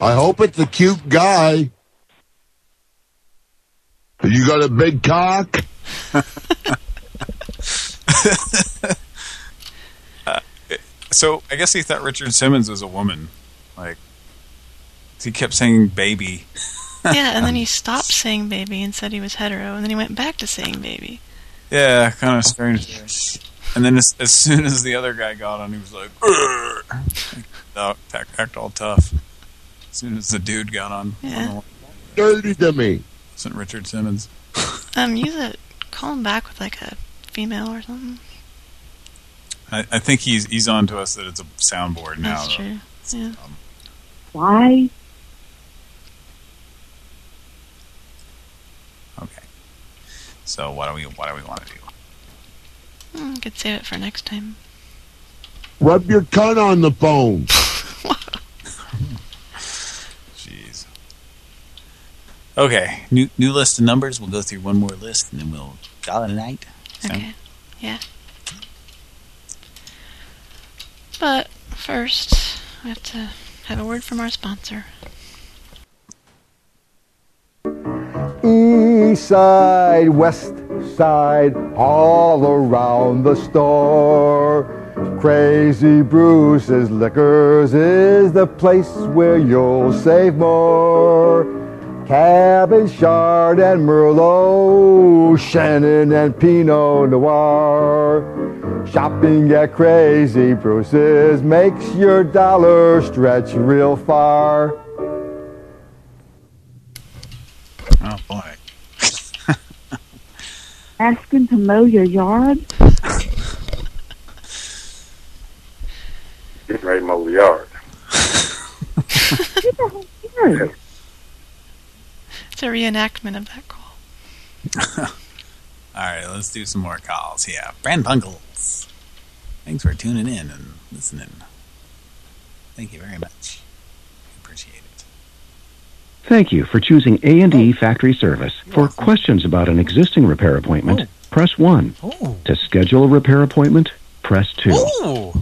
Speaker 31: I hope it's a cute guy. You got a big cock? [LAUGHS]
Speaker 2: Uh, so I guess he thought Richard Simmons was a woman. Like, he kept saying baby. [LAUGHS]
Speaker 3: yeah, and then he [LAUGHS] stopped saying baby and said he was hetero, and then he went back to saying baby.
Speaker 2: Yeah, kind of strange. And then as, as soon as the other guy got on, he was like, "Urgh." Like, act, act all tough. As soon as the dude got on.
Speaker 3: Yeah.
Speaker 22: dirty to me.
Speaker 2: Isn't Richard Simmons? [LAUGHS]
Speaker 3: Um, use it. Call him back with like a female or something.
Speaker 2: I, I think he's he's on to us that it's a soundboard now.
Speaker 3: That's
Speaker 2: though.
Speaker 3: true. Yeah.
Speaker 11: Why? Okay.
Speaker 2: So what do we what do we want to do?
Speaker 3: Hmm, could save it for next time.
Speaker 22: Rub your cunt on the phone.
Speaker 2: Jeez. Okay, new new list of numbers. We'll go through one more list and then we'll call it a night. Sound-
Speaker 3: Okay. Yeah. But first, we have to have a word from our sponsor.
Speaker 70: East side, west side, all around the store. Crazy Bruce's Liquors is the place where you'll save more. Cabin Chard and Merlot, Shannon and Pinot Noir. Shopping at Crazy Bruce's makes your dollar stretch real far.
Speaker 2: Oh boy.
Speaker 11: Asking to mow your yard?
Speaker 22: Getting ready to mow the yard.
Speaker 11: Get the whole yard.
Speaker 3: It's a reenactment of that call. [LAUGHS]
Speaker 2: All right, let's do some more calls. Yeah, Pran Funkels. Thanks for tuning in and listening. Thank you very much. Appreciate it.
Speaker 71: Thank you for choosing A&E Factory Service. For questions about an existing repair appointment, oh. press 1. To schedule a repair appointment, press 2.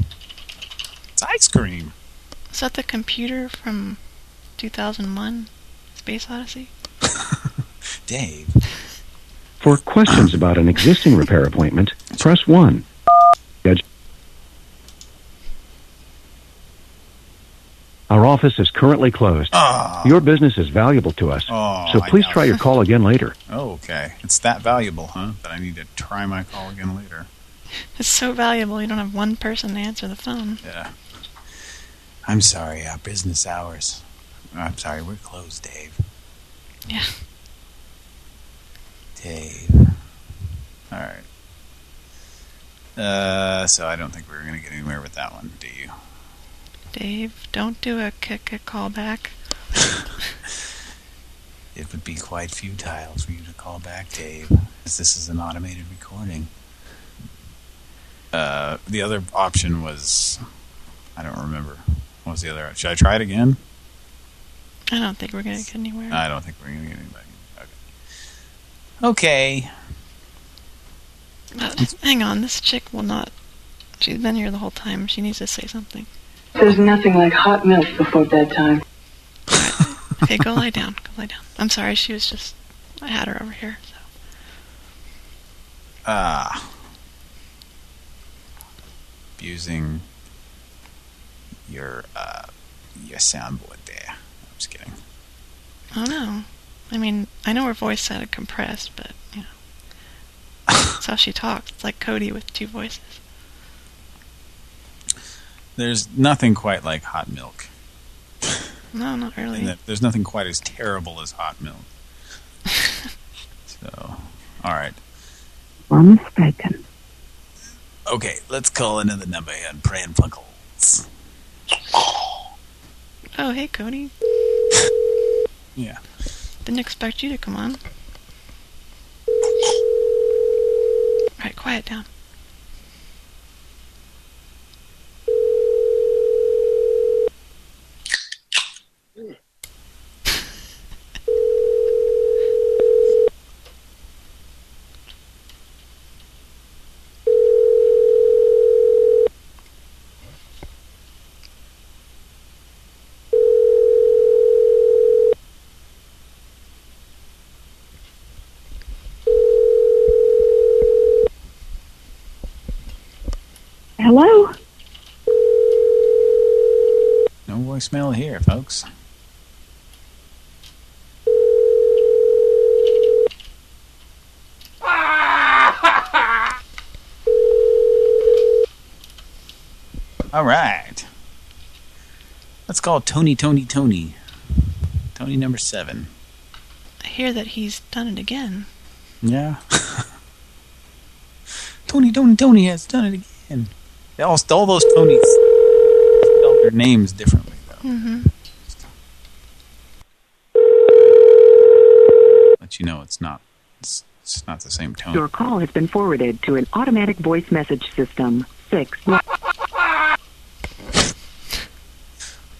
Speaker 2: Ooh, it's ice cream.
Speaker 3: Is that the computer from 2001, Space Odyssey? [LAUGHS]
Speaker 2: Dave.
Speaker 71: For questions about an existing repair appointment, press 1. Our office is currently closed. Ah. Your business is valuable to us,
Speaker 2: Oh,
Speaker 71: so please try your call again later.
Speaker 2: Oh, okay. It's that valuable, huh? That I need to try my call again later.
Speaker 3: It's so valuable you don't have one person to answer the phone.
Speaker 2: Yeah. I'm sorry, uh, business hours. I'm sorry, we're closed, Dave.
Speaker 3: Yeah.
Speaker 2: Dave. All right. Uh, so I don't think we're going to get anywhere with that one, do you?
Speaker 3: Dave, don't do a kick a call back. [LAUGHS]
Speaker 2: It would be quite futile for you to call back, Dave, as this is an automated recording. Uh, the other option was, I don't remember. What was the other? Should I try it again?
Speaker 3: I don't think we're gonna get anywhere.
Speaker 2: I don't think we're going to get anybody. Okay.
Speaker 3: But hang on, this chick will not. She's been here the whole time. She needs to say something.
Speaker 72: There's nothing like hot milk before bedtime. [LAUGHS]
Speaker 3: Okay, go lie down. Go lie down. I'm sorry. She was just. I had her over here. So.
Speaker 2: Ah. abusing your uh your soundboard there. I'm just kidding.
Speaker 3: I don't know. I mean, I know her voice sounded compressed, but you know, [LAUGHS] that's how she talks. It's like Cody with two voices.
Speaker 2: There's nothing quite like hot milk.
Speaker 3: No, not really.
Speaker 2: That there's nothing quite as terrible as hot milk. [LAUGHS] so, all right.
Speaker 11: Or mistaken.
Speaker 2: Okay, let's call another number here on Pran Funkels.
Speaker 3: Oh, hey, Cody. [LAUGHS]
Speaker 2: Yeah.
Speaker 3: Didn't expect you to come on. Alright, quiet down.
Speaker 11: Hello?
Speaker 2: No voicemail here, folks. [LAUGHS] All right. Let's call Tony, Tony, Tony. Tony number seven.
Speaker 3: I hear that he's done it again.
Speaker 2: Yeah. [LAUGHS] Tony, Tony, Tony has done it again. They all, all those Tonys spelled their names differently, though.
Speaker 3: Mm-hmm.
Speaker 2: Let you know it's not. It's, it's not the same tone.
Speaker 63: Your call has been forwarded to an automatic voice message system. Six.
Speaker 2: All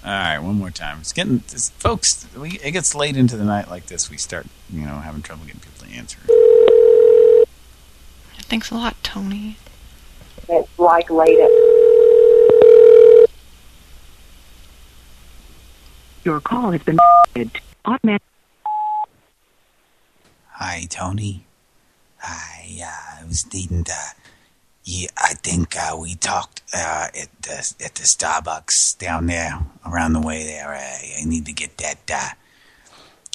Speaker 2: right, one more time. It's getting, it's, folks. We, it gets late into the night like this. We start, you know, having trouble getting people to answer.
Speaker 3: Thanks a lot, Tony.
Speaker 63: It's like later. Your call has been forwarded automatic.
Speaker 18: Hi, Tony. I uh, was needing to. Yeah, I think uh, we talked uh, at the at the Starbucks down there, around the way there. Uh, I need to get that. Uh,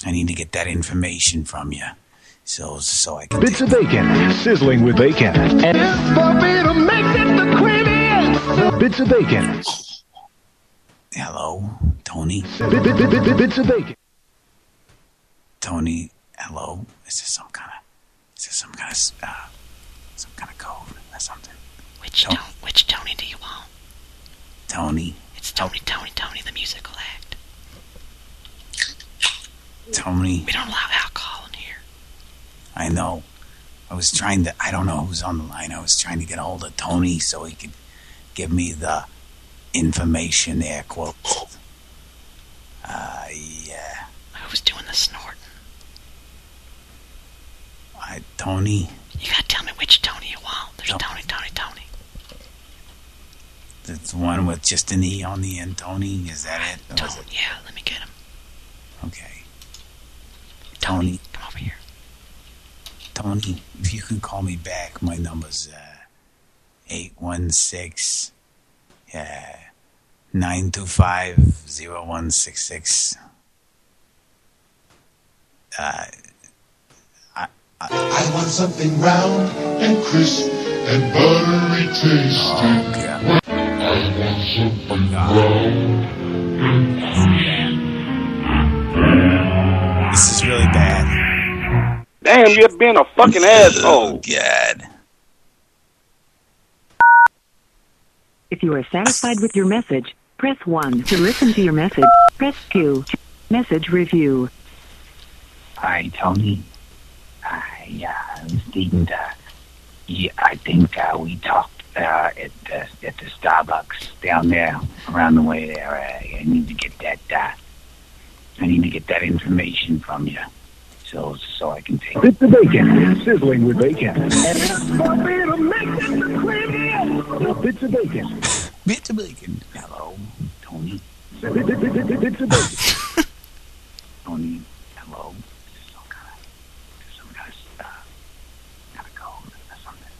Speaker 18: I need to get that information from you, so so I can.
Speaker 54: Bits of bacon, sizzling with bacon. And bits of bacon.
Speaker 18: Hello, Tony.
Speaker 54: Bit- bit- bit- bit- Bits of bacon.
Speaker 18: Tony, hello. Is this some kind of? Is this some kind of? Uh, some kind of code or something?
Speaker 3: Which Tony, which Tony do you want?
Speaker 18: Tony.
Speaker 3: It's Tony, Tony, Tony, the musical act.
Speaker 18: Tony.
Speaker 3: We don't allow alcohol in here.
Speaker 18: I know. I was trying to, I don't know who's on the line. I was trying to get a hold of Tony so he could give me the information there, quote. [GASPS] Uh, yeah.
Speaker 3: Who's doing the snorting?
Speaker 18: I, Tony.
Speaker 3: You gotta tell me which Tony you want. There's Tony, Tony, Tony.
Speaker 18: The one with just an E on the end, Tony. Is that it? Is it?
Speaker 3: Yeah, let me get him.
Speaker 18: Okay. Tony.
Speaker 3: Come over here.
Speaker 18: Tony, if you can call me back, my number's uh, 816 uh, 925 0166. Uh, I, I,
Speaker 22: I want something round and crisp and buttery tasty.
Speaker 18: Oh, God.
Speaker 22: I want something round and
Speaker 18: This is really bad.
Speaker 41: Damn, you're being a fucking asshole.
Speaker 18: Oh, God.
Speaker 63: If you are satisfied with your message, press 1. To listen to your message, press 2. Message review.
Speaker 18: Hi, Tony. I uh, was needing to. Yeah, I think uh, we talked uh, at the at the Starbucks down there, around the way there. Uh, I need to get that. Uh, I need to get that information from you, so so I can take.
Speaker 54: Bits of bacon, sizzling with bacon. And bits of bacon.
Speaker 18: Bits of bacon. Hello, Tony.
Speaker 54: Bit- bit- bit- bit- Bits of bacon.
Speaker 18: Tony. Hello. Some kind of, some kind of, uh, kind of code or something.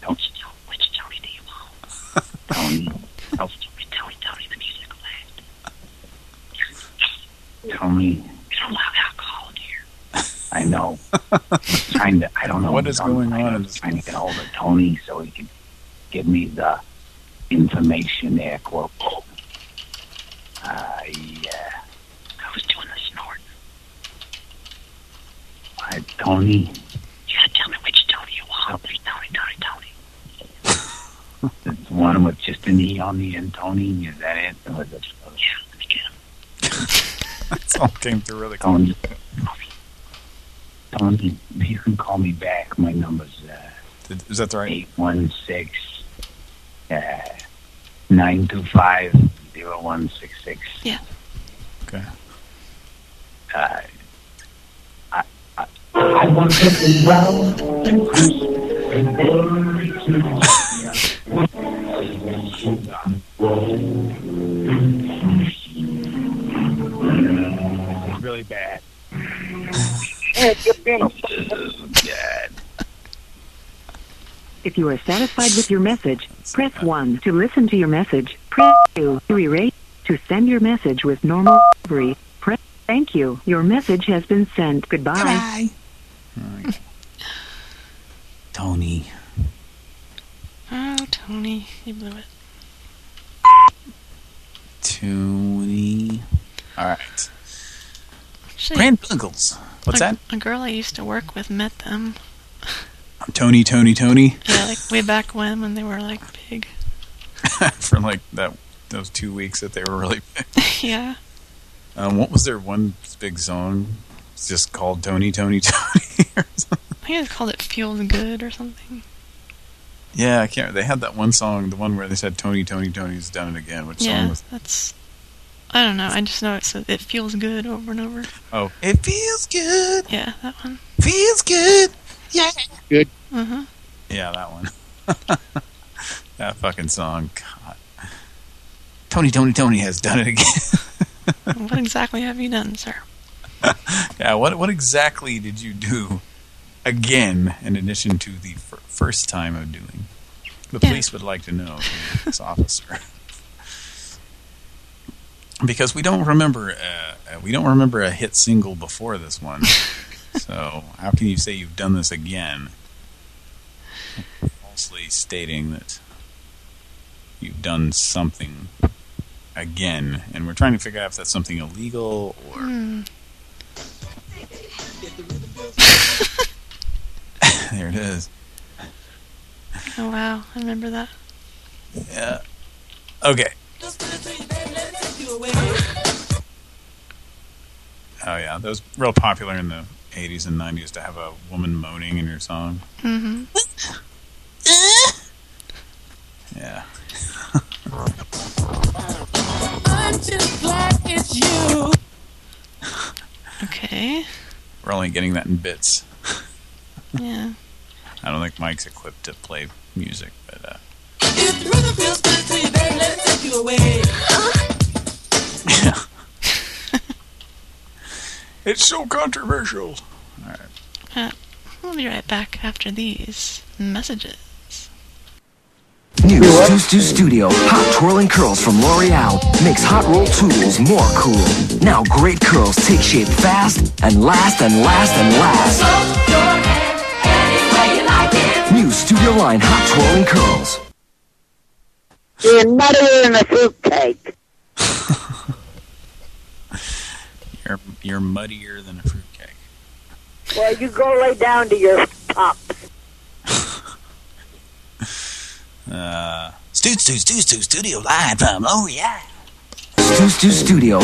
Speaker 18: Don't you know which Tony do you want? Tony. Oh, Tony, Tony, Tony, the musical act. Tony. We don't allow alcohol in here. [LAUGHS] I know. trying to, I don't know
Speaker 2: what is
Speaker 18: who's is
Speaker 2: going on
Speaker 18: I
Speaker 2: in
Speaker 18: was trying to get hold of Tony so he can give me the information there, quote. Uh, yeah. Who's doing the snorting? Uh, Tony. You gotta tell me which Tony you want. There's Tony, Tony, Tony. [LAUGHS] It's one with just an E on the end, Tony. Is that it? Or is it yeah, [LAUGHS] let me get him.
Speaker 2: That's all came through really
Speaker 18: Tony. Tony, if you can call me back, my number's uh,
Speaker 2: Is that the right?
Speaker 18: 816 uh, 925 0166.
Speaker 3: Yeah.
Speaker 2: Okay.
Speaker 18: Uh, I, I, I want something round and crisp and buttery tasty. Really bad.
Speaker 41: Damn, you're being a [LAUGHS]
Speaker 18: Oh, God.
Speaker 63: If you are satisfied with your message, press 1. To listen to your message, press 2. To erase. To send your message with normal delivery, press Thank you. Your message has been sent. Goodbye.
Speaker 18: Tony.
Speaker 3: Oh, Tony, you blew it.
Speaker 2: Tony. All right.
Speaker 3: Shit.
Speaker 18: Grant Buggles.
Speaker 2: What's
Speaker 3: a,
Speaker 2: that?
Speaker 3: A girl I used to work with met them.
Speaker 2: Tony, Tony, Tony. [LAUGHS]
Speaker 3: Yeah, like way back when, when they were like big. [LAUGHS]
Speaker 2: For like that those two weeks that they were really [LAUGHS] big.
Speaker 3: yeah.
Speaker 2: Um, what was their one big song? It's just called Tony, Tony, Tony. or something.
Speaker 3: I think they called it "Feels Good" or something.
Speaker 2: yeah, I can't. They had that one song, the one where they said Tony, Tony, Tony's done it again. Which
Speaker 3: yeah,
Speaker 2: song was?
Speaker 3: that's. I don't know. I just know it says it feels good over and over.
Speaker 2: Oh, it feels good.
Speaker 3: Yeah, that one.
Speaker 2: Feels good. Yeah.
Speaker 41: Good.
Speaker 3: Uh huh.
Speaker 2: Yeah, that one. [LAUGHS] that fucking song. God. Tony, Tony, Tony has done it again. [LAUGHS]
Speaker 3: what exactly have you done, sir?
Speaker 2: yeah, what what exactly did you do again in addition to the fir first time of doing? The
Speaker 3: Yeah.
Speaker 2: police would like to know, this officer. Because we don't remember uh, uh, we don't remember a hit single before this one. [LAUGHS] so, how can you say you've done this again? Falsely stating that you've done something again, and we're trying to figure out if that's something illegal or
Speaker 3: Hmm. [LAUGHS]
Speaker 2: there it is.
Speaker 3: Oh wow, I remember that.
Speaker 2: Yeah. Okay. Oh yeah, that was real popular in the 80s and 90s to have a woman moaning in your song.
Speaker 3: Mm-hmm.
Speaker 2: Yeah.
Speaker 73: I'm just glad it's [LAUGHS] you.
Speaker 3: Okay.
Speaker 2: We're only getting that in bits.
Speaker 3: Yeah.
Speaker 2: I don't think Mike's equipped to play music, but uh
Speaker 73: If the rhythm feels good to you, baby, let it take you away.
Speaker 2: It's so controversial. All right.
Speaker 3: Uh, we'll be right back after these messages.
Speaker 74: New Stu Stu Studio Hot Twirling Curls from L'Oreal makes hot roll tools more cool. Now great curls take shape fast and last and last and last. New Studio Line Hot Twirling Curls.
Speaker 62: You're nuttier than a fruitcake. [LAUGHS]
Speaker 2: You're you're muddier than a fruitcake.
Speaker 62: Well, you go lay down to your top.
Speaker 18: Uh, Stu Stu Stu Stu Studio Line from Oh Yeah.
Speaker 74: Stu Stu Studio.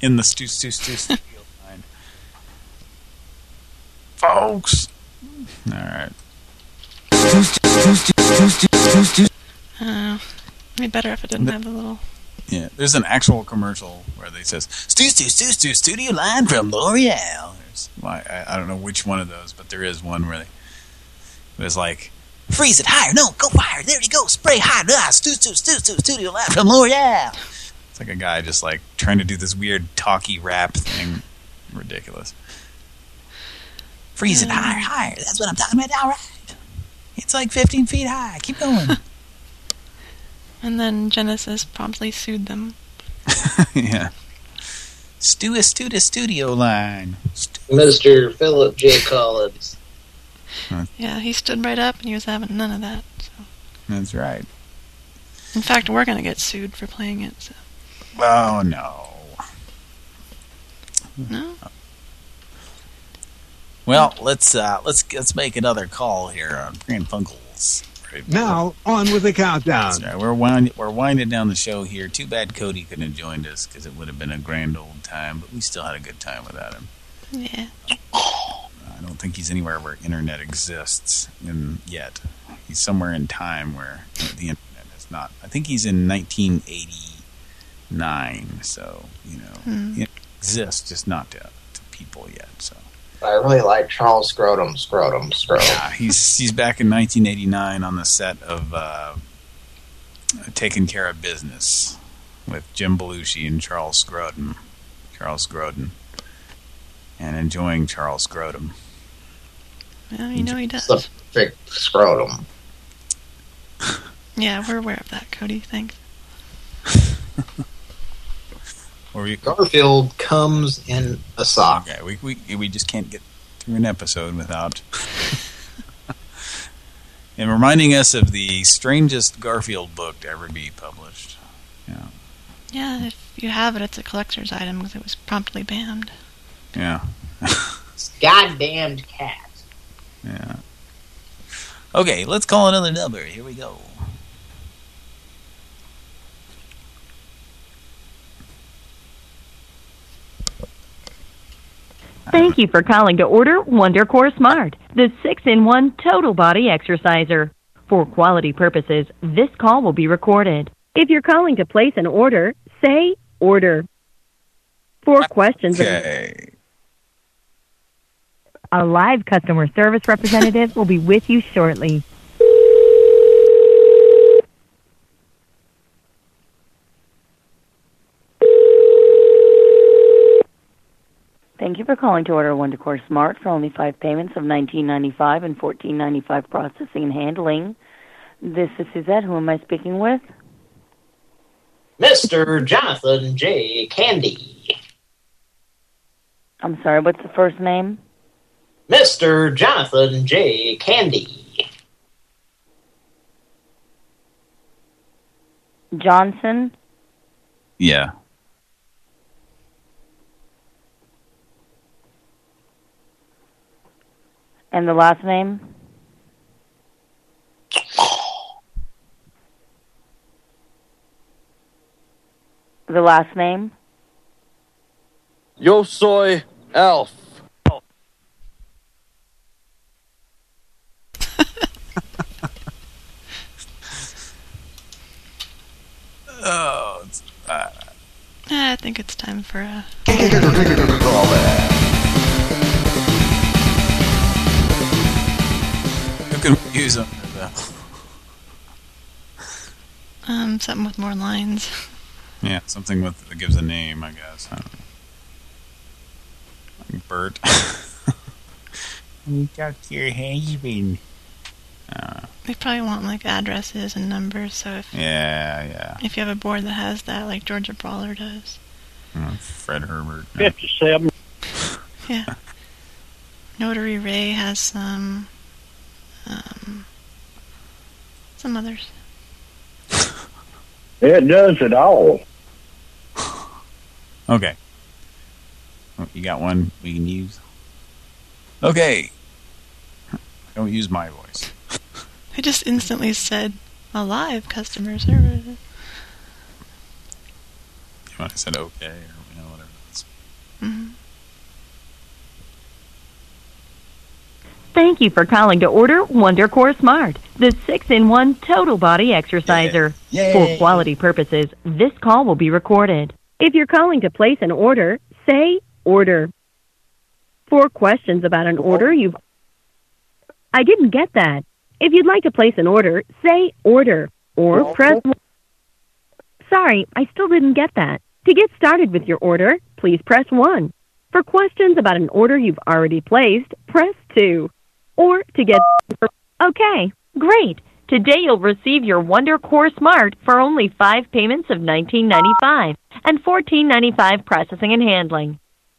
Speaker 2: in the Stu Stu Stu studio line. Folks. All right.
Speaker 74: Stu Stu Stu Stu Stu Stu Stu.
Speaker 3: Uh, it'd be better if it didn't have the little.
Speaker 2: Yeah, there's an actual commercial where they says
Speaker 18: Stu Stu Stu Stu Studio Line from L'Oreal.
Speaker 2: I, I don't know which one of those, but there is one where they, it was like,
Speaker 18: Freeze it higher. No, go higher. There you go. Spray higher. Ah, Stu Stu Stu Stu Studio Line from L'Oreal.
Speaker 2: it's like a guy just like trying to do this weird talky rap thing. Ridiculous.
Speaker 18: Freeze it higher, higher. That's what I'm talking about. All right. It's like 15 feet high. Keep going. [LAUGHS]
Speaker 3: And then Genesis promptly sued them. [LAUGHS]
Speaker 2: yeah.
Speaker 18: Stu Stu Studio Line.
Speaker 75: Mr. Philip J. Collins.
Speaker 3: Yeah, he stood right up and he was having none of that. So.
Speaker 2: That's right.
Speaker 3: In fact, we're gonna get sued for playing it. So.
Speaker 2: Oh no.
Speaker 3: No.
Speaker 18: Well, let's uh, let's let's make another call here on Grand Funkels.
Speaker 76: Now, on with the countdown.
Speaker 2: That's right. We're wind, we're winding down the show here. Too bad Cody couldn't have joined us because it would have been a grand old time, but we still had a good time without him.
Speaker 3: Yeah.
Speaker 2: I don't think he's anywhere where internet exists in yet. He's somewhere in time where you know, the internet is not. I think he's in 1989, so, you know,
Speaker 75: Hmm.
Speaker 2: it exists, just not to, to people yet, so.
Speaker 75: I really like Charles Scrotum, Scrotum, Scrotum.
Speaker 2: Yeah, he's he's back in 1989 on the set of uh, Taking Care of Business with Jim Belushi and Charles Grodin. Charles Grodin. And enjoying Charles Grodin.
Speaker 3: Well, you know he does.
Speaker 75: The Big scrotum. [LAUGHS]
Speaker 3: Yeah, we're aware of that, Cody. Thanks.
Speaker 2: Or we,
Speaker 75: Garfield comes in a sock.
Speaker 2: Okay, we, we, we just can't get through an episode without... [LAUGHS] and reminding us of the strangest Garfield book to ever be published. Yeah.
Speaker 3: Yeah, if you have it, it's a collector's item because it was promptly banned.
Speaker 2: Yeah.
Speaker 74: Goddamned cat.
Speaker 2: Yeah.
Speaker 77: Okay, let's call another number. Here we go.
Speaker 13: Thank you for calling to order Wonder Core Smart, the 6-in-1 total body exerciser. For quality purposes, this call will be recorded. If you're calling to place an order, say order. For questions,
Speaker 2: Okay.
Speaker 13: a live customer service representative will be with you shortly.
Speaker 78: Thank you for calling to order Wonder Core Smart for only five payments of nineteen ninety five and fourteen ninety five processing and handling. This is Suzette. Who am I speaking with?
Speaker 74: Mr. Jonathan J. Candy.
Speaker 78: I'm sorry. What's the first name?
Speaker 74: Mr. Jonathan J. Candy.
Speaker 78: Johnson.
Speaker 2: Yeah.
Speaker 78: And the last name? The last name?
Speaker 79: Yo soy Elf.
Speaker 2: Oh, it's, uh,
Speaker 3: I think it's time for a.
Speaker 2: use them?
Speaker 3: Um, something with more lines.
Speaker 2: Yeah, something with that gives a name, I guess. I don't know. Like Bert.
Speaker 77: You [LAUGHS] talk to your husband.
Speaker 2: Uh,
Speaker 3: They probably want like addresses and numbers. So if
Speaker 2: yeah, yeah.
Speaker 3: if you have a board that has that, like Georgia Brawler does,
Speaker 2: Uh, Fred Herbert. no.
Speaker 80: Fifty-seven. [LAUGHS]
Speaker 3: yeah. Notary Ray has some. Um, some others. [LAUGHS]
Speaker 80: It does it all. [LAUGHS]
Speaker 2: Okay. Oh, you got one we can use? Okay. Don't use my voice. [LAUGHS]
Speaker 3: I just instantly said alive customer service.
Speaker 2: When I said okay or you know whatever. It's,
Speaker 3: hmm
Speaker 13: Thank you for calling to order Wonder Core Smart, the 6-in-1 total body exerciser.
Speaker 78: Yay.
Speaker 13: For quality purposes, this call will be recorded. If you're calling to place an order, say order. For questions about an order oh. you've I didn't get that. If you'd like to place an order, say order or press Sorry, I still didn't get that. To get started with your order, please press 1. For questions about an order you've already placed, press 2. Or to get Okay, great. Today you'll receive your Wonder Core Smart for only 5 payments of $19.95 and $14.95 processing and handling.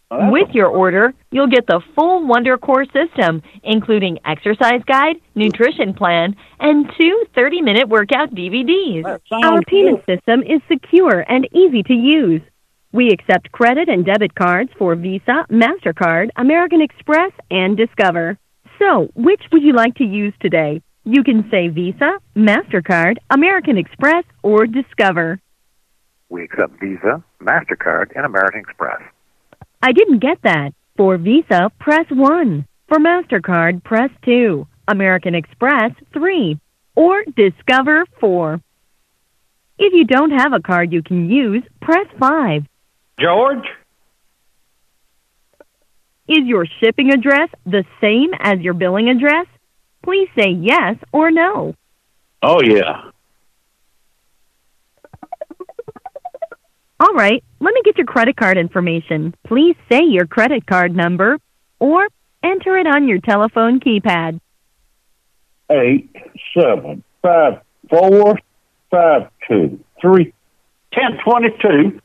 Speaker 13: With your order, you'll get the full Wonder Core system, including exercise guide, nutrition plan, and two 30-minute workout DVDs. Our payment system is secure and easy to use. We accept credit and debit cards for Visa, MasterCard, American Express, and Discover. So, which would you like to use today? You can say Visa, MasterCard, American Express, or Discover.
Speaker 81: We accept Visa, MasterCard, and American Express.
Speaker 13: I didn't get that. For Visa, press 1. For MasterCard, press 2. American Express, 3. Or Discover, 4. If you don't have a card you can use, press 5.
Speaker 80: George?
Speaker 13: Is your shipping address the same as your billing address? Please say yes or no.
Speaker 80: Oh, yeah.
Speaker 13: All right, let me get your credit card information. Please say your credit card number or enter it on your telephone keypad.
Speaker 80: Eight, seven, five, four, five, two, three, ten, twenty-two.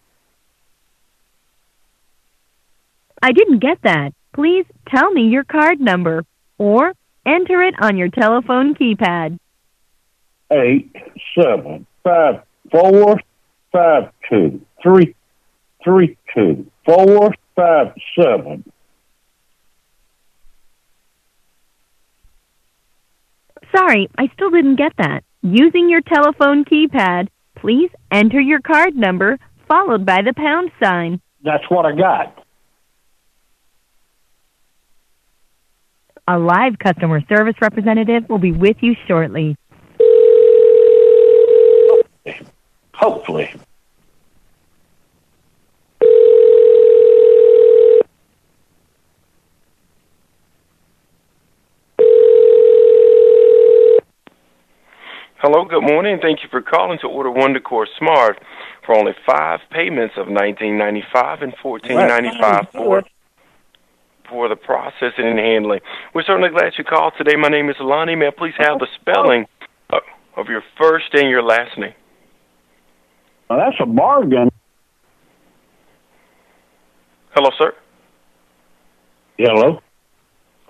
Speaker 13: I didn't get that. Please tell me your card number or enter it on your telephone keypad.
Speaker 80: Eight, seven, five, four, five, two,
Speaker 62: three three two four five seven.
Speaker 63: Sorry, I still didn't get that. Using your telephone keypad, please enter your card number followed by the pound sign.
Speaker 62: That's what I got.
Speaker 63: A live customer service representative will be with you shortly.
Speaker 62: Hopefully.
Speaker 82: Hello, good morning. Thank you for calling to order Wonder Core Smart for only five payments of nineteen ninety five and fourteen ninety five for for the processing and handling. We're certainly glad you called today. My name is Lonnie. May I please have the spelling of, your first and your last name?
Speaker 62: Well, that's a bargain.
Speaker 82: Hello, sir.
Speaker 62: Hello.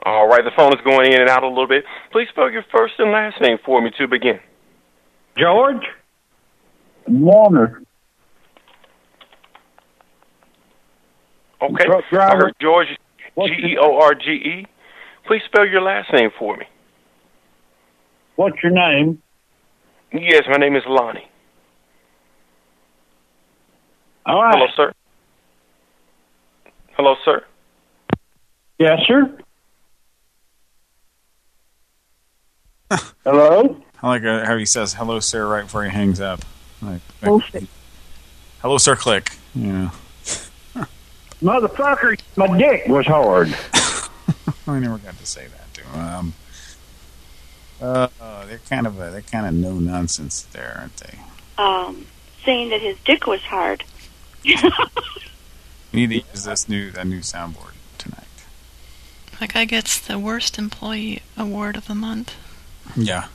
Speaker 82: All right, the phone is going in and out a little bit. Please spell your first and last name for me to begin.
Speaker 62: George. Warner.
Speaker 82: Okay.
Speaker 62: Truck
Speaker 82: I
Speaker 62: driver.
Speaker 82: heard George G E O R G E. Please spell your last name for me.
Speaker 62: What's your name?
Speaker 82: Yes, my name is Lonnie.
Speaker 62: All right.
Speaker 82: Hello, sir. Hello, sir.
Speaker 62: Yes, sir. Hello. [LAUGHS]
Speaker 2: I like uh, how he says hello, sir, right before he hangs up. Like,
Speaker 62: Bullshit.
Speaker 2: hello, sir, click. Yeah.
Speaker 62: Motherfucker, my dick was hard. [LAUGHS]
Speaker 2: I never got to say that to him. Um, uh, they're kind of a, they're kind of no nonsense there, aren't they?
Speaker 40: um, saying that his dick was hard.
Speaker 2: We need to use this new that new soundboard tonight.
Speaker 3: That guy gets the worst employee award of the month.
Speaker 2: Yeah.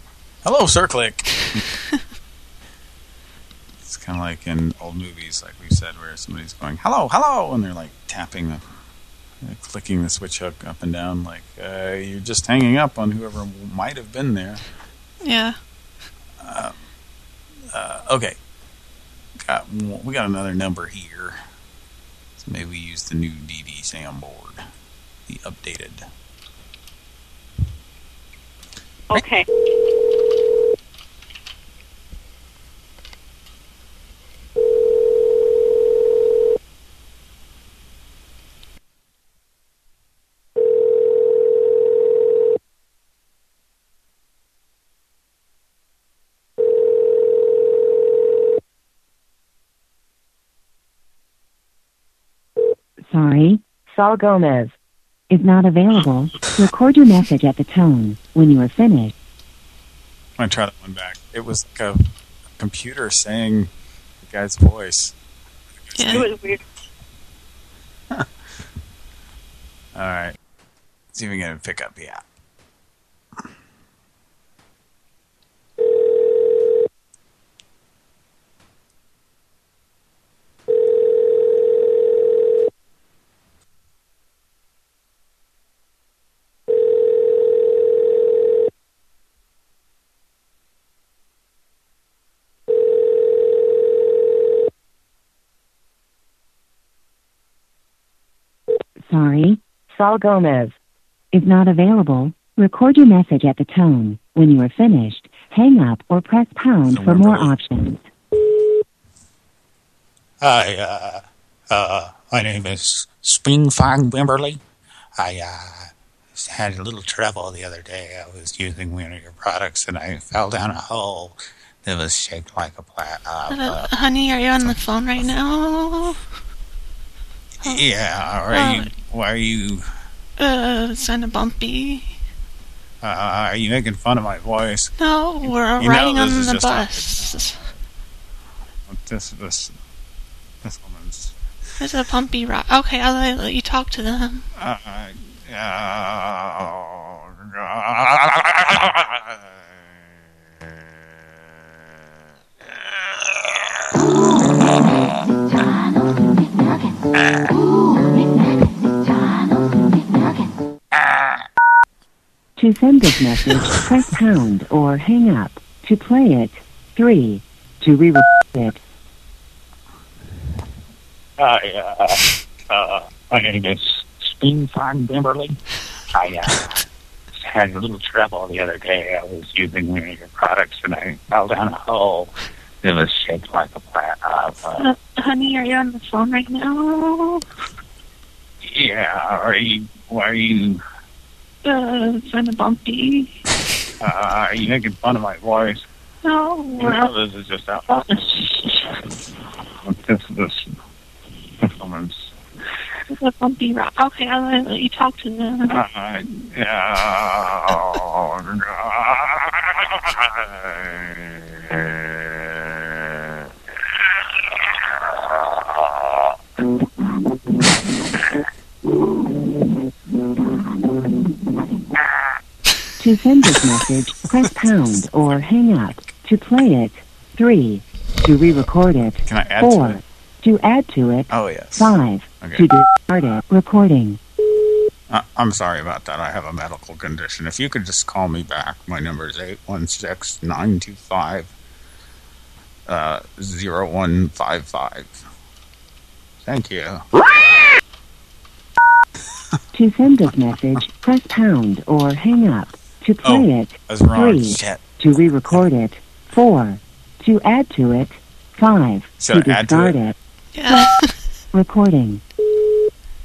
Speaker 2: Hello, sir, click. [LAUGHS] it's kind of like in old movies, like we said, where somebody's going hello, hello, and they're like tapping the, uh, clicking the switch hook up and down, like uh, you're just hanging up on whoever might have been there.
Speaker 3: Yeah.
Speaker 2: Uh, uh, okay. Got we got another number here. So maybe we use the new DD soundboard, the updated.
Speaker 40: Okay.
Speaker 83: Sorry, Saul Gomez is not available. Record your message at the tone. When you are finished,
Speaker 2: I'm gonna try that one back. It was like a computer saying the guy's voice.
Speaker 40: Yeah, It was weird. [LAUGHS]
Speaker 2: All right. See if we can pick up. Yeah.
Speaker 83: Sorry, Saul Gomez is not available. Record your message at the tone. When you are finished, hang up or press pound for more options.
Speaker 84: Hi, uh, uh, my name is Springfang Wimberly. I uh, had a little trouble the other day. I was using one of your products and I fell down a hole that was shaped like a plat. Uh,
Speaker 3: Uh,
Speaker 84: uh,
Speaker 3: honey, are you on the phone right now? [LAUGHS]
Speaker 84: yeah, are you? Why are you?
Speaker 3: Uh, kind of bumpy.
Speaker 2: Uh, are you making fun of my voice?
Speaker 3: No, we're
Speaker 2: You know
Speaker 3: riding
Speaker 2: this
Speaker 3: on the
Speaker 2: a-
Speaker 3: bus.
Speaker 2: This this this woman's.
Speaker 3: It's a bumpy ride. Okay, I'll let- you talk to them.
Speaker 2: Uh,
Speaker 83: To send this message, press pound or hang up. To play it, 3. To re-record it,
Speaker 18: Hi, uh, uh, my name is Springfarm Bimberly. I uh, had a little trouble the other day. I was using one of your products and I fell down a hole. It was shaped like a plant. Uh, uh,
Speaker 82: honey, are you on the phone right now?
Speaker 18: yeah, are you, why are you,
Speaker 82: Uh, it's kind of bumpy.
Speaker 18: uh, are you making fun of my voice?
Speaker 82: No,
Speaker 18: No,
Speaker 82: well,
Speaker 18: this is just out.
Speaker 82: uh,
Speaker 18: This, this, this woman's,
Speaker 82: it's a bumpy rock. Okay, I'll let you talk to them.
Speaker 18: uh, yeah, [LAUGHS]
Speaker 83: To send this message, press pound or hang up. To play it, 3. To re-record it,
Speaker 2: Can I add to
Speaker 83: 4.
Speaker 2: it?
Speaker 83: To add to it,
Speaker 2: Oh, yes.
Speaker 83: 5.
Speaker 2: Okay.
Speaker 83: To discard it, recording.
Speaker 2: Uh, I'm sorry about that. I have a medical condition. If you could just call me back, my number is 816-925 uh, 0155. Thank you. [LAUGHS]
Speaker 83: To send this message, press pound or hang up. To play
Speaker 2: Oh,
Speaker 83: it,
Speaker 2: I was wrong.
Speaker 83: 3.
Speaker 2: Shit.
Speaker 83: To re-record it, 4. To add to it, 5.
Speaker 2: Should
Speaker 83: to
Speaker 2: I add to
Speaker 83: discard
Speaker 2: it?
Speaker 83: it, [LAUGHS] recording.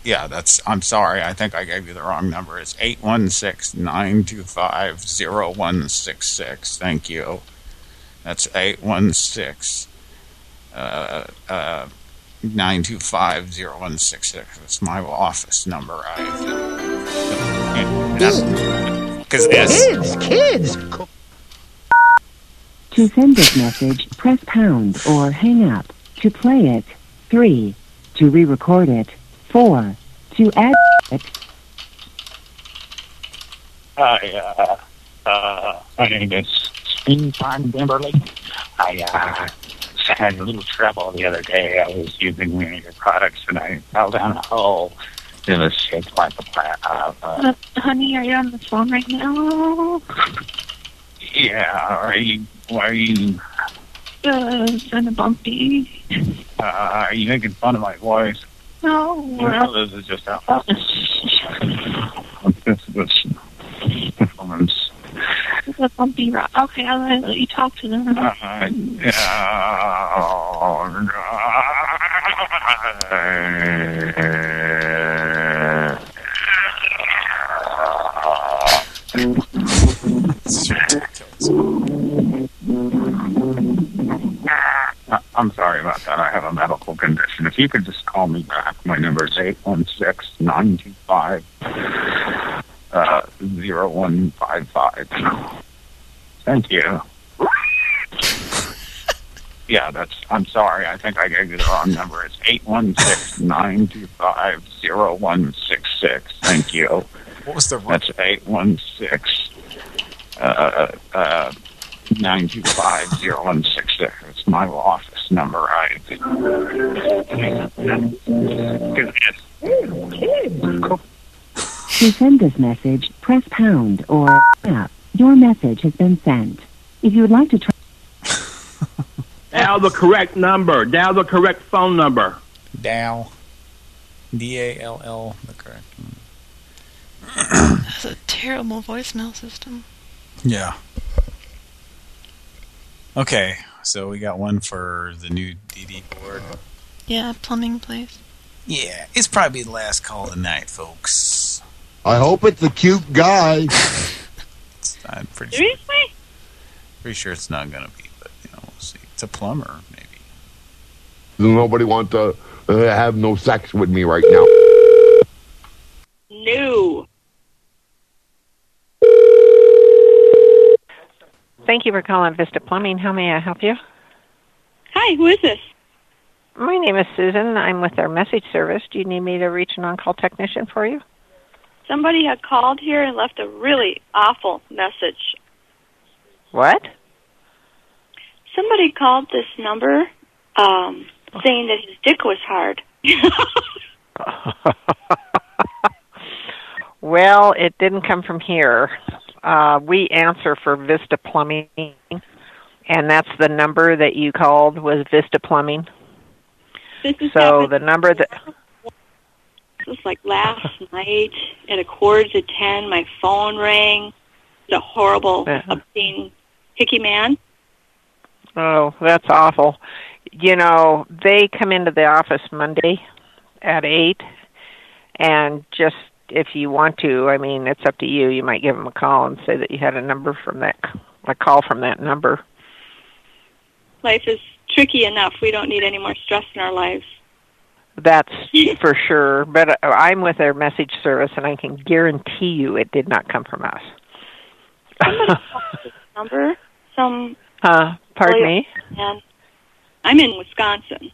Speaker 2: Yeah, that's. I'm sorry. I think I gave you the wrong number. It's 816-925-0166. Thank you. That's 816 uh, uh, 925-0166. That's my office number. I because
Speaker 83: Kids,
Speaker 85: kids.
Speaker 83: To send this message, press pound or hang up. To play it, 3. To re-record it, 4. To add it,
Speaker 18: Hi, uh, uh, my name is Springfarm Bimberly. I, uh, had a little trouble the other day. I was using one of your products and I fell down a hole. It was shaped like a plant. Uh, uh,
Speaker 82: Uh, honey, are you on the phone right now?
Speaker 18: yeah, are you, why are you,
Speaker 82: Uh, it's kind of bumpy.
Speaker 18: uh, are you making fun of my voice?
Speaker 82: No,
Speaker 18: No,
Speaker 82: well,
Speaker 18: this is just out. [LAUGHS]
Speaker 82: uh,
Speaker 18: This, this, this woman's,
Speaker 82: it's a bumpy rock. Okay, I'll let you talk to them.
Speaker 18: uh, yeah. I- I'm sorry about that. I have a medical condition. If you could just call me back, my number is 816-925 uh, 0155. Thank you. Yeah, that's, I'm sorry. I think I gave you the wrong number. It's 816-925-0166. Thank you.
Speaker 2: What was the
Speaker 18: That's 816 uh, uh, 925-0166. It's my office number. I...
Speaker 83: To send this message, press pound or hang up. Your message has been sent. If you would like to try [LAUGHS]
Speaker 85: Dial the correct number. Dial the correct phone number.
Speaker 2: Dal. D-A-L-L, the correct [CLEARS THROAT]
Speaker 3: That's a terrible voicemail system.
Speaker 2: Yeah. Okay, so we got one for the new DD board.
Speaker 3: Yeah, plumbing place.
Speaker 86: Yeah, it's probably the last call of the night, folks.
Speaker 4: I hope it's a cute guy. [LAUGHS]
Speaker 2: I'm pretty,
Speaker 82: Seriously?
Speaker 2: pretty sure it's not going to be, but, you know, we'll see. It's a plumber, maybe.
Speaker 4: Does Nobody want to uh, have no sex with me right now.
Speaker 82: No.
Speaker 87: Thank you for calling Vista Plumbing. How may I help you?
Speaker 82: Hi, who is this?
Speaker 87: My name is Susan. I'm with our message service. Do you need me to reach an on-call technician for you?
Speaker 82: Somebody had called here and left a really awful message.
Speaker 87: What?
Speaker 82: Somebody called this number um, saying that his dick was hard. [LAUGHS]
Speaker 87: Well, it didn't come from here. Uh, we answer for Vista Plumbing, and that's the number that you called was Vista Plumbing.
Speaker 40: This is
Speaker 87: So the number that
Speaker 40: This was like last [LAUGHS] night at a quarter to ten. My phone rang. The horrible,
Speaker 87: Uh-huh.
Speaker 40: obscene hickey man.
Speaker 87: oh, that's awful. You know, they come into the office Monday at eight, and just if you want to, I mean, it's up to you. You might give them a call and say that you had a number from that, a call from that number.
Speaker 40: Life is tricky enough. We don't need any more stress in our lives.
Speaker 87: That's [LAUGHS] for sure. But uh, I'm with their message service, and I can guarantee you it did not come from us. [LAUGHS]
Speaker 40: Number some.
Speaker 87: uh, pardon me.
Speaker 40: And I'm in Wisconsin.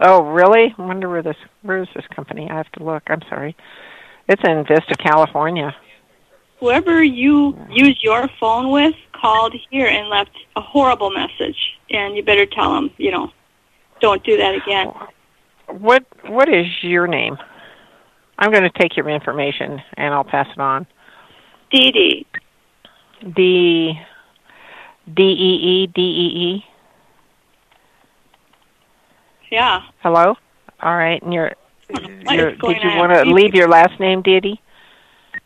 Speaker 87: Oh, really? I wonder where this where is this company? I have to look. I'm sorry. It's in Vista, California.
Speaker 40: Whoever you use your phone with called here and left a horrible message, and you better tell them, you know, don't do that again.
Speaker 87: What what is your name? I'm going to take your information and I'll pass it on.
Speaker 40: Dee Dee.
Speaker 87: D D E E D E E.
Speaker 40: Yeah.
Speaker 87: Hello. All right. And you're, you're did you want to leave your last name, Diddy?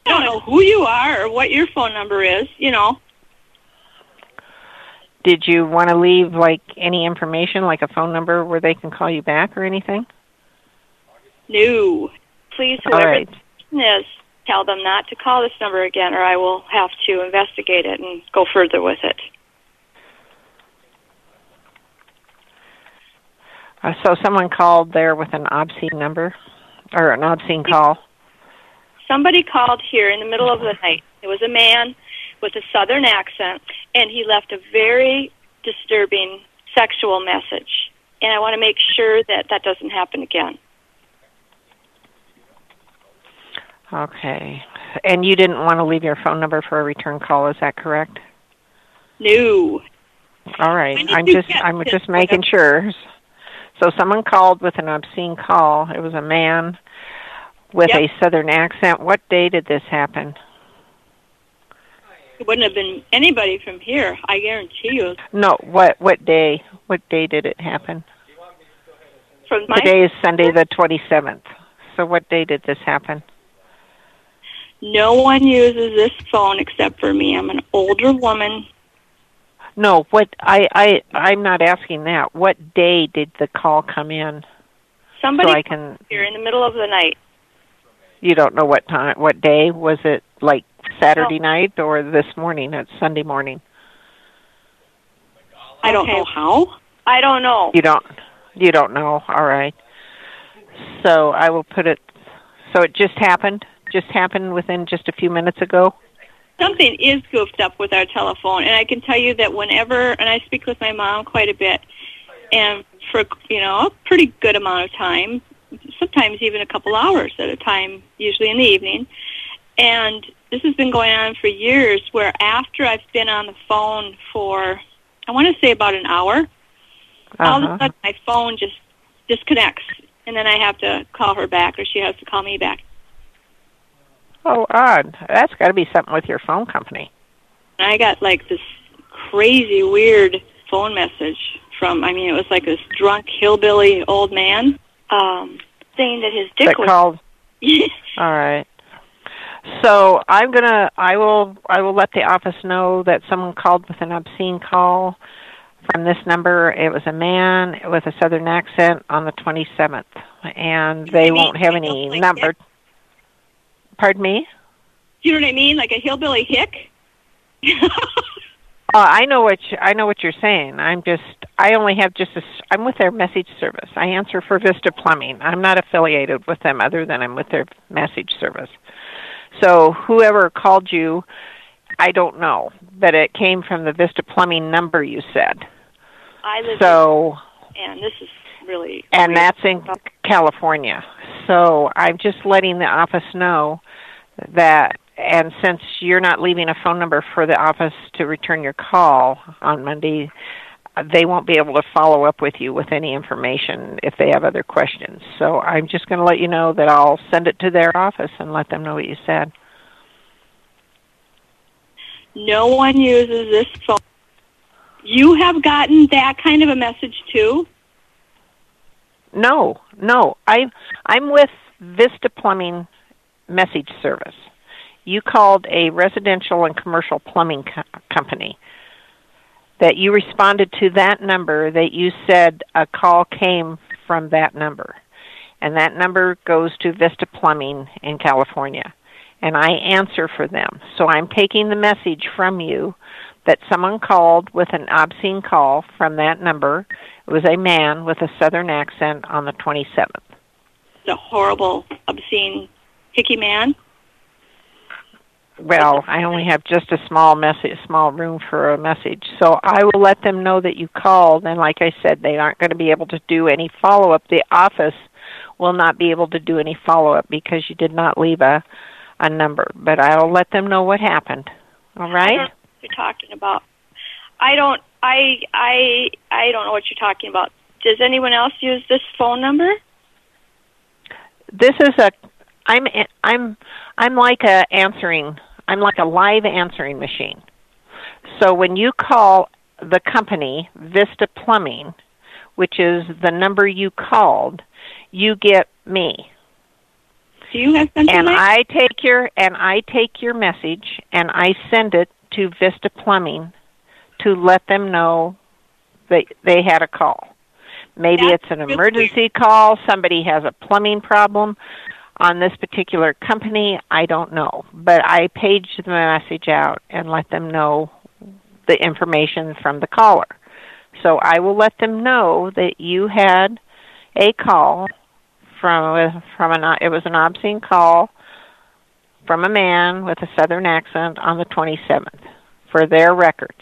Speaker 40: I don't know who you are or what your phone number is. You know,
Speaker 87: Did you want to leave like any information, like a phone number where they can call you back or anything?
Speaker 40: no. Please, whoever
Speaker 87: right.
Speaker 40: is, tell them not to call this number again, or I will have to investigate it and go further with it.
Speaker 87: Uh, so someone called there with an obscene number or an obscene call.
Speaker 40: Somebody called here in the middle of the night. It was a man with a southern accent, and he left a very disturbing sexual message. And I want to make sure that that doesn't happen again.
Speaker 87: Okay. And you didn't want to leave your phone number for a return call, is that correct?
Speaker 40: No.
Speaker 87: All right. I'm just I'm just making sure. So someone called with an obscene call. It was a man with
Speaker 40: Yep.
Speaker 87: a southern accent. What day did this happen?
Speaker 40: It wouldn't have been anybody from here, I guarantee you.
Speaker 87: No, what what day? What day did it happen?
Speaker 40: From my
Speaker 87: Today is Sunday the 27th. So what day did this happen?
Speaker 40: No one uses this phone except for me. I'm an older woman.
Speaker 87: No, what I I I'm not asking that. What day did the call come in?
Speaker 40: Somebody
Speaker 87: so I can
Speaker 40: here in the middle of the night.
Speaker 87: you don't know what time what day was it like Saturday oh. night or this morning? It's Sunday morning.
Speaker 40: I don't know how. I don't know.
Speaker 87: You don't you don't know. All right. So I will put it so it just happened? Just happened within just a few minutes ago?
Speaker 40: Something is goofed up with our telephone, and I can tell you that whenever, and I speak with my mom quite a bit, and for you know a pretty good amount of time, sometimes even a couple hours at a time, usually in the evening, and this has been going on for years. Where after I've been on the phone for, I want to say about an hour, all of
Speaker 87: Uh-huh.
Speaker 40: a sudden my phone just disconnects, and then I have to call her back, or she has to call me back.
Speaker 87: Oh, odd. That's got to be something with your phone company.
Speaker 40: I got like this crazy, weird phone message from. I mean, it was like this drunk hillbilly old man um, saying that his dick
Speaker 87: that
Speaker 40: was.
Speaker 87: called. [LAUGHS] All right. So I'm gonna. I will. I will let the office know that someone called with an obscene call from this number. It was a man with a southern accent on the 27th, and they won't have any number. Pardon me.
Speaker 40: You know what I mean? Like a hillbilly hick. [LAUGHS] [LAUGHS]
Speaker 87: Uh, I know what you, I know what you're saying. I'm just I only have just a s- I'm with their message service. I answer for Vista Plumbing. I'm not affiliated with them other than I'm with their message service. So whoever called you, I don't know, but it came from the Vista Plumbing number you said.
Speaker 40: I live.
Speaker 87: So
Speaker 40: in, and this is really.
Speaker 87: and
Speaker 40: weird.
Speaker 87: that's in California. So I'm just letting the office know that, and since you're not leaving a phone number for the office to return your call on Monday, they won't be able to follow up with you with any information if they have other questions. So I'm just going to let you know that I'll send it to their office and let them know what you said.
Speaker 40: No one uses this phone. You have gotten that kind of a message too.
Speaker 87: No, no. I I'm with Vista Plumbing Message Service. You called a residential and commercial plumbing co- company. That you responded to that number that you said a call came from that number. And that number goes to Vista Plumbing in California. And I answer for them. So I'm taking the message from you that someone called with an obscene call from that number. It was a man with a southern accent on the 27th.
Speaker 40: The horrible, obscene, hickey man.
Speaker 87: Well, I only have just a small message, small room for a message. So I will let them know that you called. And like I said, they aren't going to be able to do any follow up. The office will not be able to do any follow up because you did not leave a a number. But I'll let them know what happened. All right.
Speaker 40: I don't know what you're talking about. I don't. I I I don't know what you're talking about. Does anyone else use this phone number?
Speaker 87: This is a. I'm I'm I'm like a answering. I'm like a live answering machine. So when you call the company Vista Plumbing, which is the number you called, you get me.
Speaker 40: Do you have something
Speaker 87: and I take your and I take your message and I send it to Vista Plumbing to let them know that they had a call. Maybe
Speaker 40: That's
Speaker 87: it's an emergency call, somebody has a plumbing problem on this particular company, I don't know. But I page the message out and let them know the information from the caller. So I will let them know that you had a call from from an it was an obscene call from a man with a southern accent on the 27th for their records.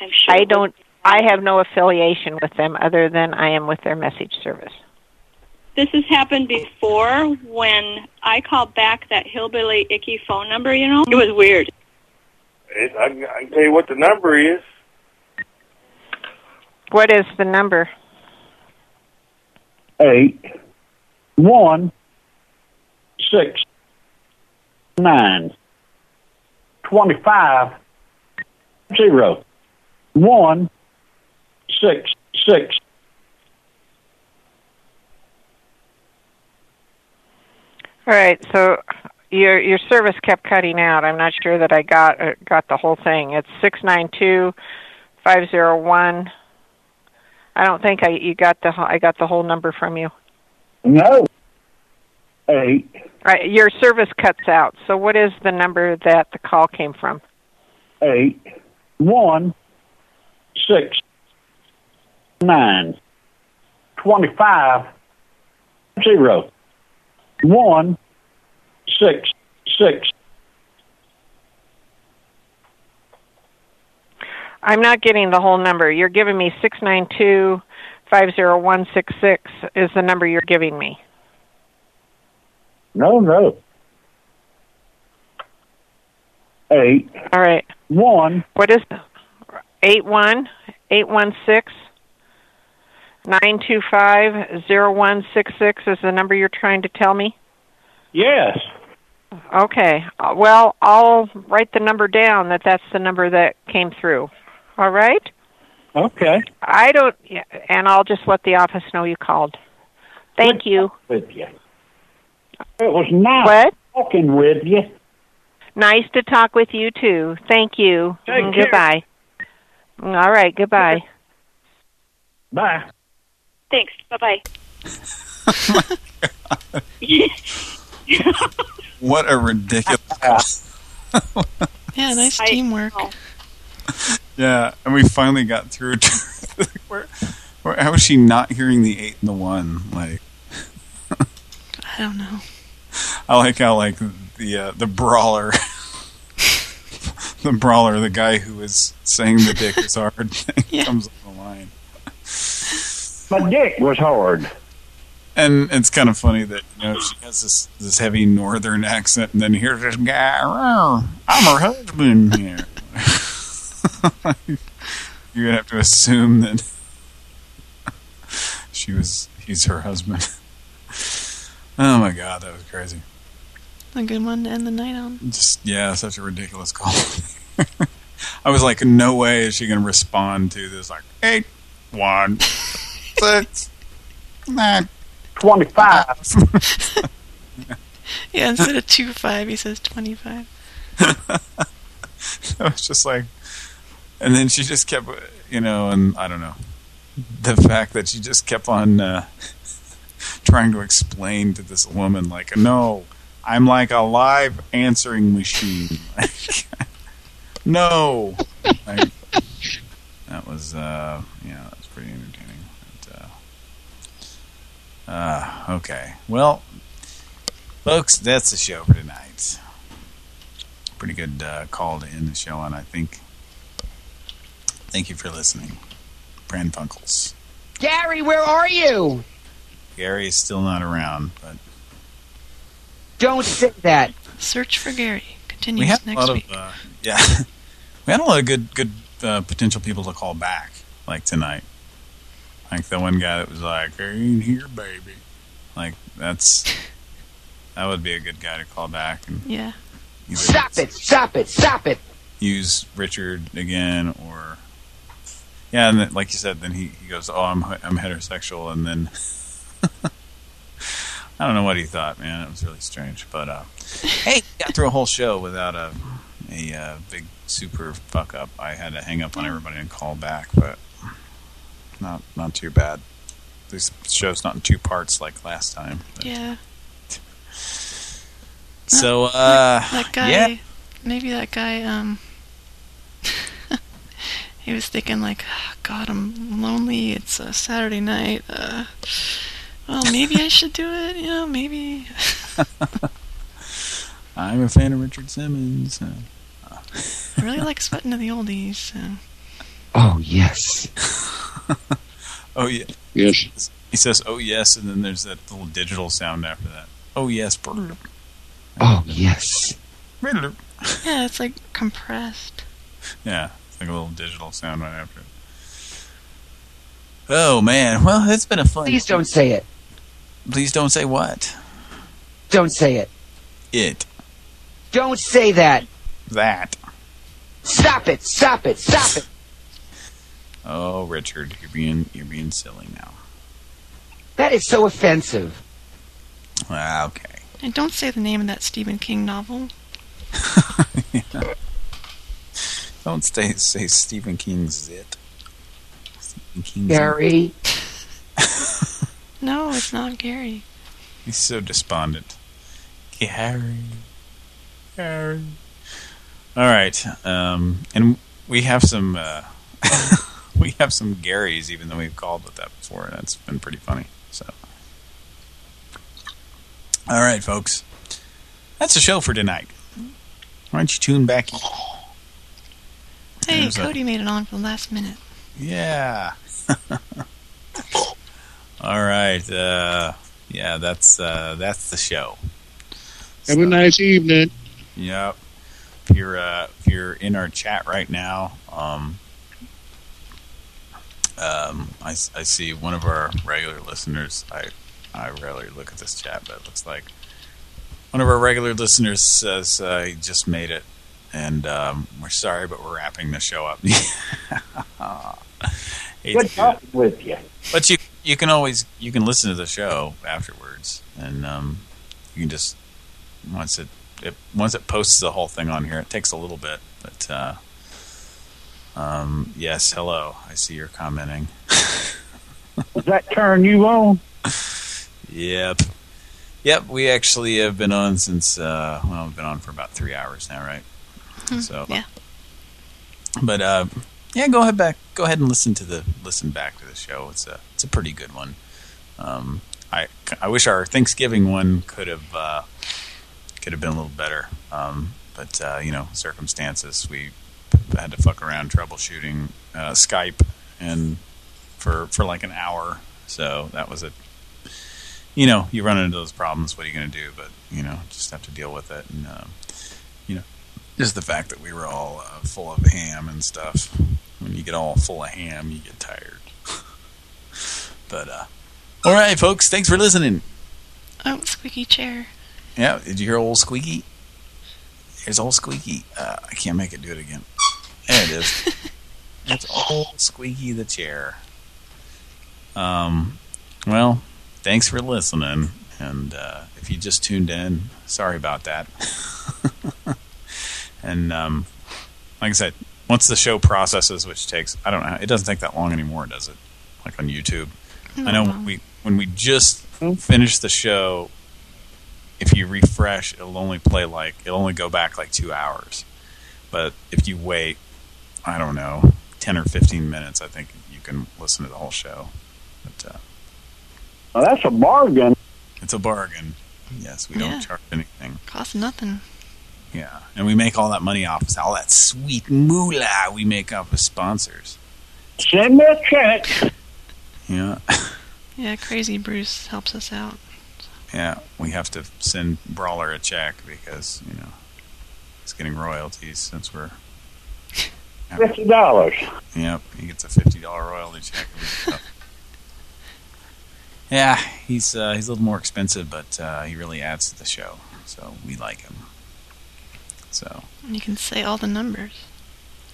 Speaker 40: I'm sure.
Speaker 87: I don't I have no affiliation with them other than I am with their message service.
Speaker 40: This has happened before when I called back that hillbilly icky phone number. You know, it was weird.
Speaker 41: It, I, I can tell you what the number is.
Speaker 87: What is the number?
Speaker 62: eight one six nine twenty five zero one six six
Speaker 87: All right, so your your service kept cutting out. I'm not sure that I got uh, got the whole thing. It's six nine two five zero one. I don't think I you got the I got the whole number from you.
Speaker 62: no eight
Speaker 87: Right, your service cuts out. So what is the number that the call came from?
Speaker 62: eight one six nine twenty five zero one six six
Speaker 87: I'm not getting the whole number. You're giving me six nine two five zero one six six is the number you're giving me.
Speaker 62: no no eight
Speaker 87: All right.
Speaker 62: one
Speaker 87: What is eight one eight one six nine two five zero one six six is the number you're trying to tell me?
Speaker 62: yes
Speaker 87: Okay. Uh, Well, I'll write the number down that that's the number that came through. All right?
Speaker 62: okay
Speaker 87: I don't yeah, and I'll just let the office know you called. Thank you.
Speaker 62: with you it was nice
Speaker 87: What?
Speaker 62: talking with you
Speaker 87: Nice to talk with you too. Thank you. Mm. Goodbye. Mm, All right, goodbye.
Speaker 62: bye
Speaker 40: Thanks. Bye bye. [LAUGHS]
Speaker 2: What a ridiculous. [LAUGHS]
Speaker 3: Yeah, nice teamwork.
Speaker 2: yeah, and we finally got through to [LAUGHS] where, where how is she not hearing the eight and the one? Like
Speaker 3: I don't know.
Speaker 2: I like how like the uh, the brawler the brawler, the guy who was saying the dick is hard
Speaker 3: Yeah.
Speaker 2: comes on the line.
Speaker 62: My dick was hard
Speaker 2: And it's kind of funny that you know she has this this heavy northern accent, and then here's this guy. I'm her husband here. [LAUGHS] You're gonna have to assume that [LAUGHS] she was he's her husband. [LAUGHS] Oh my god, that was crazy.
Speaker 3: A good one to end the night on.
Speaker 2: Just yeah, such a ridiculous call. I was like, no way is she gonna respond to this like eight one Six. Nine.
Speaker 62: 25.
Speaker 3: Yeah, instead of two five, he says twenty five. [LAUGHS]
Speaker 2: I was just like, and then she just kept, you know, and I don't know, the fact that she just kept on uh, [LAUGHS] trying to explain to this woman, like, no, I'm like a live answering machine. [LAUGHS] no. Like, that was, uh, yeah, that was pretty entertaining. But, uh, okay. Well, folks, that's the show for tonight pretty good uh, call to end the show on, I think. Thank you for listening. Pran Funkels.
Speaker 88: Gary, where are you?
Speaker 2: Gary is still not around, but
Speaker 88: Don't say that.
Speaker 3: Search for Gary
Speaker 2: we
Speaker 3: continues
Speaker 2: had a
Speaker 3: next
Speaker 2: lot
Speaker 3: week.
Speaker 2: of uh, yeah, [LAUGHS] we had a lot of good good uh, potential people to call back, like tonight. Like the one guy that was like, "I ain't here, baby." Like that's that would be a good guy to call back and
Speaker 3: Yeah.
Speaker 88: Stop it! Stop it! Stop it!
Speaker 2: use Richard again or yeah and then, like you said then he, he goes oh I'm I'm heterosexual and then [LAUGHS] I don't know what he thought man it was really strange but uh hey got through a whole show without a a uh, big super fuck up I had to hang up on everybody and call back but not not too bad. This show's not in two parts like last time but-
Speaker 3: Yeah. [LAUGHS]
Speaker 2: so uh
Speaker 3: that guy
Speaker 2: yeah.
Speaker 3: maybe that guy um [LAUGHS] he was thinking like "Ah, god i'm lonely. It's a saturday night. Uh well maybe i should do it. You know maybe. [LAUGHS]
Speaker 2: I'm a fan of Richard Simmons uh,
Speaker 3: i really like sweating to the oldies so.
Speaker 88: Oh, yes.
Speaker 2: Oh yeah.
Speaker 22: Yes.
Speaker 2: He says, "Oh yes," and then there's that little digital sound after that. Oh yes. brr.
Speaker 88: Oh, yes.
Speaker 3: Yeah it's like compressed
Speaker 2: Yeah, it's like a little digital sound right after it. Oh man, well, it's been a fun.
Speaker 88: Please don't say it.
Speaker 2: Please don't say what.
Speaker 88: Don't say it.
Speaker 2: It.
Speaker 88: Don't say that.
Speaker 2: That.
Speaker 88: Stop it! Stop it! Stop it!
Speaker 2: Oh, Richard, you're being you're being silly now.
Speaker 88: That is so offensive.
Speaker 2: Ah, okay.
Speaker 3: and don't say the name of that stephen king novel [LAUGHS]
Speaker 2: Don't stay, say Stephen King's it. Stephen King's
Speaker 88: Gary. [LAUGHS]
Speaker 3: no it's not gary
Speaker 2: He's so despondent. Gary. Gary. All right. Um, and we have some uh, [LAUGHS] [LAUGHS] we have some Garys, even though we've called with that before. and That's been pretty funny. So, all right, folks. That's the show for tonight. Why don't you tune back? in?
Speaker 3: hey
Speaker 2: There's a-
Speaker 3: cody made it on for the last minute
Speaker 2: Yeah. [LAUGHS] All right. Uh, yeah, that's uh, that's the show.
Speaker 22: Have a nice evening.
Speaker 2: Yep. If you're uh, if you're in our chat right now, um, um, I, I see one of our regular listeners. I I rarely look at this chat, but it looks like one of our regular listeners says uh, he just made it, and um, we're sorry, but we're wrapping the show up. [LAUGHS]
Speaker 62: Good talking with you.
Speaker 2: But you you can always you can listen to the show afterwards, and um, you can just once it, it once it posts the whole thing on here, it takes a little bit, but uh, um, yes, hello, I see you're commenting.
Speaker 62: Does that turn you on?
Speaker 2: Yep, yep, we actually have been on since uh, well, we've been on for about three hours now, right? So
Speaker 3: yeah
Speaker 2: But uh, yeah, go ahead back. Go ahead and listen to the listen back to the show. It's a it's a pretty good one. Um, I I wish our Thanksgiving one could have uh, could have been a little better. Um, but uh, you know, circumstances we had to fuck around troubleshooting uh, Skype and for for like an hour. So that was a you know you run into those problems. What are you going to do? But you know, just have to deal with it. And um, you know, just the fact that we were all uh, full of ham and stuff. When you get all full of ham, you get tired. [LAUGHS] but, uh, all right, folks, thanks for listening.
Speaker 3: oh squeaky chair
Speaker 2: Yeah, did you hear old Squeaky? There's old Squeaky. Uh, I can't make it do it again. There it is. [LAUGHS] It's all Squeaky the chair. Um, well, thanks for listening. And uh, if you just tuned in, sorry about that. [LAUGHS] and um, like I said, once the show processes, which takes, I don't know, it doesn't take that long anymore, does it? Like on YouTube. I know when we when we just finish the show, if you refresh, it'll only play like, it'll only go back like two hours. But if you wait, I don't know, 10 or 15 minutes, I think you can listen to the whole show. But uh,
Speaker 62: Well, that's a bargain.
Speaker 2: it's a bargain. Yes, we
Speaker 3: Yeah.
Speaker 2: don't charge anything.
Speaker 3: Costs nothing.
Speaker 2: Yeah, and we make all that money off all that sweet moolah we make off of sponsors.
Speaker 62: Send me a check.
Speaker 2: Yeah,
Speaker 3: Yeah, Crazy Bruce helps us out.
Speaker 2: yeah, we have to send Brawler a check because you know he's getting royalties since we're.
Speaker 62: Fifty dollars.
Speaker 2: Yep, he gets a fifty dollar royalty check. [LAUGHS] yeah, he's uh, he's a little more expensive, but uh, he really adds to the show, so we like him. So
Speaker 3: And you can say all the numbers.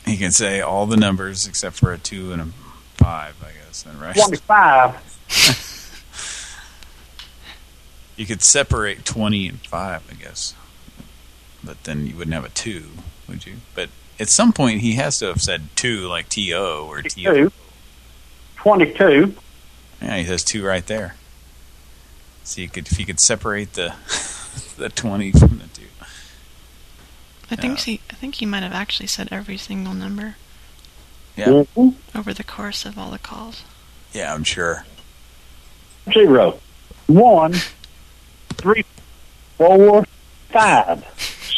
Speaker 2: he can say all the numbers except for a two and a five, I guess. Then right?
Speaker 62: Twenty-five. [LAUGHS]
Speaker 2: You could separate 20 and 5, I guess. But then you wouldn't have a 2, would you? But at some point, he has to have said 2, like T-O or T-O.
Speaker 62: 22.
Speaker 2: Yeah, he says 2 right there. So you could, if you could separate the [LAUGHS] the 20 from the 2.
Speaker 3: I think he, I think he might have actually said every single number
Speaker 2: Yeah, mm-hmm.
Speaker 3: over the course of all the calls.
Speaker 2: yeah, I'm sure.
Speaker 62: Zero. One. Three. Four. Five.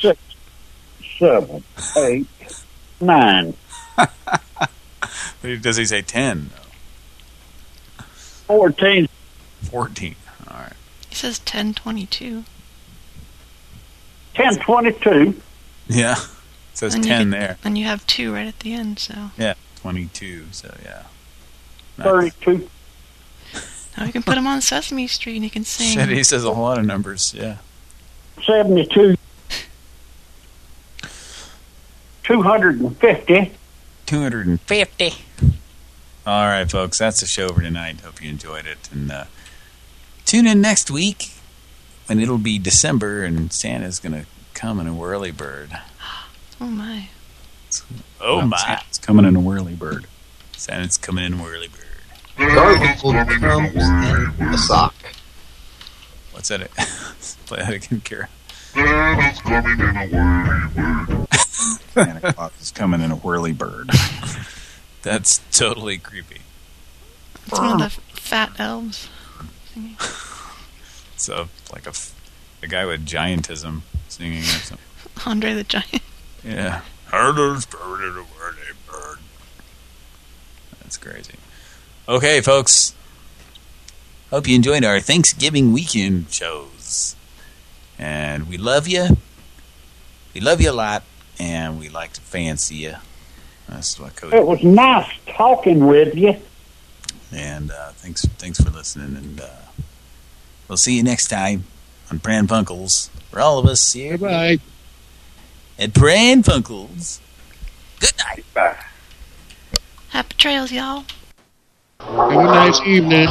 Speaker 62: Six. Seven. Eight. Nine. [LAUGHS]
Speaker 2: Does he say 10?
Speaker 62: Fourteen.
Speaker 2: 14. All right.
Speaker 3: He says 1022.
Speaker 62: Ten twenty-two.
Speaker 2: Yeah. It says
Speaker 3: And you
Speaker 2: 10
Speaker 3: could-
Speaker 2: there.
Speaker 3: And you have 2 right at the end, so.
Speaker 2: Yeah, 22, so yeah.
Speaker 62: Thirty-two.
Speaker 3: Now you can put him on Sesame Street and he can sing. [LAUGHS]
Speaker 2: Shit, he says a whole lot of numbers, yeah.
Speaker 62: Seventy-two. Two hundred and fifty.
Speaker 2: 250. All right, folks, that's the show for tonight. Hope you enjoyed it. And uh, tune in next week when it'll be December and Santa's going to come in a whirly bird.
Speaker 3: Oh my.
Speaker 2: Oh, my. Santa's coming in a whirly bird. Santa's coming in a whirly bird.
Speaker 75: Garfield comes in a sock.
Speaker 2: What's that? [LAUGHS] Play that again, Kara.
Speaker 22: Santa's coming in a whirly bird.
Speaker 2: Santa Claus is coming in a whirly bird. [LAUGHS] That's totally creepy.
Speaker 3: It's one of the fat elves. singing. [LAUGHS]
Speaker 2: So, like a, a guy with giantism singing or something.
Speaker 3: Andre the Giant.
Speaker 2: Yeah. Santa's coming in a whirly bird. That's crazy. Okay, folks. Hope you enjoyed our Thanksgiving weekend shows. And we love you. We love you a lot. And we like to fancy you. That's what Cody.
Speaker 62: It was nice talking with you.
Speaker 2: And uh, thanks thanks for listening. And uh, we'll see you next time on Pran Funkels. For all of us here
Speaker 76: Bye.
Speaker 2: at Pran Funkels, Good night.
Speaker 41: Bye.
Speaker 3: Happy trails, y'all.
Speaker 76: Have a nice evening.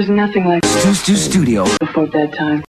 Speaker 89: There's nothing like
Speaker 74: Stu Stu Studio.
Speaker 89: before bedtime.